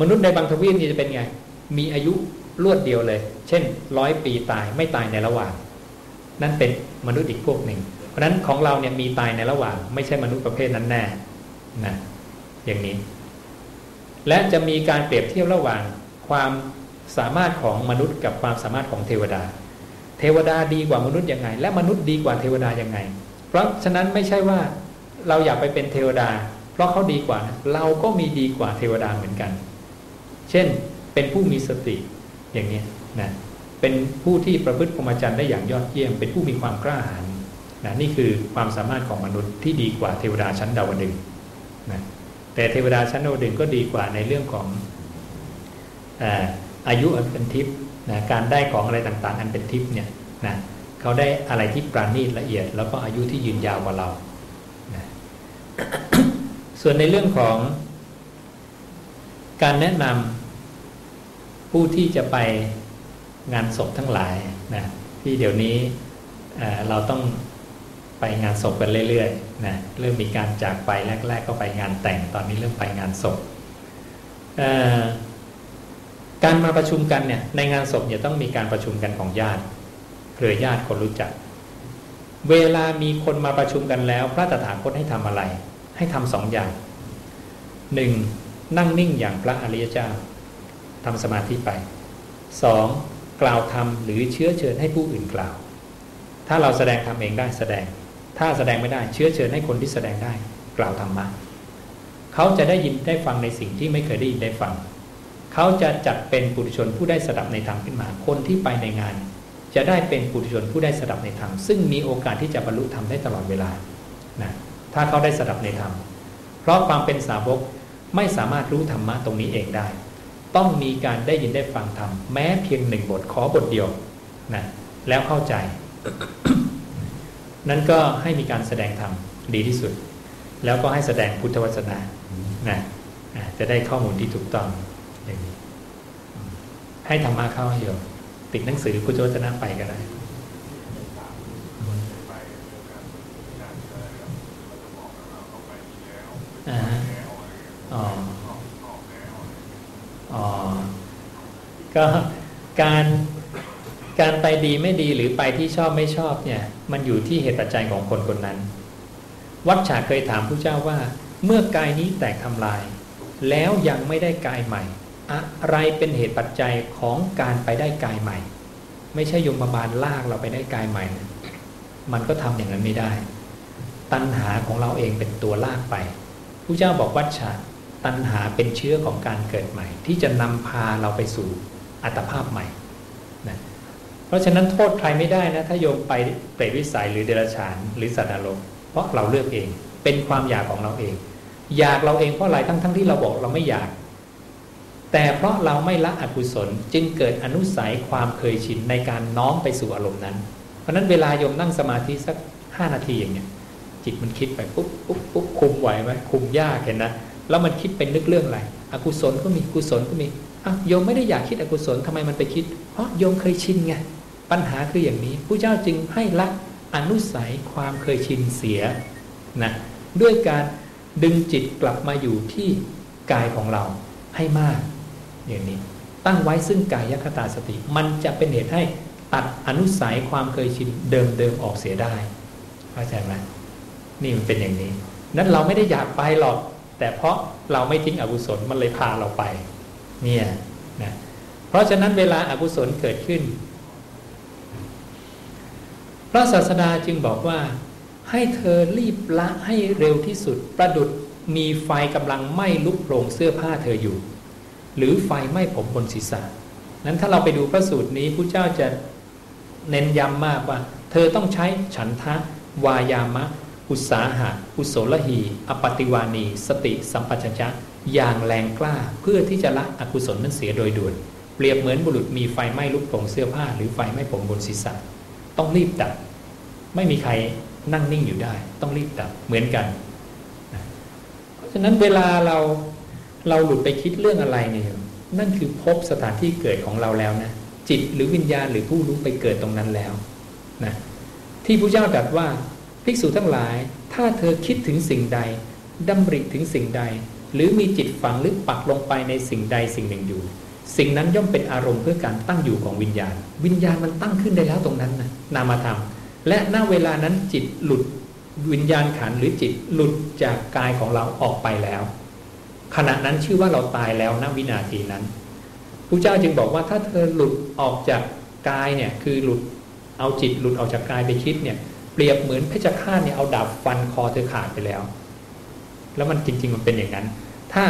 มนุษย์ในบางทวีปนี่จะเป็นไง มีอายุรวดเดียวเลย เช่นร้อยปีตายไม่ตายในระหว่าง นั่นเป็นมนุษย์อีกพวกหนึ่ง เพราะฉะนั้นของเราเนี่ยมีตายในระหว่าง ไม่ใช่มนุษย์ประเภทนั้นแน่นะอย่างนี้ และจะมีการเปรียบเทียบระหว่างความสามารถของมนุษย์กับความสามารถของเทวดา เทวดาดีกว่ามนุษย์ยังไง และมนุษย์ดีกว่าเทวดายังไง เพราะฉะนั้นไม่ใช่ว่าเราอยากไปเป็นเทวดา เพราะเขาดีกว่าเราก็มีดีกว่าเทวดาเหมือนกัน เช่นเป็นผู้มีสติอย่างนี้นะเป็นผู้ที่ประพฤติพรหมจรรย์ได้อย่างยอดเยี่ยม เป็นผู้มีความกล้าหาญ นะนี่คือความสามารถของมนุษย์ที่ดีกว่าเทวดาชั้นดาวดึงนะแต่เทวดาชั้นดาวดึงก็ดีกว่าในเรื่องของอายุอันเป็นทิพย์นะการได้ของอะไรต่างๆ อันเป็นทิพย์เนี่ยนะเขาได้อะไรที่ปราณีตละเอียด แล้วก็อายุที่ยืนยาวกว่าเรานะส่วนในเรื่องของการแนะนำผู้ที่จะไปงานศพทั้งหลายนะที่เดี๋ยวนี้เราต้อง ไปงานศพกันเรื่อยๆนะเริ่มมีการจากไปแรก ๆ ก็ไปงานแต่งตอนนี้เริ่มไปงานศพการมาประชุมกันเนี่ยในงานศพเนี่ยต้องมีการประชุมกันของญาติเครือญาติคนรู้จัก เวลามีคนมาประชุมกันแล้ว พระตถาคตให้ทำอะไร ให้ทำสองอย่างหนึ่งนั่งนิ่งอย่างพระอริยเจ้าทำสมาธิไปสองกล่าวธรรมหรือเชื้อเชิญให้ผู้อื่นกล่าว ถ้าเราแสดงธรรมเองได้แสดง ถ้าแสดงไม่ได้เชื้อเชิญให้คนที่แสดงได้ กล่าวธรรมะเขาจะได้ยินได้ฟังในสิ่งที่ไม่เคยได้ยินได้ฟัง เขาจะจัดเป็นปุถุชนผู้ได้สดับในธรรมขึ้นมา คนที่ไปในงาน จะได้เป็นปุถุชนผู้ได้สดับในธรรม ซึ่งมีโอกาสที่จะบรรลุธรรมได้ตลอดเวลานะถ้าเขาได้สดับในธรรม เพราะความเป็นสาวกไม่สามารถรู้ธรรมะตรงนี้เองได้ ต้องมีการได้ยินได้ฟังธรรม แม้เพียงหนึ่งบทขอบทเดียวนะแล้วเข้าใจ นั้นก็ให้มีการแสดงธรรมดีที่สุด แล้วก็ให้แสดงพุทธวจนะนะจะได้ข้อมูลที่ถูกต้องอย่างนี้ให้ธรรมะเข้าโยมติดหนังสือพุทธวจนะไปก็ได้อ่าอ๋ออ๋อก็การ ดีไม่ดีหรือไปที่ชอบไม่ชอบเนี่ย มันอยู่ที่เหตุปัจจัยของคนคนนั้น วัดฉาเคยถามผู้เจ้าว่า เมื่อกายนี้แตกทำลาย แล้วยังไม่ได้กายใหม่ อะไรเป็นเหตุปัจจัยของการไปได้กายใหม่ ไม่ใช่ยมบาลลากเราไปได้กายใหม่มันก็ทำอย่างนั้นไม่ได้ ตัณหาของเราเองเป็นตัวลากไปผู้เจ้าบอกวัชชาตัณหาเป็นเชื้อของการเกิดใหม่ ที่จะนำพาเราไปสู่อัตภาพใหม่ ราะฉะนั้นโทษใครไม่ได้นะ ถ้าโยมไปเปรตวิสัยหรือเดรัจฉานหรือสัตว์นรกเพราะเราเลือกเอง เป็นความอยากของเราเอง อยากเราเองเพราะอะไรทั้งทั้งที่เราบอกเราไม่อยาก แต่เพราะเราไม่ละอกุศลจึงเกิดอนุสัยความเคยชินในการน้อมไปสู่อารมณ์นั้น เพราะนั้นเวลาโยมนั่งสมาธิสักห้านาทีอย่างเงี้ยจิตมันคิดไปปุ๊บปุ๊บปุ๊บคุมไหวไหมคุมยากเห็นนะแล้วมันคิดเป็นนึกเรื่องอะไรอกุศลก็มีกุศลก็มีอะโยมไม่ได้อยากคิดอกุศลทำไมมันไปคิดเพราะโยมเคยชินไง ปัญหาคืออย่างนี้ผู้เจ้าจึงให้ละอนุสัยความเคยชินเสียนะด้วยการดึงจิตกลับมาอยู่ที่กายของเราให้มากอย่างนี้ ตั้งไว้ซึ่งกายยคตาสติ มันจะเป็นเหตุให้ตัดอนุสัยความเคยชินเดิมๆออกเสียได้เข้าใจไหมนี่มันเป็นอย่างนี้ นั้นเราไม่ได้อยากไปหรอก แต่เพราะเราไม่ทิ้งอกุศลมันเลยพาเราไป เนี่ยนะเพราะฉะนั้นเวลาอากุศลเกิดขึ้น ระศาสดาจึงบอกว่า ให้เธอรีบละให้เร็วที่สุดประดุดมีไฟกำลังไหม้ลุกโผงเสื้อผ้าเธออยู่ หรือไฟไหม้ผมบนศีรษะนั้นถ้าเราไปดูพระสูตรนี้พระเจ้าจะเน้นย้ำมากว่า เธอต้องใช้ฉันทะ วายามะ อุตสาหะอุโสลหี อปติวานี สติ สัมปชัญญะอย่างแรงกล้าเพื่อที่จะละอกุศลนั้นเสียโดยด่วน เปรียบเหมือนบุรุษมีไฟไหม้ลุกโผงเสื้อผ้า หรือไฟไหม้ผมบนศีรษะ ต้องรีบดับ ไม่มีใครนั่งนิ่งอยู่ได้ ต้องรีบดับเหมือนกัน เพราะฉะนั้นเวลาเราเราหลุดไปคิดเรื่องอะไรเนี่ยนั่นคือพบสถานที่เกิดของเราแล้วนะจิตหรือวิญญาณหรือผู้รู้ไปเกิดตรงนั้นแล้วนะที่พระเจ้าตรัสว่าภิกษุทั้งหลาย ถ้าเธอคิดถึงสิ่งใดดำริถึงสิ่งใด หรือมีจิตฝังลึกปักลงไปในสิ่งใดสิ่งหนึ่งอยู่ สิ่งนั้นย่อมเป็นอารมณ์เพื่อการตั้งอยู่ของวิญญาณ วิญญาณมันตั้งขึ้นได้แล้วตรงนั้นนะนามธรรม และณเวลานั้นจิตหลุดวิญญาณขันหรือจิตหลุดจากกายของเราออกไปแล้ว ขณะนั้นชื่อว่าเราตายแล้วณวินาทีนั้นพระเจ้าจึงบอกว่าถ้าเธอหลุดออกจากกายเนี่ยคือหลุดเอาจิตหลุดออกจากกายไปคิดเนี่ยเปรียบเหมือนเพชฌฆาตเนี่ยเอาดาบฟันคอเธอขาดไปแล้ว แล้วมันจริง ๆ มันเป็นอย่างนั้น ถ้า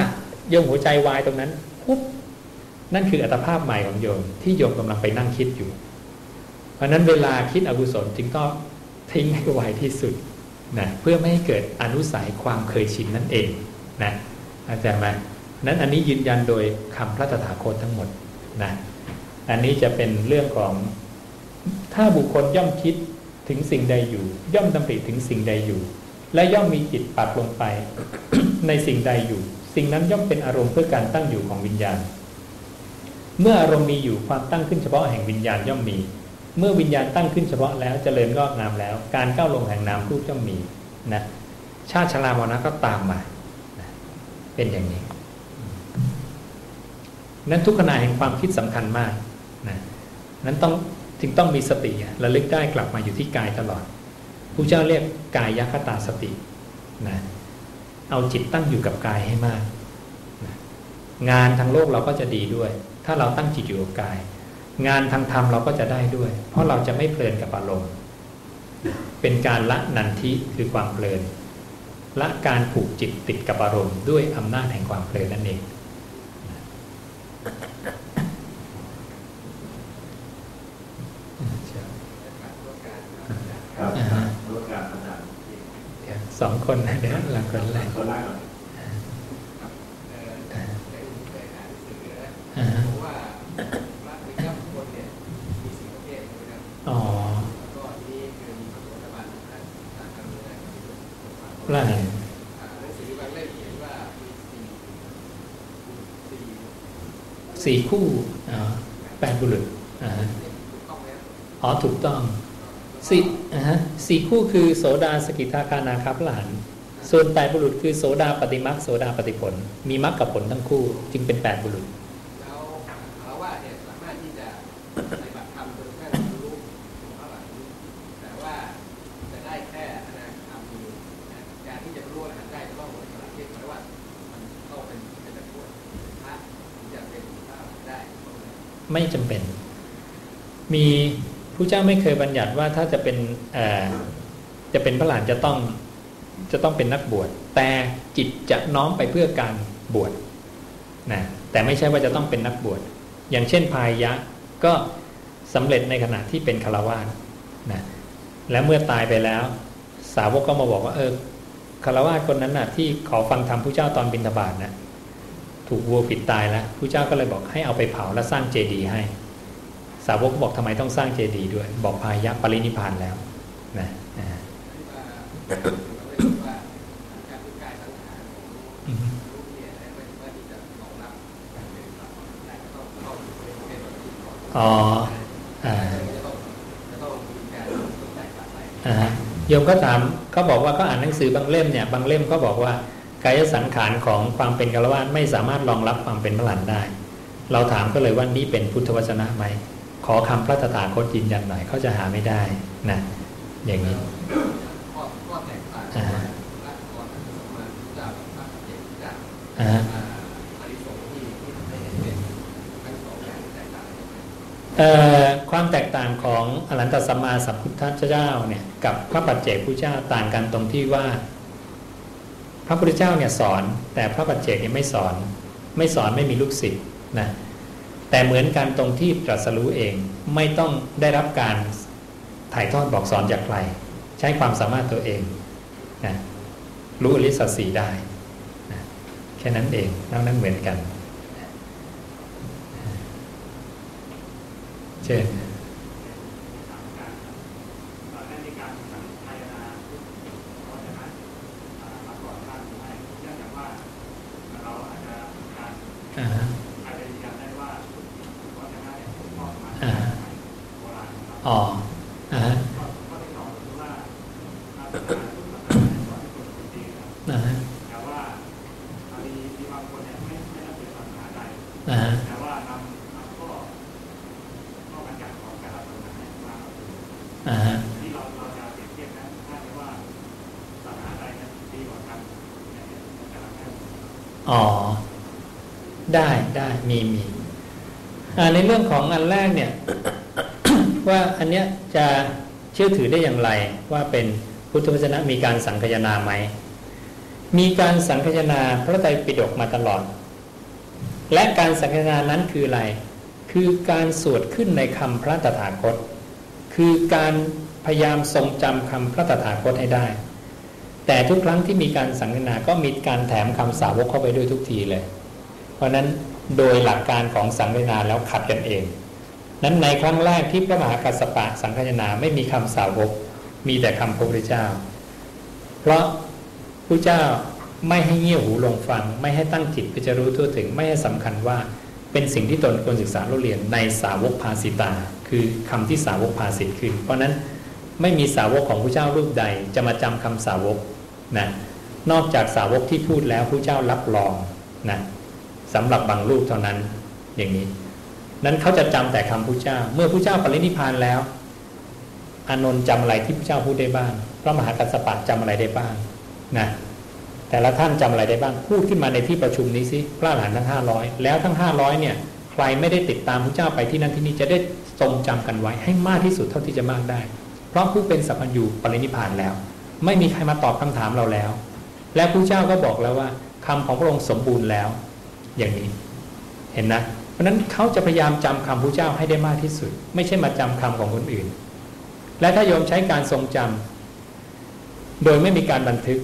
โยมหัวใจวายตรงนั้นปุ๊บ นั่นคืออัตภาพใหม่ของโยมที่โยมกำลังไปนั่งคิดอยู่ เพราะนั้นเวลาคิดอกุศลจึงก็ทิ้งให้ไวที่สุดนะเพื่อไม่ให้เกิดอนุสัยความเคยชินนั่นเองนะอาจารย์มานั้นอันนี้ยืนยันโดยคำพระตถาคตทั้งหมดนะอันนี้จะเป็นเรื่องของถ้าบุคคลย่อมคิดถึงสิ่งใดอยู่ ย่อมดำริถึงสิ่งใดอยู่ และย่อมมีจิตปักลงไป ในสิ่งใดอยู่ สิ่งนั้นย่อมเป็นอารมณ์เพื่อการตั้งอยู่ของวิญญาณ เมื่ออารมณ์มีอยู่ความตั้งขึ้นเฉพาะแห่งวิญญาณย่อมมี เมื่อวิญญาณตั้งขึ้นเฉพาะแล้วจเจริญงอกงามแล้ว การก้าวลงแห่งนามรูปย่อมมีนะชาติชรามรณะก็ตามมาเป็นอย่างนี้ นั้นทุกขณะแห่งความคิดสำคัญมากนะนั้นต้องจึงต้องมีสติระลึกได้กลับมาอยู่ที่กายตลอดผู้เจ้าเรียกกายยัคตาสตินะเอาจิตตั้งอยู่กับกายให้มากนะงานทางโลกเราก็จะดีด้วย ถ้าเราตั้งจิตอยู่กับกาย งานทางธรรมเราก็จะได้ด้วย เพราะเราจะไม่เพลินกับอารมณ์ เป็นการละนันทิคือความเพลิน ละการผูกจิตติดกับอารมณ์ด้วยอำนาจแห่งความเพลินนั่นเองสองคนนะเดี๋ยวหลังคนแรกคนแรกอ๋อร่าง สี่คู่แปดบุรุษอ๋อถูกต้องสี่ฮะสี่คู่คือโสดาสกิทาคานาคาพลานส่วนแปดบุรุษคือโสดาปฏิมักโสดาปฏิผล มีมักกับผลทั้งคู่จึงเป็นแปดบุรุษแล้วเขาว่าเนี่ยสามารถที่จะปฏิบัติธรรมจนแค่รู้แต่ว่าจะได้แค่นะทำอยู่การที่จะรู้อรหันได้จะต้องหมดสละเทศหมายว่ามันต้องเป็นเป็นตะกวดพระจะเป็นพระได้ ไม่จำเป็น มีผู้เจ้าไม่เคยบัญญัติว่าถ้าจะเป็นจะเป็นพระหลานจะต้องจะต้องเป็นนักบวช แต่จิตจะน้อมไปเพื่อการบวชนะแต่ไม่ใช่ว่าจะต้องเป็นนักบวช อย่างเช่นพายะก็สำเร็จในขณะที่เป็นคารวาสนะและเมื่อตายไปแล้ว สาวกก็มาบอกว่าเออคารวาสคนนั้นนะ่ะที่ขอฟังธรรมผู้เจ้าตอนบิณฑบาตนะถูกวัวปิดตายแล้วผู้เจ้าก็เลยบอกให้เอาไปเผาและสร้างเจดีย์ให้ สาวกบอกทำไมต้องสร้างเจดีย์ด้วย บอกพายะปรินิพานแล้วนะอ๋อโยมก็ถามเขาบอกว่าก็อ่านหนังสือบางเล่มเนี่ยบางเล่มก็บอกว่ากายสังขารของความเป็นกาลวาไม่สามารถรองรับความเป็นพระหลันได้ เราถามก็เลยว่านี่เป็นพุทธวจนะไหม ขอคำพระตถาคตยืนยันหน่อยเขาจะหาไม่ได้นะอย่างนี้ความแตกต่างของอรันตสัมมาสัมพุทธเจ้าเนี่ยกับพระปัจเจกพุทธเจ้าต่างกันตรงที่ว่า พระพุทธเจ้าเนี่ยสอน แต่พระปัจเจกยังไม่สอน ไม่สอนไม่มีลูกศิษย์นะ แต่เหมือนกันตรงที่ตรัสรู้เองไม่ต้องได้รับการถ่ายทอดบอกสอนจากใคร ใช้ความสามารถตัวเองนะรู้อริสัสีได้นะแค่นั้นเองนอกนั้นเหมือนกัน เช่นอ่าฮะอ่าฮะอ๋ออ่าฮะอ่าฮะอ่าฮะ แต่ว่านำนำข้อข้อบัญญัติของแต่ละศาสนามา อ่าฮะ ที่เราเราจะเปรียบเทียบนะถ้าเรียกว่าศาสนาใดจะดีกว่ากันเนี่ยแต่ละแง่ อ๋อ ได้ได้มีมีอ่าในเรื่องของอันแรกเนี่ย ว่าอันเนี้ยจะเชื่อถือได้อย่างไรว่าเป็นพุทธวจนะมีการสังคายนาไหม มีการสังคายนาพระไตรปิฎกมาตลอด และการสังคายนานั้นคืออะไร คือการสวดขึ้นในคำพระตถาคต คือการพยายามทรงจำคำพระตถาคตให้ได้ แต่ทุกครั้งที่มีการสังคายนาก็มีการแถมคำสาวกเข้าไปด้วยทุกทีเลย เพราะฉะนั้นโดยหลักการของสังคายนาแล้วขัดกันเอง นั้นในครั้งแรกที่พระมหากัสสปะสังคายนาไม่มีคำสาวก มีแต่คำพระพุทธเจ้า เพราะพระเจ้าไม่ให้เงี่ยหูลงฟัง ไม่ให้ตั้งจิตเพื่อจะรู้ทั่วถึงไม่ให้สำคัญว่าเป็นสิ่งที่ตนควรศึกษาเรียนในสาวกภาสิตา คือคำที่สาวกภาสิตขึ้น เพราะนั้นไม่มีสาวกของพระเจ้ารูปใดจะมาจำคำสาวกนะนอกจากสาวกที่พูดแล้วพระเจ้ารับรองนะสำหรับบางรูปเท่านั้นอย่างนี้ นั้นเขาจะจำแต่คำพระเจ้า เมื่อพระเจ้าปรินิพานแล้ว อานนท์จำอะไรที่พระเจ้าพูดได้บ้างพระมหากัสสปะจำอะไรได้บ้างนะแต่ละท่านจำอะไรได้บ้างพูดขึ้นมาในที่ประชุมนี้สิพระอรหันต์ทั้งห้าร้อยแล้วทั้งห้าร้อยเนี่ย ใครไม่ได้ติดตามพระเจ้าไปที่นั่นที่นี่จะได้ทรงจำกันไว้ให้มากที่สุดเท่าที่จะมากได้ เพราะผู้เป็นสัพพัญญูปรินิพานแล้ว ไม่มีใครมาตอบคำถามเราแล้ว และพระเจ้าก็บอกแล้วว่าคำของพระองค์สมบูรณ์แล้ว อย่างนี้ เห็นนะ เพราะนั้นเขาจะพยายามจำคำพระเจ้าให้ได้มากที่สุด ไม่ใช่มาจำคำของคนอื่น และถ้าโยมใช้การทรงจำโดยไม่มีการบันทึก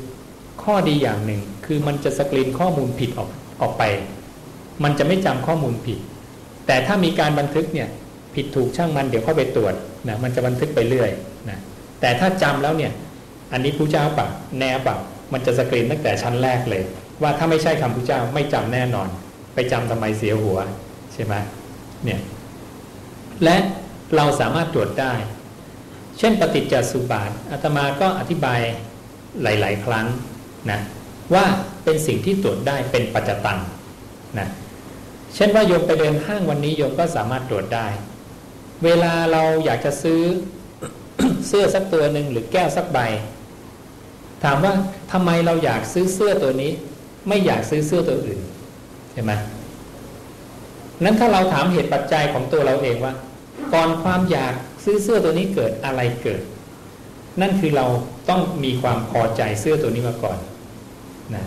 ข้อดีอย่างหนึ่ง คือมันจะสกรีนข้อมูลผิดออกออกไป มันจะไม่จำข้อมูลผิด แต่ถ้ามีการบันทึกเนี่ยผิดถูกช่างมันเดี๋ยวเข้าไปตรวจนะมันจะบันทึกไปเรื่อยนะแต่ถ้าจำแล้วเนี่ยอันนี้ผู้เจ้าปะแนบปะมันจะสกรีนตั้งแต่ชั้นแรกเลย ว่าถ้าไม่ใช่คำผู้เจ้าไม่จำแน่นอน ไปจำทำไมเสียหัว ช่ไหมเนี่ยและเราสามารถตรวจได้ เช่นปฏิจจสุบาทอาตมาก็อธิบายหลาย ๆ ครั้งนะว่าเป็นสิ่งที่ตรวจได้เป็นปัจจตังนะเช่นว่าโยมไปเดินห้างวันนี้โยมก็สามารถตรวจได้ เวลาเราอยากจะซื้อเสื้อสักตัวหนึ่งหรือแก้วสักใบ ถามว่าทำไมเราอยากซื้อเสื้อตัวนี้ ไม่อยากซื้อเสื้อตัวอื่นใช่ไหม นั้นถ้าเราถามเหตุปัจจัยของตัวเราเองว่า ก่อนความอยากซื้อเสื้อตัวนี้เกิดอะไรเกิด นั่นคือเราต้องมีความพอใจเสื้อตัวนี้มาก่อนนะ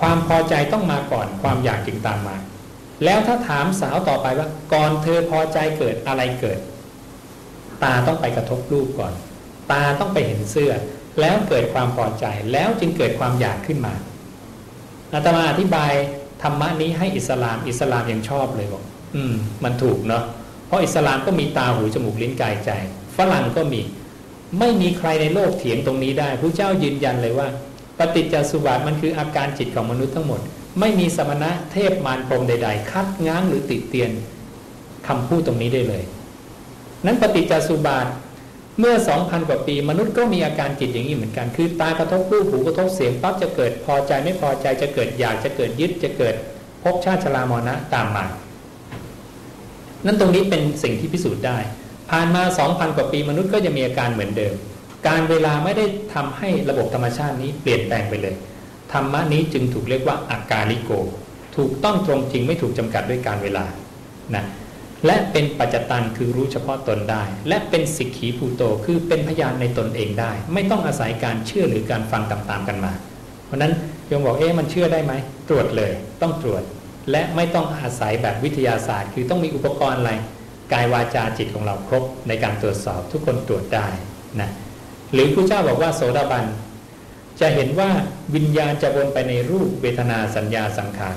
ความพอใจต้องมาก่อน ความอยากจึงตามมา แล้วถ้าถามสาวต่อไปว่า ก่อนเธอพอใจเกิดอะไรเกิด ตาต้องไปกระทบรูปก่อน ตาต้องไปเห็นเสื้อ แล้วเกิดความพอใจแล้วจึงเกิดความอยากขึ้นมาอาตมาอธิบาย ธรรมะนี้ให้อิสลามอิสลามยังชอบเลยบอกอืม มันถูกเนาะเพราะอิสลามก็มีตาหูจมูกลิ้นกายใจ ฝรั่งก็มี ไม่มีใครในโลกเถียงตรงนี้ได้พระเจ้ายืนยันเลยว่า ปฏิจจสุบาทมันคืออาการจิตของมนุษย์ทั้งหมด ไม่มีสมณะเทพมารพรมใด ๆ คัดง้างหรือติดเตียนคำพูดตรงนี้ได้เลย นั้นปฏิจจสุบาท เมื่อสองพันกว่าปีมนุษย์ก็มีอาการจิตอย่างนี้เหมือนกัน คือตากระทบรูปหูกระทบเสียงปั๊บจะเกิดพอใจไม่พอใจจะเกิดอยากจะเกิดยึดจะเกิดภพชาติชรามรณะตามมา นั้นตรงนี้เป็นสิ่งที่พิสูจน์ได้ ผ่านมาสองพันกว่าปีมนุษย์ก็ยังมีอาการเหมือนเดิม การเวลาไม่ได้ทำให้ระบบธรรมชาตินี้เปลี่ยนแปลงไปเลย ธรรมะนี้จึงถูกเรียกว่าอาการลิโก ถูกต้องตรงจริงไม่ถูกจำกัดด้วยการเวลานะ และเป็นปัจจตันคือรู้เฉพาะตนได้ และเป็นสิกขีภูโตคือเป็นพยานในตนเองได้ ไม่ต้องอาศัยการเชื่อหรือการฟังตามๆกันมา เพราะนั้นโยมบอกเอ๊ะมันเชื่อได้ไหมตรวจเลย ต้องตรวจ และไม่ต้องอาศัยแบบวิทยาศาสตร์ คือต้องมีอุปกรณ์อะไรกายวาจาจิตของเราครบในการตรวจสอบทุกคนตรวจได้นะหรือพระเจ้าบอกว่าโสดาบันจะเห็นว่าวิญญาณจะวนไปในรูปเวทนาสัญญาสังขาร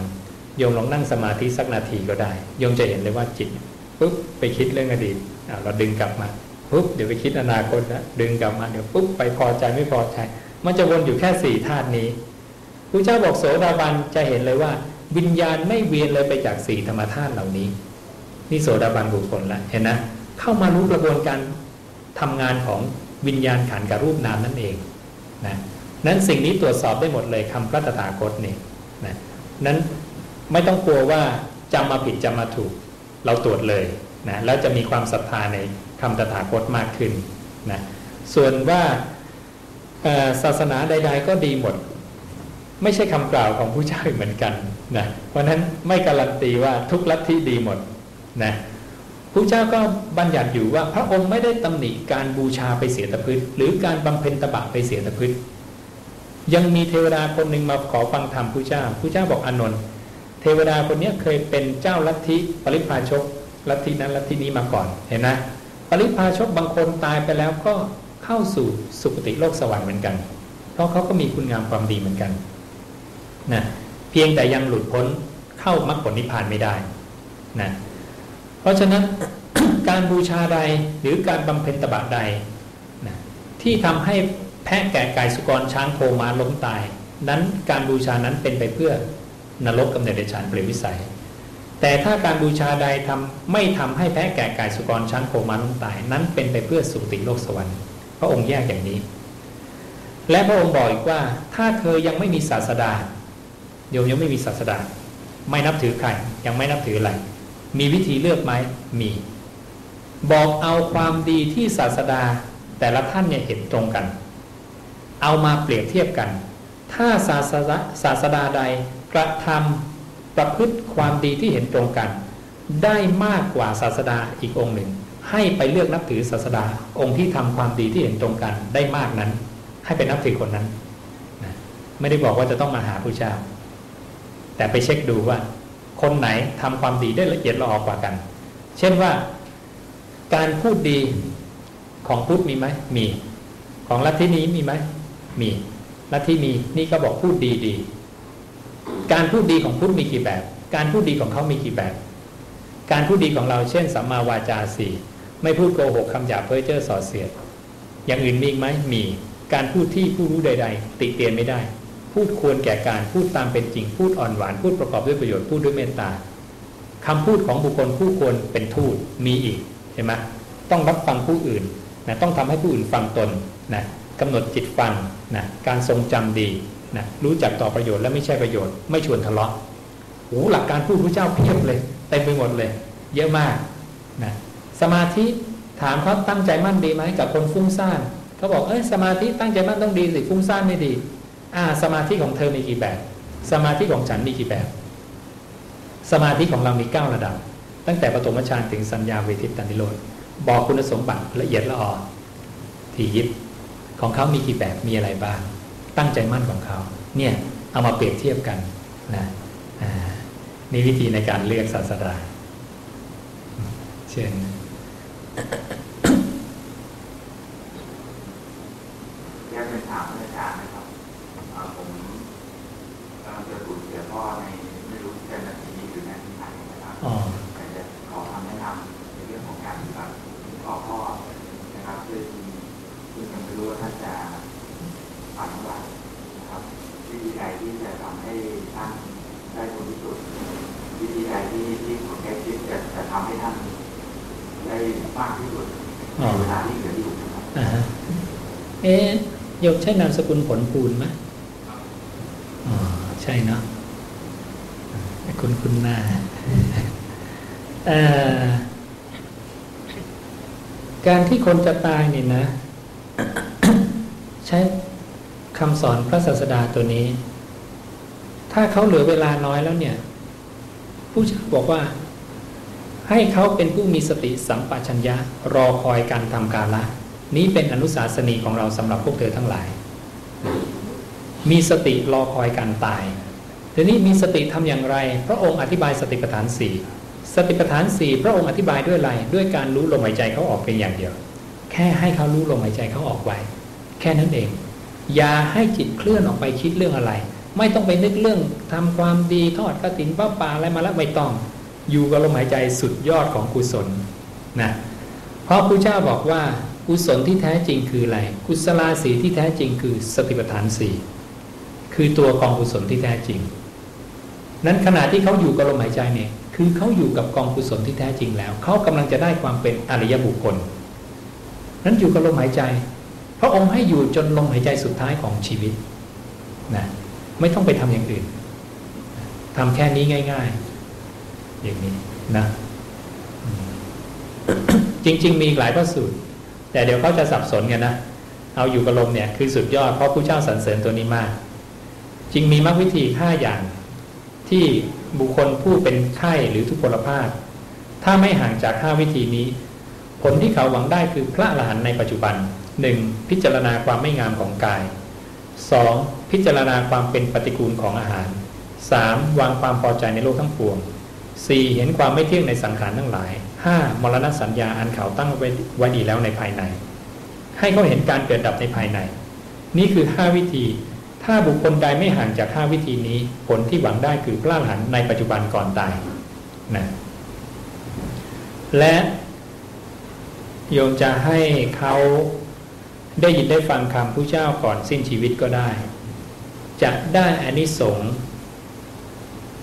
โยมลองนั่งสมาธิสักนาทีก็ได้โยมจะเห็นเลยว่าจิต ปุ๊บไปคิดเรื่องอดีตเราดึงกลับมาปุ๊บเดี๋ยวไปคิดอนาคตนะดึงกลับมาเดี๋ยวปุ๊บไปพอใจไม่พอใจ มันจะวนอยู่แค่สี่ธาตุนี้พระเจ้าบอกโสดาบันจะเห็นเลยว่า วิญญาณไม่เวียนเลยไปจากสี่ธรรมธาตุเหล่านี้นี่โสดาบันบุคคลละเห็นนะเข้ามารู้กระบวนการทำงานของวิญญาณขันกับรูปนามนั่นเองนะนั้นสิ่งนี้ตรวจสอบได้หมดเลยคำพระตถาคตนี่นะนั้นไม่ต้องกลัวว่าจำมาผิดจำมาถูก เราตรวจเลยนะแล้วจะมีความศรัทธาในคำตถาคตมากขึ้นนะส่วนว่าศาสนาใด ๆ ก็ดีหมด ไม่ใช่คำกล่าวของผู้เจ้าเหมือนกันนะเพราะนั้นไม่การันตีว่าทุกลัทธิดีหมดนะพระเจ้าก็บัญญัติอยู่ว่าพระองค์ไม่ได้ตำหนิการบูชาไปเสียตะพืชหรือการบำเพ็ญตบะไปเสียตะพืชยังมีเทวดาคนหนึ่งมาขอฟังธรรมพระเจ้าพระเจ้าบอกอนนท์ เทวดาคนนี้เคยเป็นเจ้าลัทธิปริพาชกลัทธินั้นลัทธินี้มาก่อนเห็นนะปริพาชกบางคนตายไปแล้วก็เข้าสู่สุคติโลกสวรรค์เหมือนกัน เพราะเขาก็มีคุณงามความดีเหมือนกันนะเพียงแต่ยังหลุดพ้นเข้ามรรคผลนิพพานไม่ได้นะเพราะฉะนั้นการบูชาใดหรือการบำเพ็ญตบะใดนะที่ทำให้แพะแก่ไก่สุกรช้างโคมาล้มตาย นั้นการบูชานั้นเป็นไปเพื่อ นรกกำเนิดเดชานเปรตวิสัย แต่ถ้าการบูชาใดทำไม่ทำให้แพะแก่ไก่สุกรช้างโคมาล้มตาย นั้นเป็นไปเพื่อสุติโลกสวรรค์ พระองค์แยกอย่างนี้ และพระองค์บอกอีกว่า ถ้าเธอยังไม่มีศาสดาโยมยังไม่มีศาสดา ไม่นับถือใครยังไม่นับถืออะไร มีวิธีเลือกไหมมี บอกเอาความดีที่ศาสดาแต่ละท่านเนี่ยเห็นตรงกัน เอามาเปรียบเทียบกัน ถ้าศาสดาศาสดาใด ระทำประพฤติความดีที่เห็นตรงกัน ได้มากกว่าศาสดาอีกองค์หนึ่ง ให้ไปเลือกนับถือศาสดาองค์ที่ทำความดีที่เห็นตรงกันได้มากนั้น ให้ไปนับถือคนนั้นนะไม่ได้บอกว่าจะต้องมาหาพระเจ้า แต่ไปเช็คดูว่า คนไหนทำความดีได้ละเอียดละออกกว่ากัน เช่นว่าการพูดดีของพุทธมีไหมมี ของลัทธินี้มีไหมมีลัทธินี้นี่ก็บอกพูดดีดี การพูดดีของพุทธมีกี่แบบ การพูดดีของเขามีกี่แบบ การพูดดีของเราเช่นสัมมาวาจาสี่ไม่พูดโกหกคำหยาบเพ้อเจ้อส่อเสียด อย่างอื่นมีไหมมี การพูดที่ผู้รู้ใด ๆ ติเตียนไม่ได้ พูดควรแก่การพูดตามเป็นจริง พูดอ่อนหวาน พูดประกอบด้วยประโยชน์ พูดด้วยเมตตาคำพูดของบุคคลผู้ควรเป็นทูตมีอีกเห็นไหมต้องรับฟังผู้อื่นนะต้องทำให้ผู้อื่นฟังตนนะกำหนดจิตฟังนะการทรงจำดี นะรู้จักต่อประโยชน์และไม่ใช่ประโยชน์ ไม่ชวนทะเลาะโอ้หลักการพูดพระเจ้าเพียบเลยเต็มไปหมดเลย เยอะมากนะสมาธิถามเขาตั้งใจมั่นดีไหมกับคนฟุ้งซ่านเขาบอกเอ้ยสมาธิตั้งใจมั่นต้องดีสิฟุ้งซ่านไม่ดี อ่า สมาธิของเธอมีกี่แบบ สมาธิของฉันมีกี่แบบ สมาธิของเรามีเก้าระดับ ตั้งแต่ปฐมฌานถึงสัญญาเวทิตานิโรธบอกคุณสมบัติละเอียดละออทียิบของเขามีกี่แบบมีอะไรบ้าง ตั้งใจมั่นของเขาเนี่ยเอามาเปรียบเทียบกันนะนี่วิธีในการเลือกศาสดาเช่น เอ๊ยกใช่นามสกุลผลปูนไหมอ๋อใช่เนาะคุณคุณหน้าการที่คนจะตายเนี่ยนะ ใช้คำสอนพระศาสดาตัวนี้ ถ้าเขาเหลือเวลาน้อยแล้วเนี่ย ผู้ชาบอกว่า ให้เขาเป็นผู้มีสติสัมปชัญญะรอคอยการทำกาละ นี้เป็นอนุสาสนีของเราสำหรับพวกเธอทั้งหลาย มีสติรอคอยการตายทีนี้มีสติทำอย่างไร พระองค์อธิบายสติปัฏฐานสี่สติปัฏฐานสี่พระองค์อธิบายด้วยอะไรด้วยการรู้ลมหายใจเขาออกเป็นอย่างเดียว แค่ให้เขารู้ลมหายใจเขาออกไว้ แค่นั้นเอง อย่าให้จิตเคลื่อนออกไปคิดเรื่องอะไร ไม่ต้องไปนึกเรื่องทำความดีทอดกระถินป้าป่าอะไรมาแล้วไม่ต้อง อยู่กับลมหายใจสุดยอดของกุศลนะเพราะพระเจ้าบอกว่ากุศลที่แท้จริงคืออะไร กุศลาสีที่แท้จริงคือสติปัฏฐานสี่คือตัวกองกุศลที่แท้จริง นั้นขณะที่เขาอยู่กับลมหายใจเนี่ยคือเขาอยู่กับกองกุศลที่แท้จริงแล้ว เขากำลังจะได้ความเป็นอริยบุคคล นั้นอยู่กับลมหายใจ พระองค์ให้อยู่จนลมหายใจสุดท้ายของชีวิตนะไม่ต้องไปทำอย่างอื่นทำแค่นี้ง่าย ๆ อย่างนี้นะจริง ๆ มีหลายพระสูตร แต่เดี๋ยวเขาจะสับสนกันนะเอาอยู่กับลมเนี่ยคือสุดยอดเพราะผู้เจ้าสรรเสริญตัวนี้มาก จริงมีมรรควิธีห้าอย่างที่บุคคลผู้เป็นไข้หรือทุพพลภาพ ถ้าไม่ห่างจากห้าวิธีนี้ ผลที่เขาหวังได้คือพระอรหันต์ในปัจจุบันหนึ่งพิจารณาความไม่งามของกายสองพิจารณาความเป็นปฏิกูลของอาหารสามวางความพอใจในโลกทั้งปวง สี่เห็นความไม่เที่ยงในสังขารทั้งหลายห้ามรณะสัญญาอันเขาตั้งไว้ดีแล้วในภายใน ให้เขาเห็นการเกิดดับในภายใน นี่คือห้าวิธี ถ้าบุคคลใดไม่ห่างจากห้าวิธีนี้ผลที่หวังได้คือกล้าหันในปัจจุบันก่อนตายนะและโยมจะให้เขาได้ยินได้ฟังคำผู้เจ้าก่อนสิ้นชีวิตก็ได้ จะได้อานิสงส์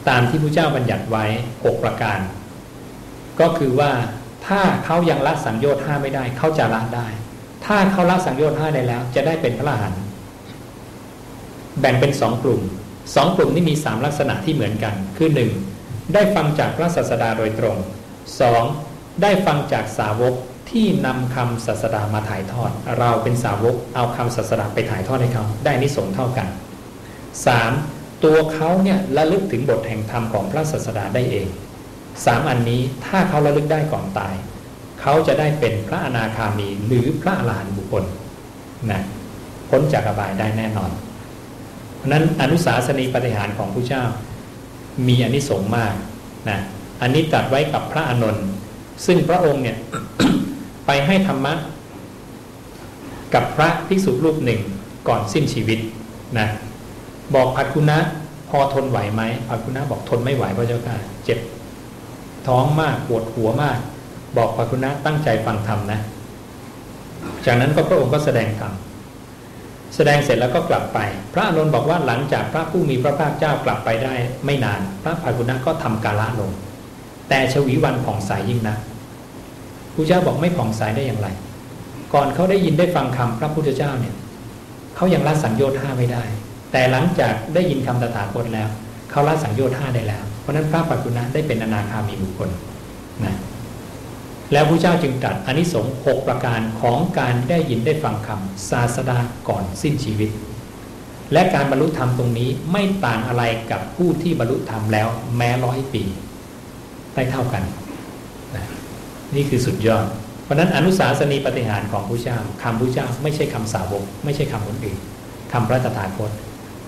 ตามที่ผู้เจ้าบัญญัติไว้หกประการ ก็คือว่าถ้าเขายังละสังโยชน์ห้าไม่ได้เขาจะละได้ ถ้าเขาละสังโยชน์ห้าได้แล้ว จะได้เป็นพระอรหันต์แบ่งเป็นสองกลุ่มสองกลุ่มนี้มีสามลักษณะที่เหมือนกัน คือหนึ่งได้ฟังจากพระศาสดาโดยตรงสองได้ฟังจากสาวกที่นำคำศาสดามาถ่ายทอด เราเป็นสาวกเอาคำศาสดาไปถ่ายทอดให้เขาได้นิสงเท่ากัน 3. ตัวเขาเนี่ยระลึกถึงบทแห่งธรรมของพระศาสดาได้เองสามอันนี้ถ้าเขาระลึกได้ก่อนตาย เขาจะได้เป็นพระอนาคามีหรือพระอรหันต์บุคคลนะพ้นจากอบายได้แน่นอน เพราะนั้นอนุสาสนีปฏิหารของพระเจ้า มีอนิสงส์มากนะอันนี้ตัดไว้กับพระอานนท์ซึ่งพระองค์เนี่ยไปให้ธรรมะ กับพระภิกษุรูปหนึ่งก่อนสิ้นชีวิตนะ บอกภัคุณะพอทนไหวไหมภัคุณะบอกทนไม่ไหวพระเจ้าค่ะ เจ็บ ท้องมากปวดหัวมาก บอกภัคุณะตั้งใจฟังธรรมนะ จากนั้นก็พระองค์ก็แสดงธรรมแสดงเสร็จแล้วก็กลับไป พระอนุนบอกว่าหลังจากพระผู้มีพระภาคเจ้ากลับไปได้ไม่นาน พระภัคุณะก็ทำกาละลง แต่ชวีวันผ่องใสยยิ่งนะพระเจ้าบอกไม่ผ่องใสได้อย่างไร ก่อนเขาได้ยินได้ฟังคำพระพุทธเจ้าเนี่ยเขายังละสังโยชน์ห้าไม่ได้ แต่หลังจากได้ยินคำตถาคตแล้ว เขาละสังโยชน์ห้าได้แล้ว เพราะนั้นพระปัจจุบันได้เป็นอนาคามีบุคคลนะแล้วพระเจ้าจึงตรัสอนิสงส์หกประการของการได้ยินได้ฟังคำศาสดาก่อนสิ้นชีวิต และการบรรลุธรรมตรงนี้ไม่ต่างอะไรกับผู้ที่บรรลุธรรมแล้วแม้ร้อยปีได้เท่ากันนะนี่คือสุดยอด เพราะนั้นอนุสาสนีปฏิหารของพระเจ้าคำพระเจ้าไม่ใช่คำสาวก ไม่ใช่คำคนอื่นคำพระตถาคต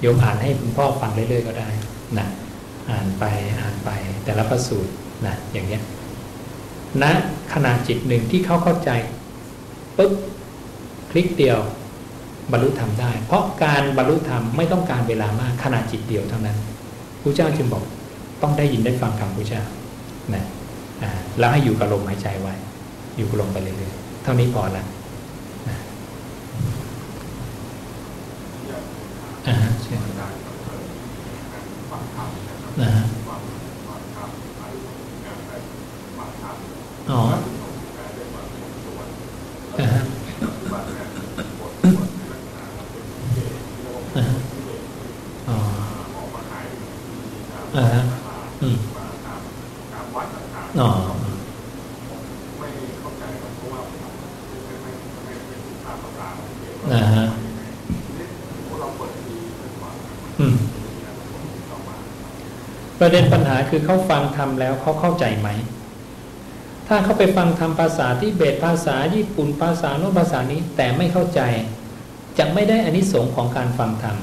ยมอ่านให้คุณพ่อฟังเรื่อยๆก็ได้นะอ่านไปอ่านไป แต่ละประสูตรนะอย่างเนี้ยณนะขณะจิตหนึ่งที่เขาเข้าใจปุ๊บคลิกเดียวบรรลุธรรมได้ เพราะการบรรลุธรรมไม่ต้องการเวลามากขณะจิตเดียวเท่านั้นพระเจ้าจึงบอกต้องได้ยินได้ฟังคำพระเจ้านะแล้วให้อยู่กับลมหายใจไว้ อยู่กับลมไปเรื่อยๆเท่านี้พอละอ่าใช่นะฮะอ๋ออ่าฮะอ๋ออ่าฮะอืมอ๋อนะฮะ ประเด็นปัญหาคือเขาฟังทำแล้วเขาเข้าใจไหม ถ้าเขาไปฟังทำภาษาที่เบตภาษาญี่ปุ่นภาษาโน้นภาษานี้แต่ไม่เข้าใจ จะไม่ได้อานิสงส์ของการฟังธรรม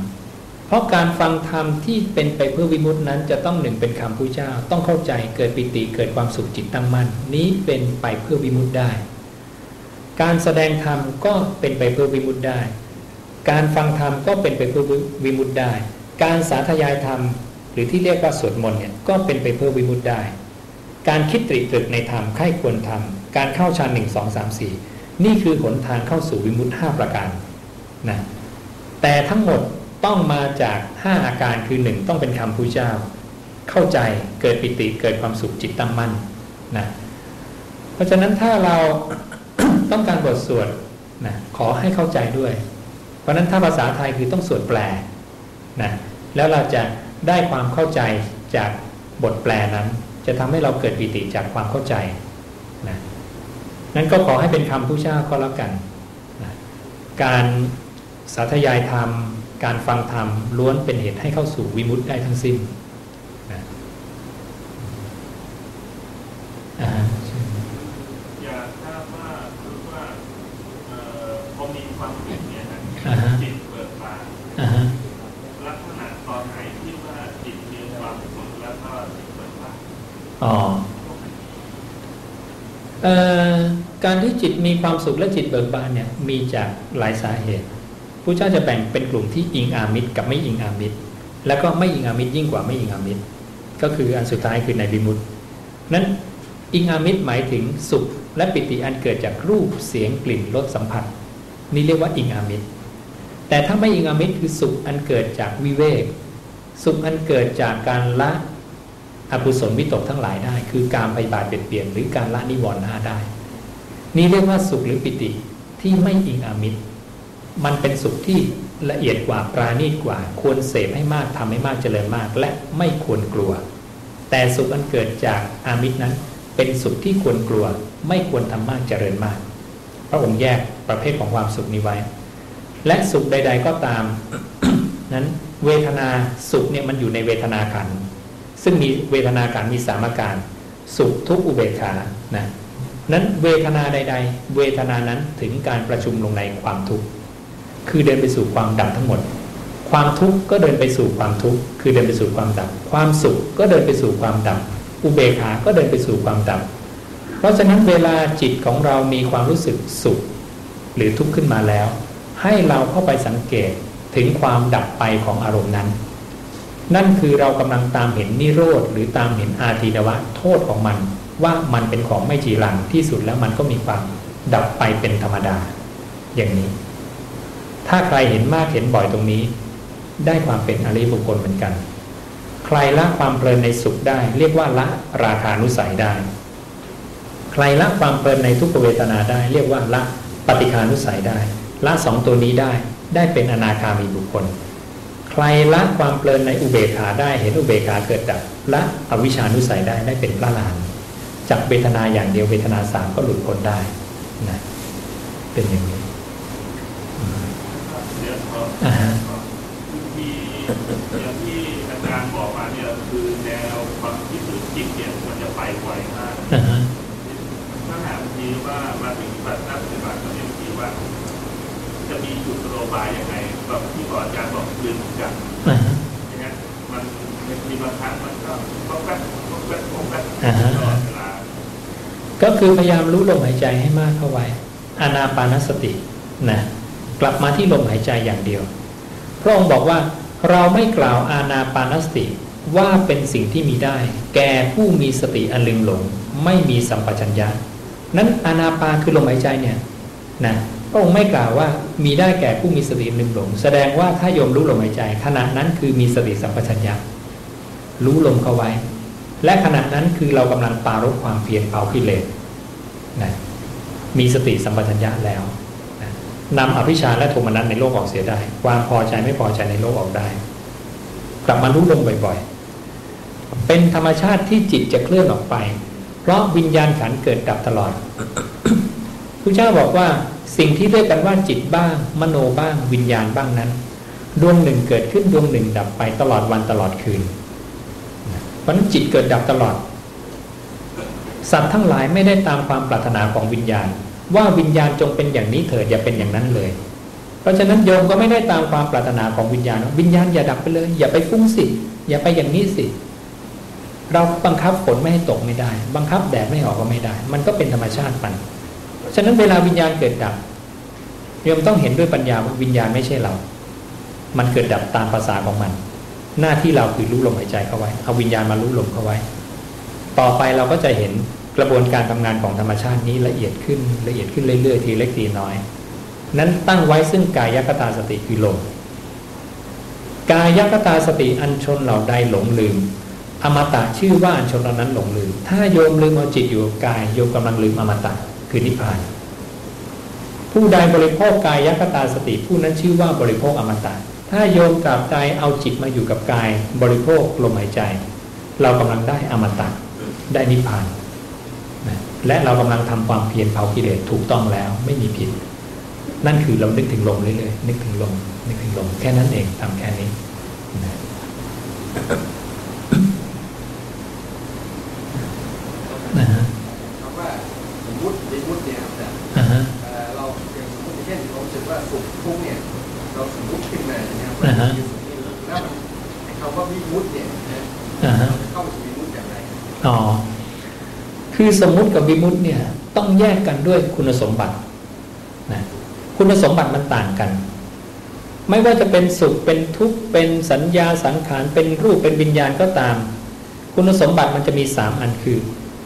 เพราะการฟังธรรมที่เป็นไปเพื่อวิมุตินั้นจะต้องหนึ่งเป็นคำพุทธเจ้า ต้องเข้าใจเกิดปิติเกิดความสุขจิตตั้งมั่นนี้เป็นไปเพื่อวิมุติได้ การแสดงธรรมก็เป็นไปเพื่อวิมุติได้ การฟังธรรมก็เป็นไปเพื่อวิมุติได้ การสาธยายธรรม หรือที่เรียกว่าสวดมนต์เนี่ยก็เป็นไปเพื่อวิมุตได้ การคิดตรีตรึกในธรรมใครควรทำการเข้าฌานหนึ่งสองสามสี่นี่คือหนทางเข้าสู่วิมุตห้าประการนะแต่ทั้งหมดต้องมาจากห้าอาการคือหนึ่งต้องเป็นคำพุทธเจ้า เข้าใจเกิดปิติเกิดความสุขจิตตั้งมั่นนะเพราะฉะนั้นถ้าเราต้องการบทสวดนะขอให้เข้าใจด้วย เพราะนั้นถ้าภาษาไทยคือต้องสวดแปลนะแล้วเราจะ ได้ความเข้าใจจากบทแปลนั้น จะทำให้เราเกิดปิติจากความเข้าใจนะนั้นก็ขอให้เป็นคำผู้เจ้าก็แล้วกันนะการสาธยายธรรม การฟังธรรมล้วนเป็นเหตุให้เข้าสู่วิมุตติได้ทั้งสิ้นนะอ่า อยากทราบว่ารู้ว่าเอ่อพอมีความคิดเนี่ยนะ อ่าฮะ จิตเปิดบาน อ่าฮะ ลักษณะตอนไหนที่ว่าจิตมีความสุขแล้วก็จิตเปิดบาน อ๋อเอ่อ การที่จิตมีความสุขและจิตเบิกบานเนี่ยมีจากหลายสาเหตุผู้เจ้าจะแบ่งเป็นกลุ่มที่อิงอามิตรกับไม่อิงอามิตร แล้วก็ไม่อิงอามิตรยิ่งกว่าไม่อิงอามิตร ก็คืออันสุดท้ายคือในบิมุตนั้นอิงอามิตรหมายถึงสุขและปิติอันเกิดจากรูปเสียงกลิ่นรสสัมผัส นี่เรียกว่าอิงอามิตร แต่ถ้าไม่อิงอามิตรคือสุขอันเกิดจากวิเวกสุขอันเกิดจากการละอกุศลวิตกทั้งหลายได้ คือการไปบาดเปลี่ยนหรือการละนิวรณ์หน้าได้ นี่เรียกว่าสุขหรือปิติที่ไม่อิงอามิตร มันเป็นสุขที่ละเอียดกว่าปราณีตกว่า ควรเสพให้มากทำให้มากเจริญมาก และไม่ควรกลัว แต่สุขอันเกิดจากอามิตรนั้น เป็นสุขที่ควรกลัว ไม่ควรทำมากเจริญมาก พระองค์แยกประเภทของความสุขนี้ไว้ และสุขใด ๆก็ตาม นั้นเวทนาสุขเนี่ยมันอยู่ในเวทนาขันธ์ซึ่งมีเวทนาขันธ์มีสามอาการ สุขทุกอุเบกขานะ นั้นเวทนาใด ๆ เวทนานั้นถึงการประชุมลงในความทุกข์คือเดินไปสู่ความดับทั้งหมด ความทุกข์ก็เดินไปสู่ความทุกข์คือเดินไปสู่ความดับ ความสุขก็เดินไปสู่ความดับ อุเบกขาก็เดินไปสู่ความดับ เพราะฉะนั้นเวลาจิตของเรามีความรู้สึกสุข หรือทุกข์ขึ้นมาแล้ว ให้เราเข้าไปสังเกตถึงความดับไปของอารมณ์นั้น นั่นคือเรากำลังตามเห็นนิโรธหรือตามเห็นอาทีนวะโทษของมัน ว่ามันเป็นของไม่จีรังที่สุดแล้วมันก็มีความดับไปเป็นธรรมดา อย่างนี้ ถ้าใครเห็นมากเห็นบ่อยตรงนี้ ได้ความเป็นอริบุคคลเหมือนกัน ใครละความเพลินในสุขได้ เรียกว่าละราคานุสัยได้ ใครละความเพลินในทุกเวทนาได้ เรียกว่าละปฏิคานุสัยได้ ละสองตัวนี้ได้ได้เป็นอนาคามีบุคคล ใครละความเพลินในอุเบกขาได้เห็นอุเบกขาเกิดดับละอวิชานุสัยได้ได้เป็นพระลาน จากเวทนาอย่างเดียวเวทนาสามก็หลุดพ้นได้นะเป็นอย่างนี้เดี๋ยวพออ่าฮะที่อย่างที่อาจารย์บอกมาเนี่ยคือแนวความคิดหรือจิตเนี่ยมันจะไปไวมากอ่าฮะถ้าถามทีว่ามาถึงปฏิบัติปฏิบัติตอนนี้ทีว่า จะมีจุดโรบายยังไงแบบที่บอกอาจารย์บอกคืนกันอ่าฮะอย่างเงี้ยมันมีบางครั้งมันก็ก็แป๊บก็แป๊บก็แป๊บอ่าฮะตลอดเวลา ก็คือพยายามรู้ลมหายใจให้มากเข้าไว้อานาปานสตินะกลับมาที่ลมหายใจอย่างเดียว พระองค์บอกว่าเราไม่กล่าวอานาปานสติว่าเป็นสิ่งที่มีได้ แก่ผู้มีสติอันลืมหลง ไม่มีสัมปชัญญะนั้นอานาปาคือลมหายใจเนี่ยนะพระองค์ไม่กล่าวว่ามีได้แก่ผู้มีสติอันลืมหลง แสดงว่าถ้าโยมรู้ลมหายใจขณะนั้นคือมีสติสัมปชัญญะรู้ลมเข้าไว้ และขณะนั้นคือเรากำลังปรารบความเพียรเผากิเลสนะมีสติสัมปชัญญะแล้วนะนำอภิชาและโทมนัสในโลกออกเสียได้ ความพอใจไม่พอใจในโลกออกได้ กลับมารู้ลมบ่อยๆ เป็นธรรมชาติที่จิตจะเคลื่อนออกไป เพราะวิญญาณขันเกิดดับตลอดพระเจ้าบอกว่าสิ่งที่เรียกกันว่าจิตบ้าง มโนบ้าง วิญญาณบ้างนั้น ดวงหนึ่งเกิดขึ้นดวงหนึ่งดับไปตลอดวันตลอดคืน เพราะนั้นจิตเกิดดับตลอด สัตว์ทั้งหลายไม่ได้ตามความปรารถนาของวิญญาณ ว่าวิญญาณจงเป็นอย่างนี้เถิดอย่าเป็นอย่างนั้นเลย เพราะฉะนั้นโยมก็ไม่ได้ตามความปรารถนาของวิญญาณ วิญญาณอย่าดับไปเลย อย่าไปฟุ้งสิ อย่าไปอย่างนี้สิ เราบังคับฝนไม่ให้ตกไม่ได้ บังคับแดดไม่ออกก็ไม่ได้ มันก็เป็นธรรมชาติมันฉะนั้นเวลาวิญญาณเกิดดับโยมต้องเห็นด้วยปัญญาว่าวิญญาณไม่ใช่เรา มันเกิดดับตามภาษาของมัน หน้าที่เราคือรู้ลมหายใจเข้าไว้ เอาวิญญาณมารู้ลมเข้าไว้ ต่อไปเราก็จะเห็นกระบวนการทำงานของธรรมชาตินี้ละเอียดขึ้นละเอียดขึ้นเรื่อยๆทีเล็กทีน้อย นั้นตั้งไว้ซึ่งกายคตาสติคือลมกายคตาสติอันชนเหล่าใดหลงลืม อมตะชื่อว่าอันชนเหล่านั้นหลงลืม ถ้าโยมลืมเอาจิตอยู่กับกายโยมกำลังลืมอมตะคือนิพพาน ผู้ใดบริโภคกายคตาสติผู้นั้นชื่อว่าบริโภคอมตะ ถ้าโยมกราบใจเอาจิตมาอยู่กับกาย บริโภคลมหายใจ เรากำลังได้อมตะได้นิพพานและเรากำลังทำความเพียรเผากิเลสถูกต้องแล้วไม่มีผิด นั่นคือเรานึกถึงลมเรื่อยๆนึกถึงลมนึกถึงลมแค่นั้นเองทำแค่นี้นะนะฮะคำว่าสมมติสมมติเนี่ยแต่อ่าฮะเอ่อเราอย่างสมมติเช่นเราคิดว่าสุขทุกข์เนี่ย เราสมมติขึ้นมาใช่ไหมครับอ่าฮะแล้วมันไอ้คำว่าวิมุตติเนี่ยนะอ่าฮะเราจะเข้าไปสู่วิมุตติอย่างไรอ๋อคือสมมุติกับวิมุตติเนี่ยต้องแยกกันด้วยคุณสมบัตินะคุณสมบัติมันต่างกัน ไม่ว่าจะเป็นสุขเป็นทุกข์เป็นสัญญาสังขารเป็นรูปเป็นวิญญาณก็ตาม คุณสมบัติมันจะมีสามอันคือ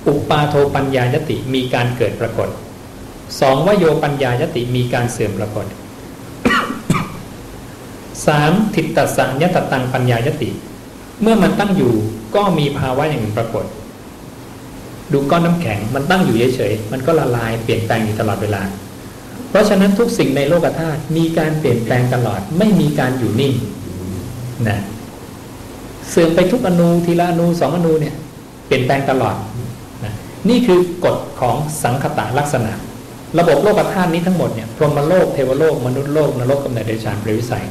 อุปาโทปัญญายติมีการเกิดปรากฏสองวโยปัญญายติมีการเสื่อมปรากฏ สามทิฏฐสัญญตตังปัญญายติ เมื่อมันตั้งอยู่ก็มีภาวะอย่างหนึ่งปรากฏ ดูก้อนน้ำแข็งมันตั้งอยู่เฉยๆมันก็ละลายเปลี่ยนแปลงอยู่ตลอดเวลา เพราะฉะนั้นทุกสิ่งในโลกธาตุมีการเปลี่ยนแปลงตลอด ไม่มีการอยู่นิ่งนะเสื่อมไปทุกอนูทีละอนูสองอนูเนี่ยเปลี่ยนแปลงตลอดนะนี่คือกฎของสังคตะลักษณะ ระบบโลกธาตุนี้ทั้งหมดเนี่ยพรหมโลกเทวโลกมนุษย์โลกนรกกำเนิดเดชานเปรตวิสัย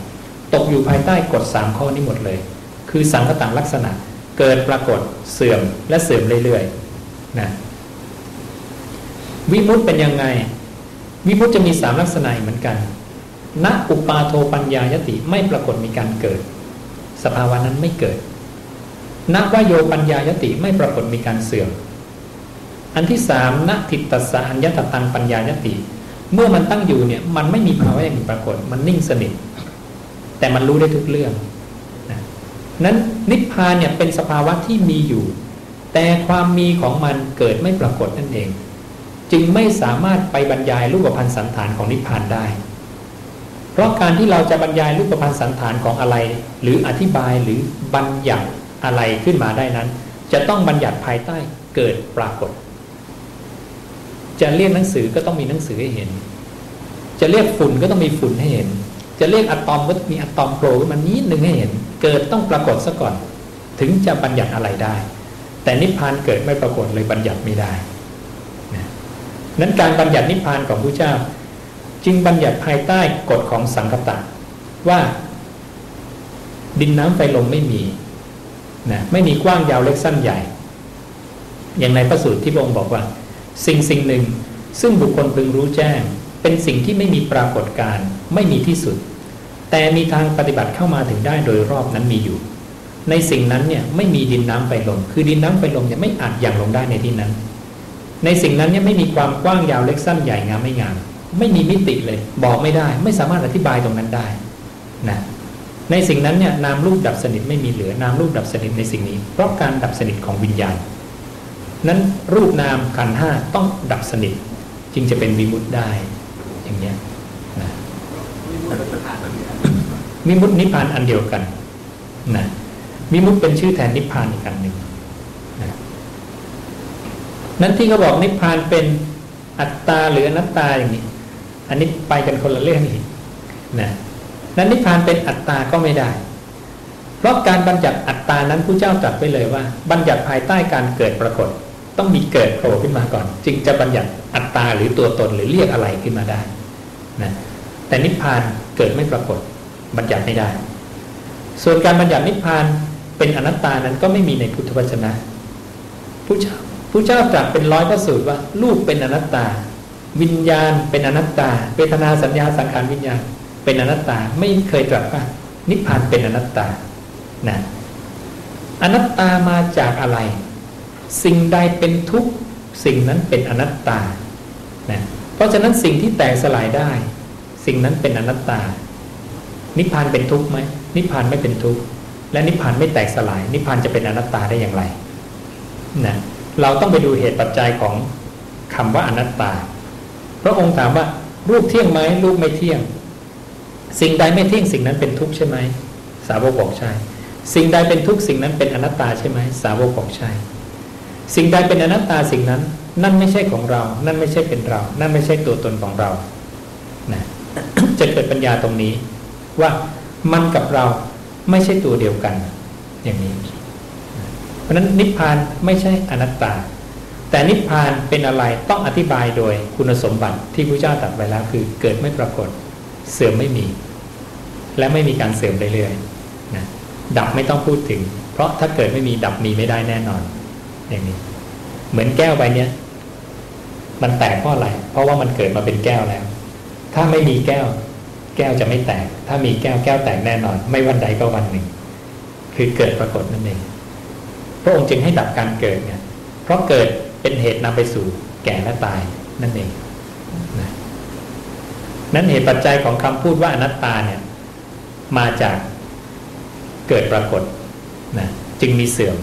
ตกอยู่ภายใต้กฎสามข้อนี้หมดเลย คือสังคตะลักษณะ เกิดปรากฏเสื่อมและเสื่อมเรื่อยๆนะวิมุตเป็นยังไง วิมุตจะมีสามลักษณะเหมือนกันณอุปาโทปัญญายติไม่ปรากฏมีการเกิด สภาวะนั้นไม่เกิดณวโยปัญญายติไม่ปรากฏมีการเสื่อม อันที่สามณทิตตสอัญญตตังปัญญายติ เมื่อมันตั้งอยู่เนี่ยมันไม่มีภาวะอย่างปรากฏ มันนิ่งสนิท แต่มันรู้ได้ทุกเรื่องนะนั้นนิพพานเนี่ยเป็นสภาวะที่มีอยู่ แต่ความมีของมันเกิดไม่ปรากฏนั่นเอง จึงไม่สามารถไปบรรยายรูปพันธ์สันฐานของนิพพานได้ เพราะการที่เราจะบรรยายรูปพันธ์สันฐานของอะไร หรืออธิบายหรือบัญญัติอะไรขึ้นมาได้นั้น จะต้องบัญญัติภายใต้เกิดปรากฏ จะเรียกหนังสือก็ต้องมีหนังสือให้เห็น จะเรียกฝุ่นก็ต้องมีฝุ่นให้เห็น จะเรียกอะตอมก็มีอะตอมโผล่ขึ้นมานิดหนึ่งให้เห็น เกิดต้องปรากฏซะก่อน ถึงจะบัญญัติอะไรได้ แต่นิพพานเกิดไม่ปรากฏเลยบัญญัติไม่ได้นั้นการบัญญัตินิพพานของพระเจ้า จึงบัญญัติภายใต้กฎของสังคตะว่า ดินน้ำไฟลมไม่มีนะไม่มีกว้างยาวเล็กสั้นใหญ่ อย่างในพระสูตรที่พระองค์บอกว่า สิ่งสิ่งหนึ่งซึ่งบุคคลพึงรู้แจ้ง เป็นสิ่งที่ไม่มีปรากฏการณ์ ไม่มีที่สุด แต่มีทางปฏิบัติเข้ามาถึงได้โดยรอบนั้นมีอยู่ ในสิ่งนั้นเนี่ยไม่มีดินน้ำไฟลมคือดินน้ำไฟลมเนี่ยไม่อาจอย่างลงได้ในที่นั้น ในสิ่งนั้นเนี่ยไม่มีความกว้างยาวเล็กสั้นใหญ่งามไม่งาม ไม่มีมิติเลยบอกไม่ได้ ไม่สามารถอธิบายตรงนั้นได้นะในสิ่งนั้นเนี่ยนามรูปดับสนิทไม่มีเหลือนามรูปดับสนิทในสิ่งนี้ เพราะการดับสนิทของวิญญาณ นั้นรูปนามขันห้าต้องดับสนิท จึงจะเป็นวิมุตได้อย่างเนี้ยนะ วิมุตติผ่านเนี่ย วิมุตินิพพานอันเดียวกันนะวิมุตเป็นชื่อแทนนิพพานอีกอันหนึ่งนะนั้นที่เขาบอกนิพพานเป็นอัตตาหรืออนัตตาอย่างนี้ อันนี้ไปกันคนละเรื่องอีกนะนั้นนิพพานเป็นอัตตาก็ไม่ได้ เพราะการบัญญัติอัตตานั้นผู้เจ้าตรัสไปเลยว่า บัญญัติภายใต้การเกิดปรากฏ ต้องมีเกิดโผล่ขึ้นมาก่อน จึงจะบัญญัติอัตตาหรือตัวตนหรือเรียกอะไรขึ้นมาได้นะแต่นิพพานเกิดไม่ปรากฏ บัญญัติไม่ได้ ส่วนการบัญญัตินิพพานเป็นอนัตตานั้นก็ไม่มีในพุทธวจนะผู้เจ้าผู้เจ้าตรัสเป็นร้อยพระสูตรว่ารูปเป็นอนัตตา วิญญาณเป็นอนัตตาเวทนาสัญญาสังขารวิญญาณ เป็นอนัตตาไม่เคยตรัสว่านิพพานเป็นอนัตตานะอนัตตามาจากอะไร สิ่งใดเป็นทุกข์สิ่งนั้นเป็นอนัตตานะเพราะฉะนั้นสิ่งที่แตกสลายได้ สิ่งนั้นเป็นอนัตตา นิพพานเป็นทุกข์ไหมนิพพานไม่เป็นทุกข์และนิพพานไม่แตกสลาย นิพพานจะเป็นอนัตตาได้อย่างไรนะเราต้องไปดูเหตุปัจจัยของคำว่าอนัตตา พระองค์ถามว่ารูปเที่ยงไหมรูปไม่เที่ยง สิ่งใดไม่เที่ยงสิ่งนั้นเป็นทุกข์ใช่ไหมสาวกบอกใช่ สิ่งใดเป็นทุกข์สิ่งนั้นเป็นอนัตตาใช่ไหมสาวกบอกใช่ สิ่งใดเป็นอนัตตาสิ่งนั้น นั่นไม่ใช่ของเรา นั่นไม่ใช่เป็นเรา นั่นไม่ใช่ตัวตนของเรานะจะเกิดปัญญาตรงนี้ ว่ามันกับเราไม่ใช่ตัวเดียวกัน อย่างนี้ เพราะนั้นนิพพานไม่ใช่อนัตตา แต่นิพพานเป็นอะไรต้องอธิบายโดยคุณสมบัติที่พระเจ้าตรัสไว้แล้วคือเกิดไม่ปรากฏ เสื่อมไม่มี และไม่มีการเสื่อมเรื่อยๆนะดับไม่ต้องพูดถึง เพราะถ้าเกิดไม่มีดับมีไม่ได้แน่นอน อย่างนี้ เหมือนแก้วใบเนี้ยมันแตกเพราะอะไร เพราะว่ามันเกิดมาเป็นแก้วแล้ว ถ้าไม่มีแก้ว แก้วจะไม่แตก ถ้ามีแก้วแก้วแตกแน่นอน ไม่วันใดก็วันหนึ่ง คือเกิดปรากฏนั่นเองพระองค์จึงให้ดับการเกิดเนี่ยเพราะเกิดเป็นเหตุนำไปสู่แก่และตายนั่นเองนะนั้นเหตุปัจจัยของคำพูดว่าอนัตตาเนี่ย มาจากเกิดปรากฏนะจึงมีเสื่อม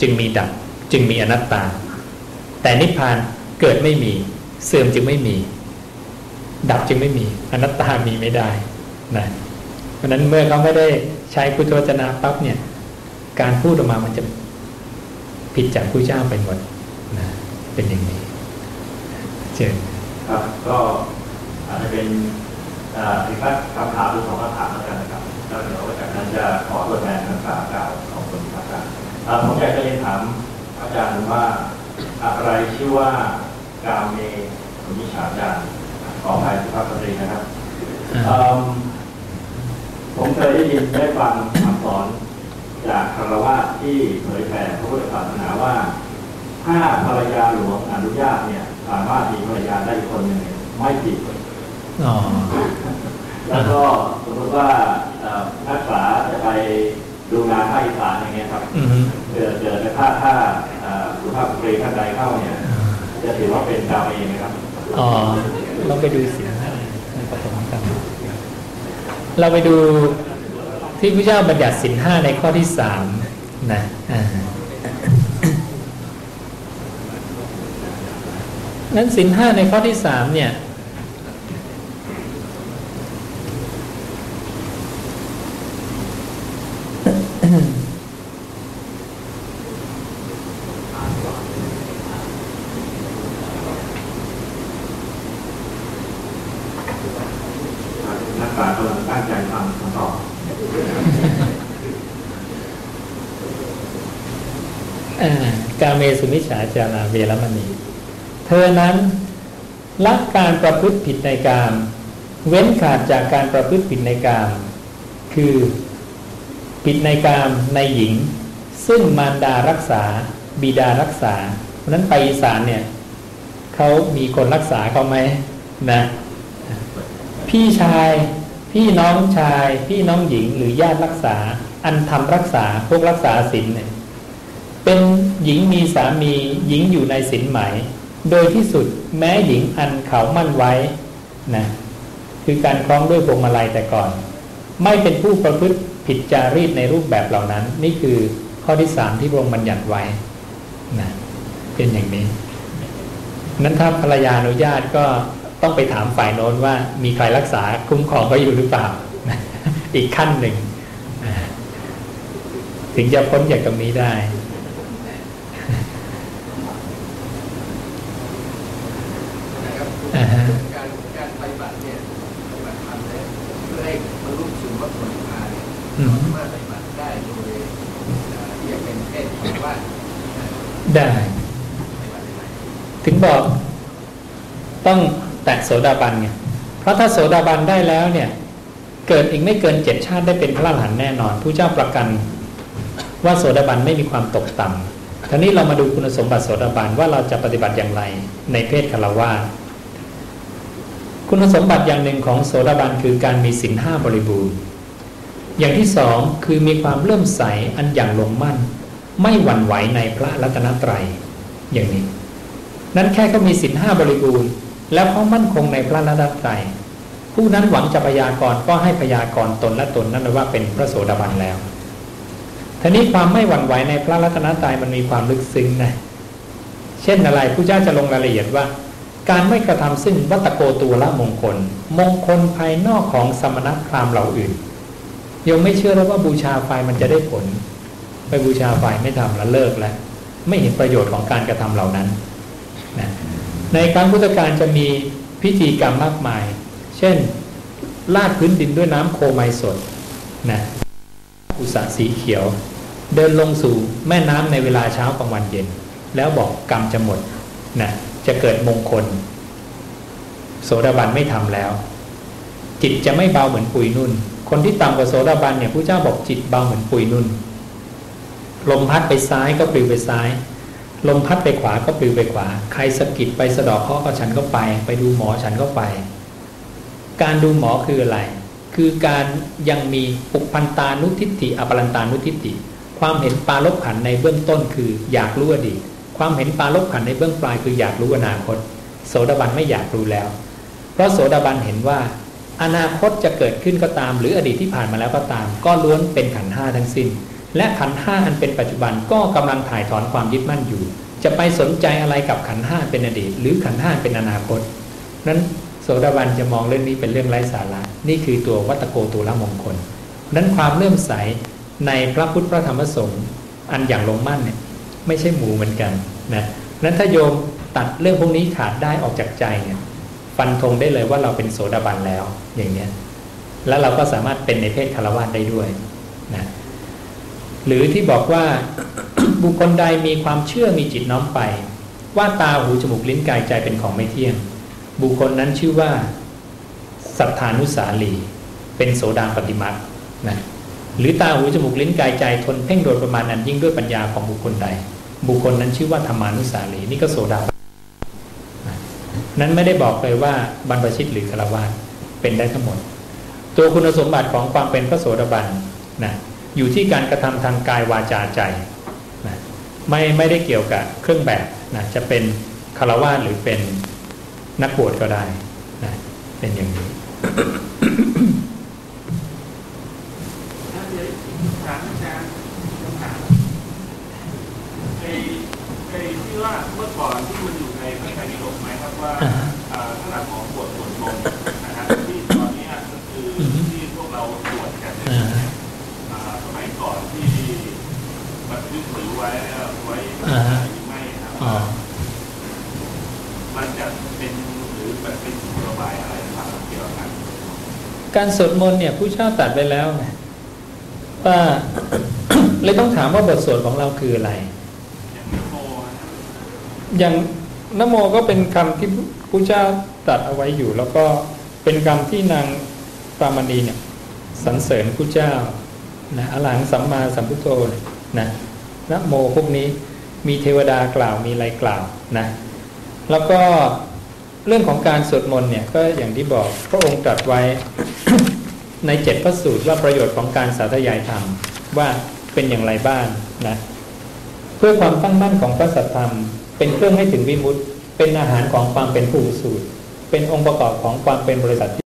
จึงมีดับ จึงมีอนัตตา แต่นิพพานเกิดไม่มี เสื่อมจึงไม่มี ดับจึงไม่มีอนัตตามีไม่ได้นะเพราะนั้นเมื่อเขาไม่ได้ใช้พุทธวจนะปั๊บเนี่ย การพูดออกมามันจะผิดจากผู้เจ้าไปหมดนะเป็นอย่างนี้เชิญครับก็อาจจะเป็นอีกสักคำถามหรือสองคำถามแล้วกันนะครับแล้วเดี๋ยวจากนั้นจะขอตัวแทนทั้งสามกล่าวของคนครับอาจารย์ผมอยากจะเรียนถามอาจารย์ว่าอะไรชื่อว่ากามเมสุมิชาจารย์ ขออภัยสุภาพสตรีนะครับผมเคยได้ยินได้ฟังคำสอนจากคารวะที่เผยแผ่พระพุทธศาสนาว่า ถ้าภรรยาหลวงอนุญาตเนี่ย สามารถมีภรรยาได้คนหนึ่งไม่ผิดแล้วก็สมมติว่านักศึกษาจะไปดูงานภาคอีสานอย่างเงี้ยครับเกิดเกิดถ้าถ้าสุภาพสตรีท่านใดเข้าเนี่ย จะถือว่าเป็นดาวเองไหมครับ อ๋อเราไปดูสิผสมกันเราไปดูที่พระเจ้าบัญญัติสินห้าในข้อที่สามนะนั้นสินห้าในข้อที่สามเนี่ยนักการกำลังตั้งใจฟังคำตอบกาเมสุมิฉาจาราเวรมณี เธอนั้นละการประพฤติผิดในกามเว้นขาดจากการประพฤติผิดในกามคือผิดในกามในหญิง ซึ่งมารดารักษา บิดารักษา เพราะนั้นไปอีสานเนี่ยเขามีคนรักษาเขาไหมนะพี่ชายพี่น้องชาย พี่น้องหญิงหรือญาติรักษา อันทำรักษาพวกรักษาศีลเนี่ย เป็นหญิงมีสามีหญิงอยู่ในศีลไหม โดยที่สุดแม้หญิงอันเขามั่นไว้นะคือการคล้องด้วยพวงมาลัยแต่ก่อน ไม่เป็นผู้ประพฤติผิดจารีตในรูปแบบเหล่านั้น นี่คือข้อที่สามที่พระองค์บัญญัติไว้นะเป็นอย่างนี้ นั้นถ้าภรรยาอนุญาตก็ต้องไปถามฝ่ายโน้นว่ามีใครรักษาคุ้มครองเขาอยู่หรือเปล่า อีกขั้นหนึ่ง ถึงจะพ้นจากตรงนี้ได้การการปฏิบัติเนี่ยปฏิบัติธรรมเนี่ยเพื่อให้บรรลุถึงวัตถุนิพพานเนี่ยสามารถปฏิบัติได้โดยที่จะเป็นเพศของว่า ได้ ถึงบอกต้องแตะโสดาบันไงเพราะถ้าโสดาบันได้แล้วเนี่ย เกิดอีกไม่เกินเจ็ดชาติได้เป็นพระอรหันต์แน่นอนผู้เจ้าประกัน ว่าโสดาบันไม่มีความตกต่ำทีนี้เรามาดูคุณสมบัติโสดาบันว่าเราจะปฏิบัติอย่างไรในเพศคารวะคุณสมบัติอย่างหนึ่งของโสดาบันคือการมีศีลห้าบริบูรณ์ อย่างที่สองคือมีความเลื่อมใสอันอย่างลงมั่น ไม่หวั่นไหวในพระรัตนตรัยอย่างนี้ นั้นแค่เขามีศีลห้าบริบูรณ์ แล้วเขามั่นคงในพระรัตนตรัยผู้นั้นหวังจะพยากรณ์ก็ให้พยากรณ์ตนและตนนั่นว่าเป็นพระโสดาบันแล้วทีนี้ความไม่หวั่นไหวในพระรัตนตรัยมันมีความลึกซึ้งนะเช่นอะไรผู้เจ้าจะลงรายละเอียดว่า การไม่กระทำซึ่งวัตโกตัวละมงคล มงคลภายนอกของสมณพราหมณ์เหล่าอื่นยังไม่เชื่อแล้วว่าบูชาไฟมันจะได้ผล ไปบูชาไฟไม่ทำแล้วเลิกแล้ว ไม่เห็นประโยชน์ของการกระทำเหล่านั้นนะในครั้งพุทธกาลจะมีพิธีกรรมมากมาย เช่นลาดพื้นดินด้วยน้ำโคไมสดนะอุสะสีเขียว เดินลงสู่แม่น้ำในเวลาเช้ากลางวันเย็น แล้วบอกกรรมจะหมดนะจะเกิดมงคล โสดาบันไม่ทำแล้ว จิตจะไม่เบาเหมือนปุยนุ่น คนที่ต่ำกว่าโสดาบันเนี่ยผู้เจ้าบอกจิตเบาเหมือนปุยนุ่น ลมพัดไปซ้ายก็ปลิวไปซ้าย ลมพัดไปขวาก็ปลิวไปขวา ใครสะกิดไปสะดอกเคาะก็ฉันก็ไป ไปดูหมอฉันก็ไป การดูหมอคืออะไร คือการยังมีปุพันตานุทิฏฐิอปรันตานุทิฏฐิความเห็นปาลบขันในเบื้องต้นคืออยากรู้อดีตความเห็นปาลบขันในเบื้องปลายคืออยากรู้อนาคต โสดาบันไม่อยากรู้แล้ว เพราะโสดาบันเห็นว่า อนาคตจะเกิดขึ้นก็ตาม หรืออดีตที่ผ่านมาแล้วก็ตาม ก็ล้วนเป็นขันห้าทั้งสิ้น และขันห้าอันเป็นปัจจุบันก็กำลังถ่ายถอนความยึดมั่นอยู่ จะไปสนใจอะไรกับขันห้าเป็นอดีต หรือขันห้าเป็นอนาคต นั้นโสดาบันจะมองเรื่องนี้เป็นเรื่องไร้สาระ นี่คือตัววัตโกตัวละมงคลนั้นความเลื่อมใสในพระพุทธพระธรรมสงฆ์อันอย่างลงมั่นเนี่ยไม่ใช่หมูเหมือนกันนะนั้นถ้าโยมตัดเรื่องพวกนี้ขาดได้ออกจากใจเนี่ยฟันธงได้เลยว่าเราเป็นโสดาบันแล้วอย่างเนี้ยแล้วเราก็สามารถเป็นในเพศคารวะได้ด้วยนะ หรือที่บอกว่าบุคคลใดมีความเชื่อมีจิตน้อมไป ว่าตาหูจมูกลิ้นกายใจเป็นของไม่เที่ยง บุคคลนั้นชื่อว่าสัทธานุสาลีเป็นโสดาปฏิมานะหรือตาหูจมูกลิ้นกายใจทนเพ่งโดยประมาณอันยิ่งด้วยปัญญาของบุคคลใด บุคคลนั้นชื่อว่าธรรมานุสาลีนี่ก็โสดานั้นไม่ได้บอกเลยว่าบรรพชิตหรือฆราวาสเป็นได้ทั้งหมด ตัวคุณสมบัติของความเป็นพระโสดาบันนะ อยู่ที่การกระทำทางกายวาจาใจนะไม่ไม่ได้เกี่ยวกับเครื่องแบบนะจะเป็นฆราวาสหรือเป็นนักบวชก็ได้นะเป็นอย่างนี้ว่าเมื่อก่อนที่มันอยู่ในพระไตรปิฎกไหมครับว่าขนาดของบทสวดมนต์นะครับที่ตอนนี้ก็คือที่พวกเราสวดกันสมัยก่อนที่บันทึกถือ ไว้ไว้ไม่ครับมันจะเป็นหรือเป็นระบายอะไรครับเกี่ยวกับการสวดมนต์เนี่ยผู้เช่าตัดไปแล้วว่าเลยต้องถามว่าบทสวดของเราคืออะไร อย่างนโมก็เป็นคำที่พระเจ้าตัดเอาไว้อยู่ แล้วก็เป็นคำที่นางปามณีเนี่ยสรรเสริญพระเจ้านะอลังสัมมาสัมพุทโธนะ นโมพวกนี้มีเทวดากล่าวมีอะไรกล่าวนะแล้วก็เรื่องของการสวดมนต์เนี่ยก็อย่างที่บอกพระองค์ตรัสไว้ในเจ็ดพระสูตรว่าประโยชน์ของการสาธยายธรรมว่าเป็นอย่างไรบ้างนะเพื่อความตั้งมั่นของพระสัทธรรม เป็นเครื่องให้ถึงวิมุตต์เป็นอาหารของความเป็นผู้สูตร เป็นองค์ประกอบของความเป็นบริษัทที่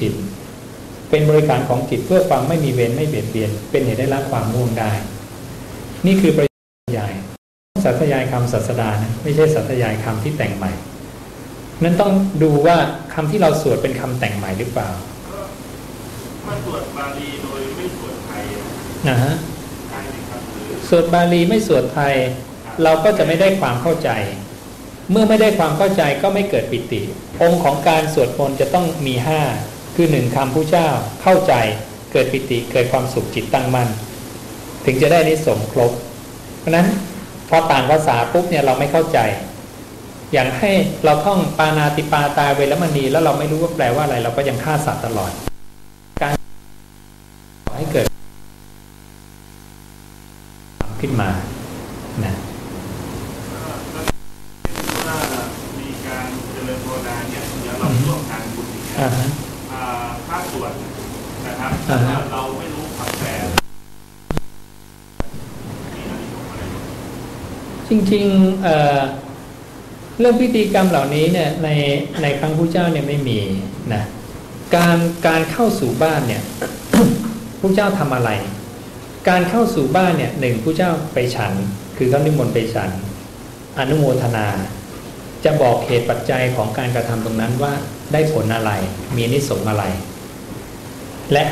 ถิ่นเป็นบริการของจิตเพื่อความไม่มีเวรไม่เบียดเบียน เป็นเหตุได้รับความง่วงได้ นี่คือประโยชน์ใหญ่สัตยายคำศาสดานะไม่ใช่สัตยายคำที่แต่งใหม่ นั้นต้องดูว่าคำที่เราสวดเป็นคำแต่งใหม่หรือเปล่ามาสวดบาลีโดยไม่สวดไทยนะฮะสวดบาลีไม่สวดไทย เราก็จะไม่ได้ความเข้าใจ เมื่อไม่ได้ความเข้าใจก็ไม่เกิดปิติ องค์ของการสวดมนต์จะต้องมีห้าคือหนึ่งคำผู้เจ้าเข้าใจเกิดปิติเกิดความสุขจิตตั้งมั่น ถึงจะได้นิสมครบ เพราะนั้นพอต่างภาษาปุ๊บเนี่ยเราไม่เข้าใจ อย่างให้เราท่องปานาติปาตาเวรมณี แล้วเราไม่รู้ว่าแปลว่าอะไร เราก็ยังฆ่าสัตว์ตลอด การให้เกิดขึ้นมานะพระสวดนะครับเราไม่รู้คำแปล จริงๆเเรื่องพิธีกรรมเหล่านี้เนี่ยในในครั้งพระเจ้าเนี่ยไม่มีนะการการเข้าสู่บ้านเนี่ยพระเจ้าทำอะไร การเข้าสู่บ้านเนี่ยหนึ่งพระเจ้าไปฉัน คือเขานิมนต์ไปฉัน อนุโมทนา จะบอกเหตุปัจจัยของการกระทำตรงนั้นว่าได้ผลอะไร มีนิสงอะไร และ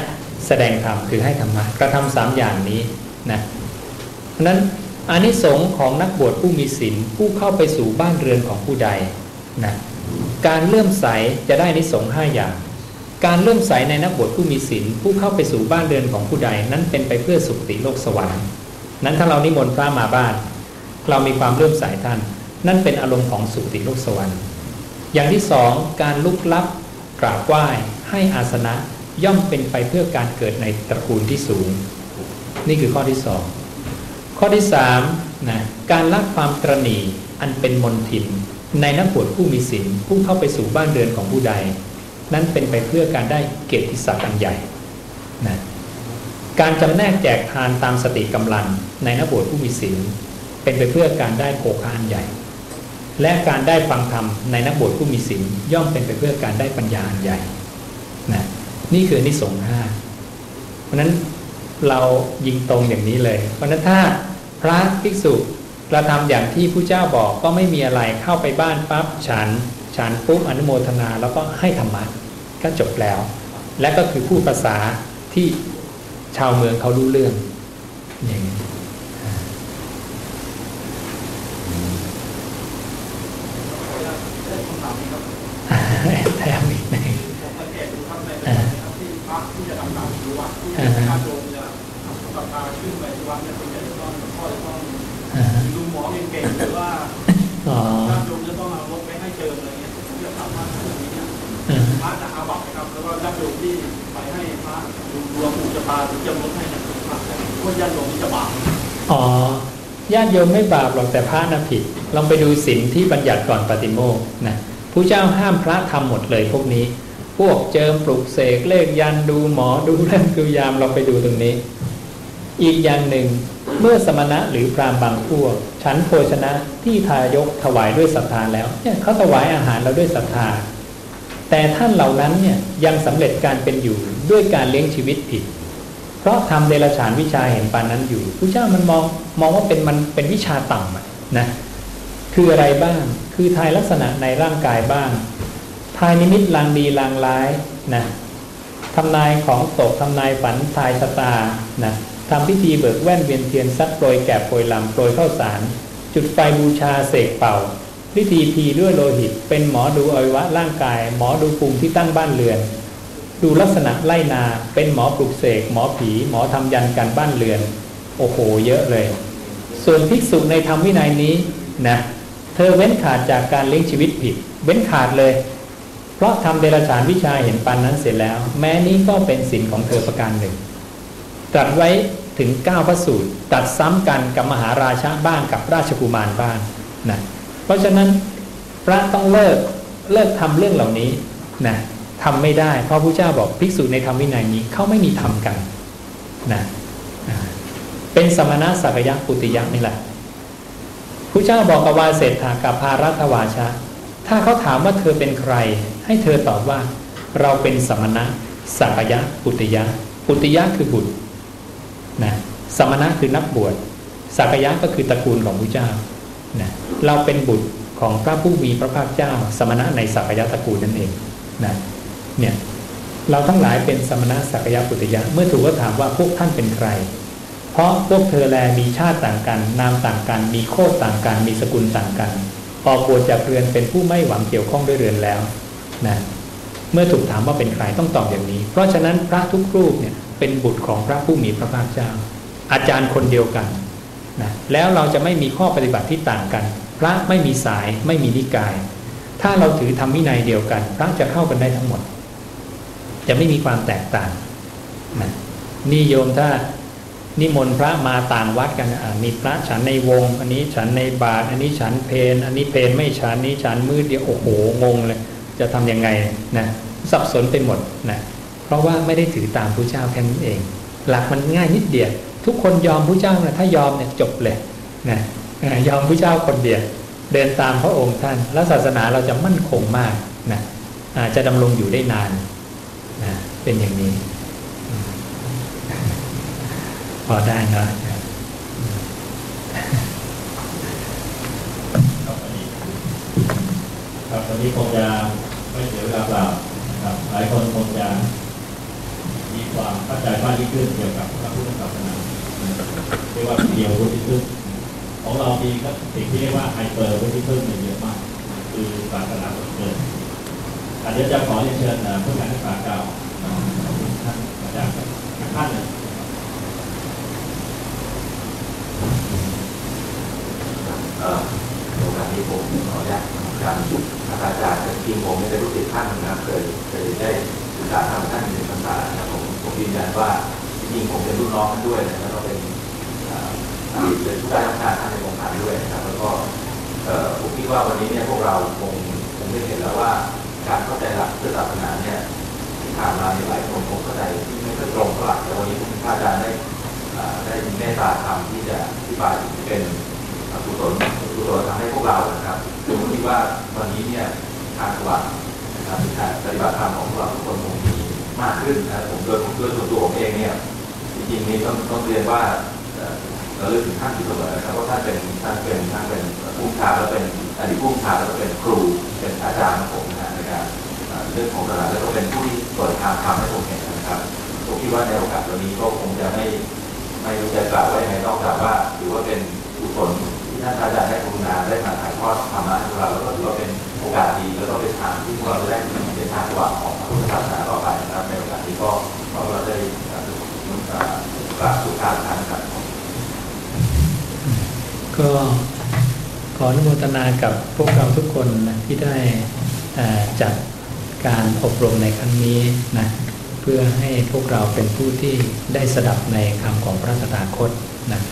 แสดงธรรมคือให้ธรรมะกระทำสามอย่างนี้นะเพราะนั้น อานิสงส์ของนักบวชผู้มีศีลผู้เข้าไปสู่บ้านเรือนของผู้ใดนะการเลื่อมใสจะได้นิสงส์ห้าอย่าง การเลื่อมใสในนักบวชผู้มีศีลผู้เข้าไปสู่บ้านเรือนของผู้ใด นั้นเป็นไปเพื่อสุคติโลกสวรรค์ นั้นถ้าเรานิมนต์พระมาบ้าน เรามีความเลื่อมใสท่าน นั่นเป็นอารมณ์ของสุคติโลกสวรรค์ อย่างที่สองการลุกลับกราบไหว้ให้อาสนะย่อมเป็นไปเพื่อการเกิดในตระกูลที่สูง นี่คือข้อที่สอง ข้อที่สามนะการละความตรณีอันเป็นมนทิน ในนักบวชผู้มีศีลผู้เข้าไปสู่บ้านเรือนของผู้ใด นั้นเป็นไปเพื่อการได้เกียรติศักดิ์อันใหญ่นะการจำแนกแจกทานตามสติกำลังในนักบวชผู้มีศีลเป็นไปเพื่อการได้โภคาอันใหญ่ และการได้ฟังธรรมในนักบวชผู้มีศีลย่อมเป็นไปเพื่อการได้ปัญญาอันใหญ่นะนี่คือนิสงห้าเพราะนั้นเรายิงตรงอย่างนี้เลย เพราะนั้นถ้า พระภิกษุกระทำอย่างที่ผู้เจ้าบอกก็ไม่มีอะไรเข้าไปบ้านปั๊บฉัน ฉันปุ๊บอนุโมทนาแล้วก็ให้ธรรมะก็จบแล้ว และก็คือพูดภาษาที่ชาวเมืองเขารู้เรื่องอย่างนี้แถมอีกหนึ่ง ผมสังเกตดูครับในประเทศนะครับที่พระที่จะดำๆรู้ว่าที่ญาติโยมจะศรัทธาขึ้นไปที่วัดเนี่ยส่วนใหญ่จะต้องพ่อจะต้องดูหมอเก่งๆหรือว่า อ๋อ ญาติโยมจะต้องเอารถไปให้เจิมอะไรเงี้ยผมจะถามว่าเรื่องนี้เนี่ยพระจะอาบัตินะครับแล้วก็ญาติโยมที่ไปให้พระดูดวงอุจจาระหรือจะลดให้เนี่ยพระว่า ญาติโยมจะบาปอ๋อญาติโยมไม่บาปหรอกแต่พระน่ะผิด ลองไปดูศีลที่บัญญัติก่อนปฏิโมกนะผู้เจ้าห้ามพระทำหมดเลยพวกนี้ พวกเจิมปลุกเสกเลขยันดูหมอดูเรื่องคือยามเราไปดูตรงนี้ อีกอย่างหนึ่งเมื่อสมณะหรือพรามบางพวกฉันโภชนะที่ทายกถวายด้วยศรัทธาแล้วเนี่ยเขาถวายอาหารเราด้วยศรัทธาแต่ท่านเหล่านั้นเนี่ยยังสำเร็จการเป็นอยู่ด้วยการเลี้ยงชีวิตผิด เพราะทำเดรัจฉานวิชาเห็นปานนั้นอยู่ผู้เจ้ามันมองมองว่าเป็นมันเป็นวิชาต่ำนะคืออะไรบ้างคือทายลักษณะในร่างกายบ้าง ทายนิมิตลางดีลางร้ายนะทำนายของตกทำนายฝันทายชะตานะทำพิธีเบิกแว่นเวียนเทียนซัดโปรยแกะโปรยลำโปรยข้าวสาร จุดไฟบูชาเสกเป่า พิธีพีด้วยโลหิต เป็นหมอดูอวัยวะร่างกาย หมอดูภูมิที่ตั้งบ้านเรือน ดูลักษณะไล่นาเป็นหมอปลุกเสกหมอผี หมอทำยันกันบ้านเรือน โอ้โห เยอะเลย ส่วนภิกษุในธรรมวินัยนี้นะเธอเว้นขาดจากการเลี้ยงชีวิตผิด เว้นขาดเลย เพราะทำเดรัจฉานวิชาเห็นปันนั้นเสร็จแล้ว แม้นี้ก็เป็นสินของเธอประการหนึ่ง ตรัสไว้ถึง9พระสูตรตัดซ้ำกันกับมหาราชาบ้างกับราชกุมารบ้างนะเพราะฉะนั้นพระต้องเลิกเลิกทำเรื่องเหล่านี้นะ ทำไม่ได้ เพราะพระเจ้าบอกภิกษุในธรรมวินัยนี้เขาไม่มีทำกันนะเป็นสมณะสักยะปุติยะนี่แหละพระเจ้าบอกกับวาเศรษฐากับพารัตวาชะ ถ้าเขาถามว่าเธอเป็นใคร ให้เธอตอบว่า เราเป็นสมณะสักยะปุติยะปุติยะคือบุตรนะสมณะคือนักบวชสักยะก็คือตระกูลของพระเจ้านะเราเป็นบุตรของพระผู้มีพระภาคเจ้า สมณะในสักยะตระกูลนั่นเองนะ เนี่ยเราทั้งหลายเป็นสมณะสักยะปุติยะ เมื่อถูกก็ถามว่าพวกท่านเป็นใคร เพราะพวกเธอแลมีชาติต่างกัน นามต่างกัน มีโคตต่างกัน มีสกุลต่างกันออกบวชจากเรือนเป็นผู้ไม่หวังเกี่ยวข้องด้วยเรือนแล้วนะเมื่อถูกถามว่าเป็นใครต้องตอบอย่างนี้ เพราะฉะนั้นพระทุกรูปเนี่ยเป็นบุตรของพระผู้มีพระภาคเจ้า อาจารย์คนเดียวกันนะแล้วเราจะไม่มีข้อปฏิบัติที่ต่างกัน พระไม่มีสายไม่มีนิกาย ถ้าเราถือธรรมวินัยเดียวกัน พระจะเข้ากันได้ทั้งหมด จะไม่มีความแตกต่างนะนิยมถ้านิมนต์พระมาต่างวัดกันมีพระฉันในวง อันนี้ฉันในบาท อันนี้ฉันเพน อันนี้เพนไม่ฉันนี้ฉันมืดเดียวโอ้โหงงเลย จะทำยังไงนะสับสนไปหมดนะเพราะว่าไม่ได้ถือตามพระเจ้าแค่นั้นเอง หลักมันง่ายนิดเดียวทุกคนยอมพระเจ้านะถ้ายอมเนี่ยจบเลยนะยอมพระเจ้าคนเดียวเดินตามพระองค์ท่าน แล้วศาสนาเราจะมั่นคงมากนะจะดำรงอยู่ได้นาน เป็นอย่างนี้ พอได้เนะครับวันนี้คงจะไม่เสียเวลาเปล่านะครับหลายคนคงจะมีความเข้าใจมากยิ่งขึ้นเกี่ยวกับพระพุทธศาสนาเรียกว่าเดียววุฒิพึ่งของเรามีก็สิ่งที่เรียกว่าไฮเปอร์วุฒิพึ่งเยอะมาก คือศาสนาเกิดอาจจะจะขอเรียนเชิญผู้การศึกษาเก่า ท่านนี้ผมขออนุญาตการอาจารย์แต่จริงผมไม่ได้รู้สึกท่านนะครับเคยเคยได้ศึกษาทางท่านในภาษาผมผมยืนยันว่าจริงผมเป็นรุ่นน้องท่านด้วยนะแล้วก็เป็นมีเป็นผู้ได้รับการท่านในวงการด้วยนะครับแล้วก็ผมคิดว่าวันนี้เนี่ยพวกเราคงคงได้เห็นแล้วว่าการเข้าใจหลักพุทธศาสนาเนี่ย ที่ผ่านมาในหลายคนคงเข้าใจที่ไม่ค่อยตรงเท่าไหร่แต่วันนี้ผมพระอาจารย์ได้ได้มีเมตตาธรรมที่จะอธิบายที่เป็นกุศลกุศลทำให้พวกเรานะครับผมคิดว่าวันนี้เนี่ยทางสว่างนะครับการปฏิบัติธรรมของพวกเราทุกคนคงมีมากขึ้นนะผมโดยผมโดยส่วนตัวผมเองเนี่ยจริงๆนี่ต้องต้องเรียนว่าเราเลือกถึงท่านอยู่เสมอนะครับว่าท่านเป็นท่านเป็นท่านเป็นผู้ชาแล้วเป็นอดีตผู้ชาแล้วก็เป็นครูเป็นอาจารย์ของผมนะฮะในการ เรื่องของศาสนาแล้วก็เป็นผู้ที่เปิดทางทำให้ผมเห็นนะครับผมคิดว่าในโอกาสวันนี้ก็คงจะไม่ไม่รู้จะกล่าวว่ายังไงนอกจากว่าถือว่าเป็นกุศลที่ท่านอาจารย์ได้กรุณาได้มาถ่ายทอดธรรมะให้เราแล้วก็ถือว่าเป็นโอกาสดีแล้วก็เป็นทางที่พวกเราจะได้เป็นทางสว่างของพุทธศาสนาต่อไปนะครับในโอกาสนี้ก็เราได้เอ่อกราบสุภาพทานครับก็ขออนุโมทนากับพวกเราทุกคนนะที่ได้จัด การอบรมในครั้งนี้นะเพื่อให้พวกเราเป็นผู้ที่ได้สดับในคำของพระตถาคตนะ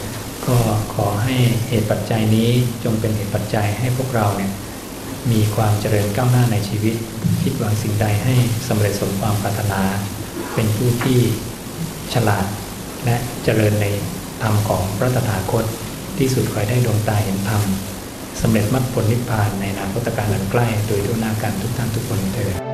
ก็ขอให้เหตุปัจจัยนี้จงเป็นเหตุปัจจัยให้พวกเราเนี่ยมีความเจริญก้าวหน้าในชีวิต คิดหวังสิ่งใดให้สำเร็จสมความปรารถนา เป็นผู้ที่ฉลาด และเจริญในธรรมของพระตถาคตที่สุดขอให้ได้ดวงตาเห็นธรรมสำเร็จมรรคผลนิพพานในนาคตการอันใกล้ โดยทั่วหน้ากันทุกท่านทุกคนเถิด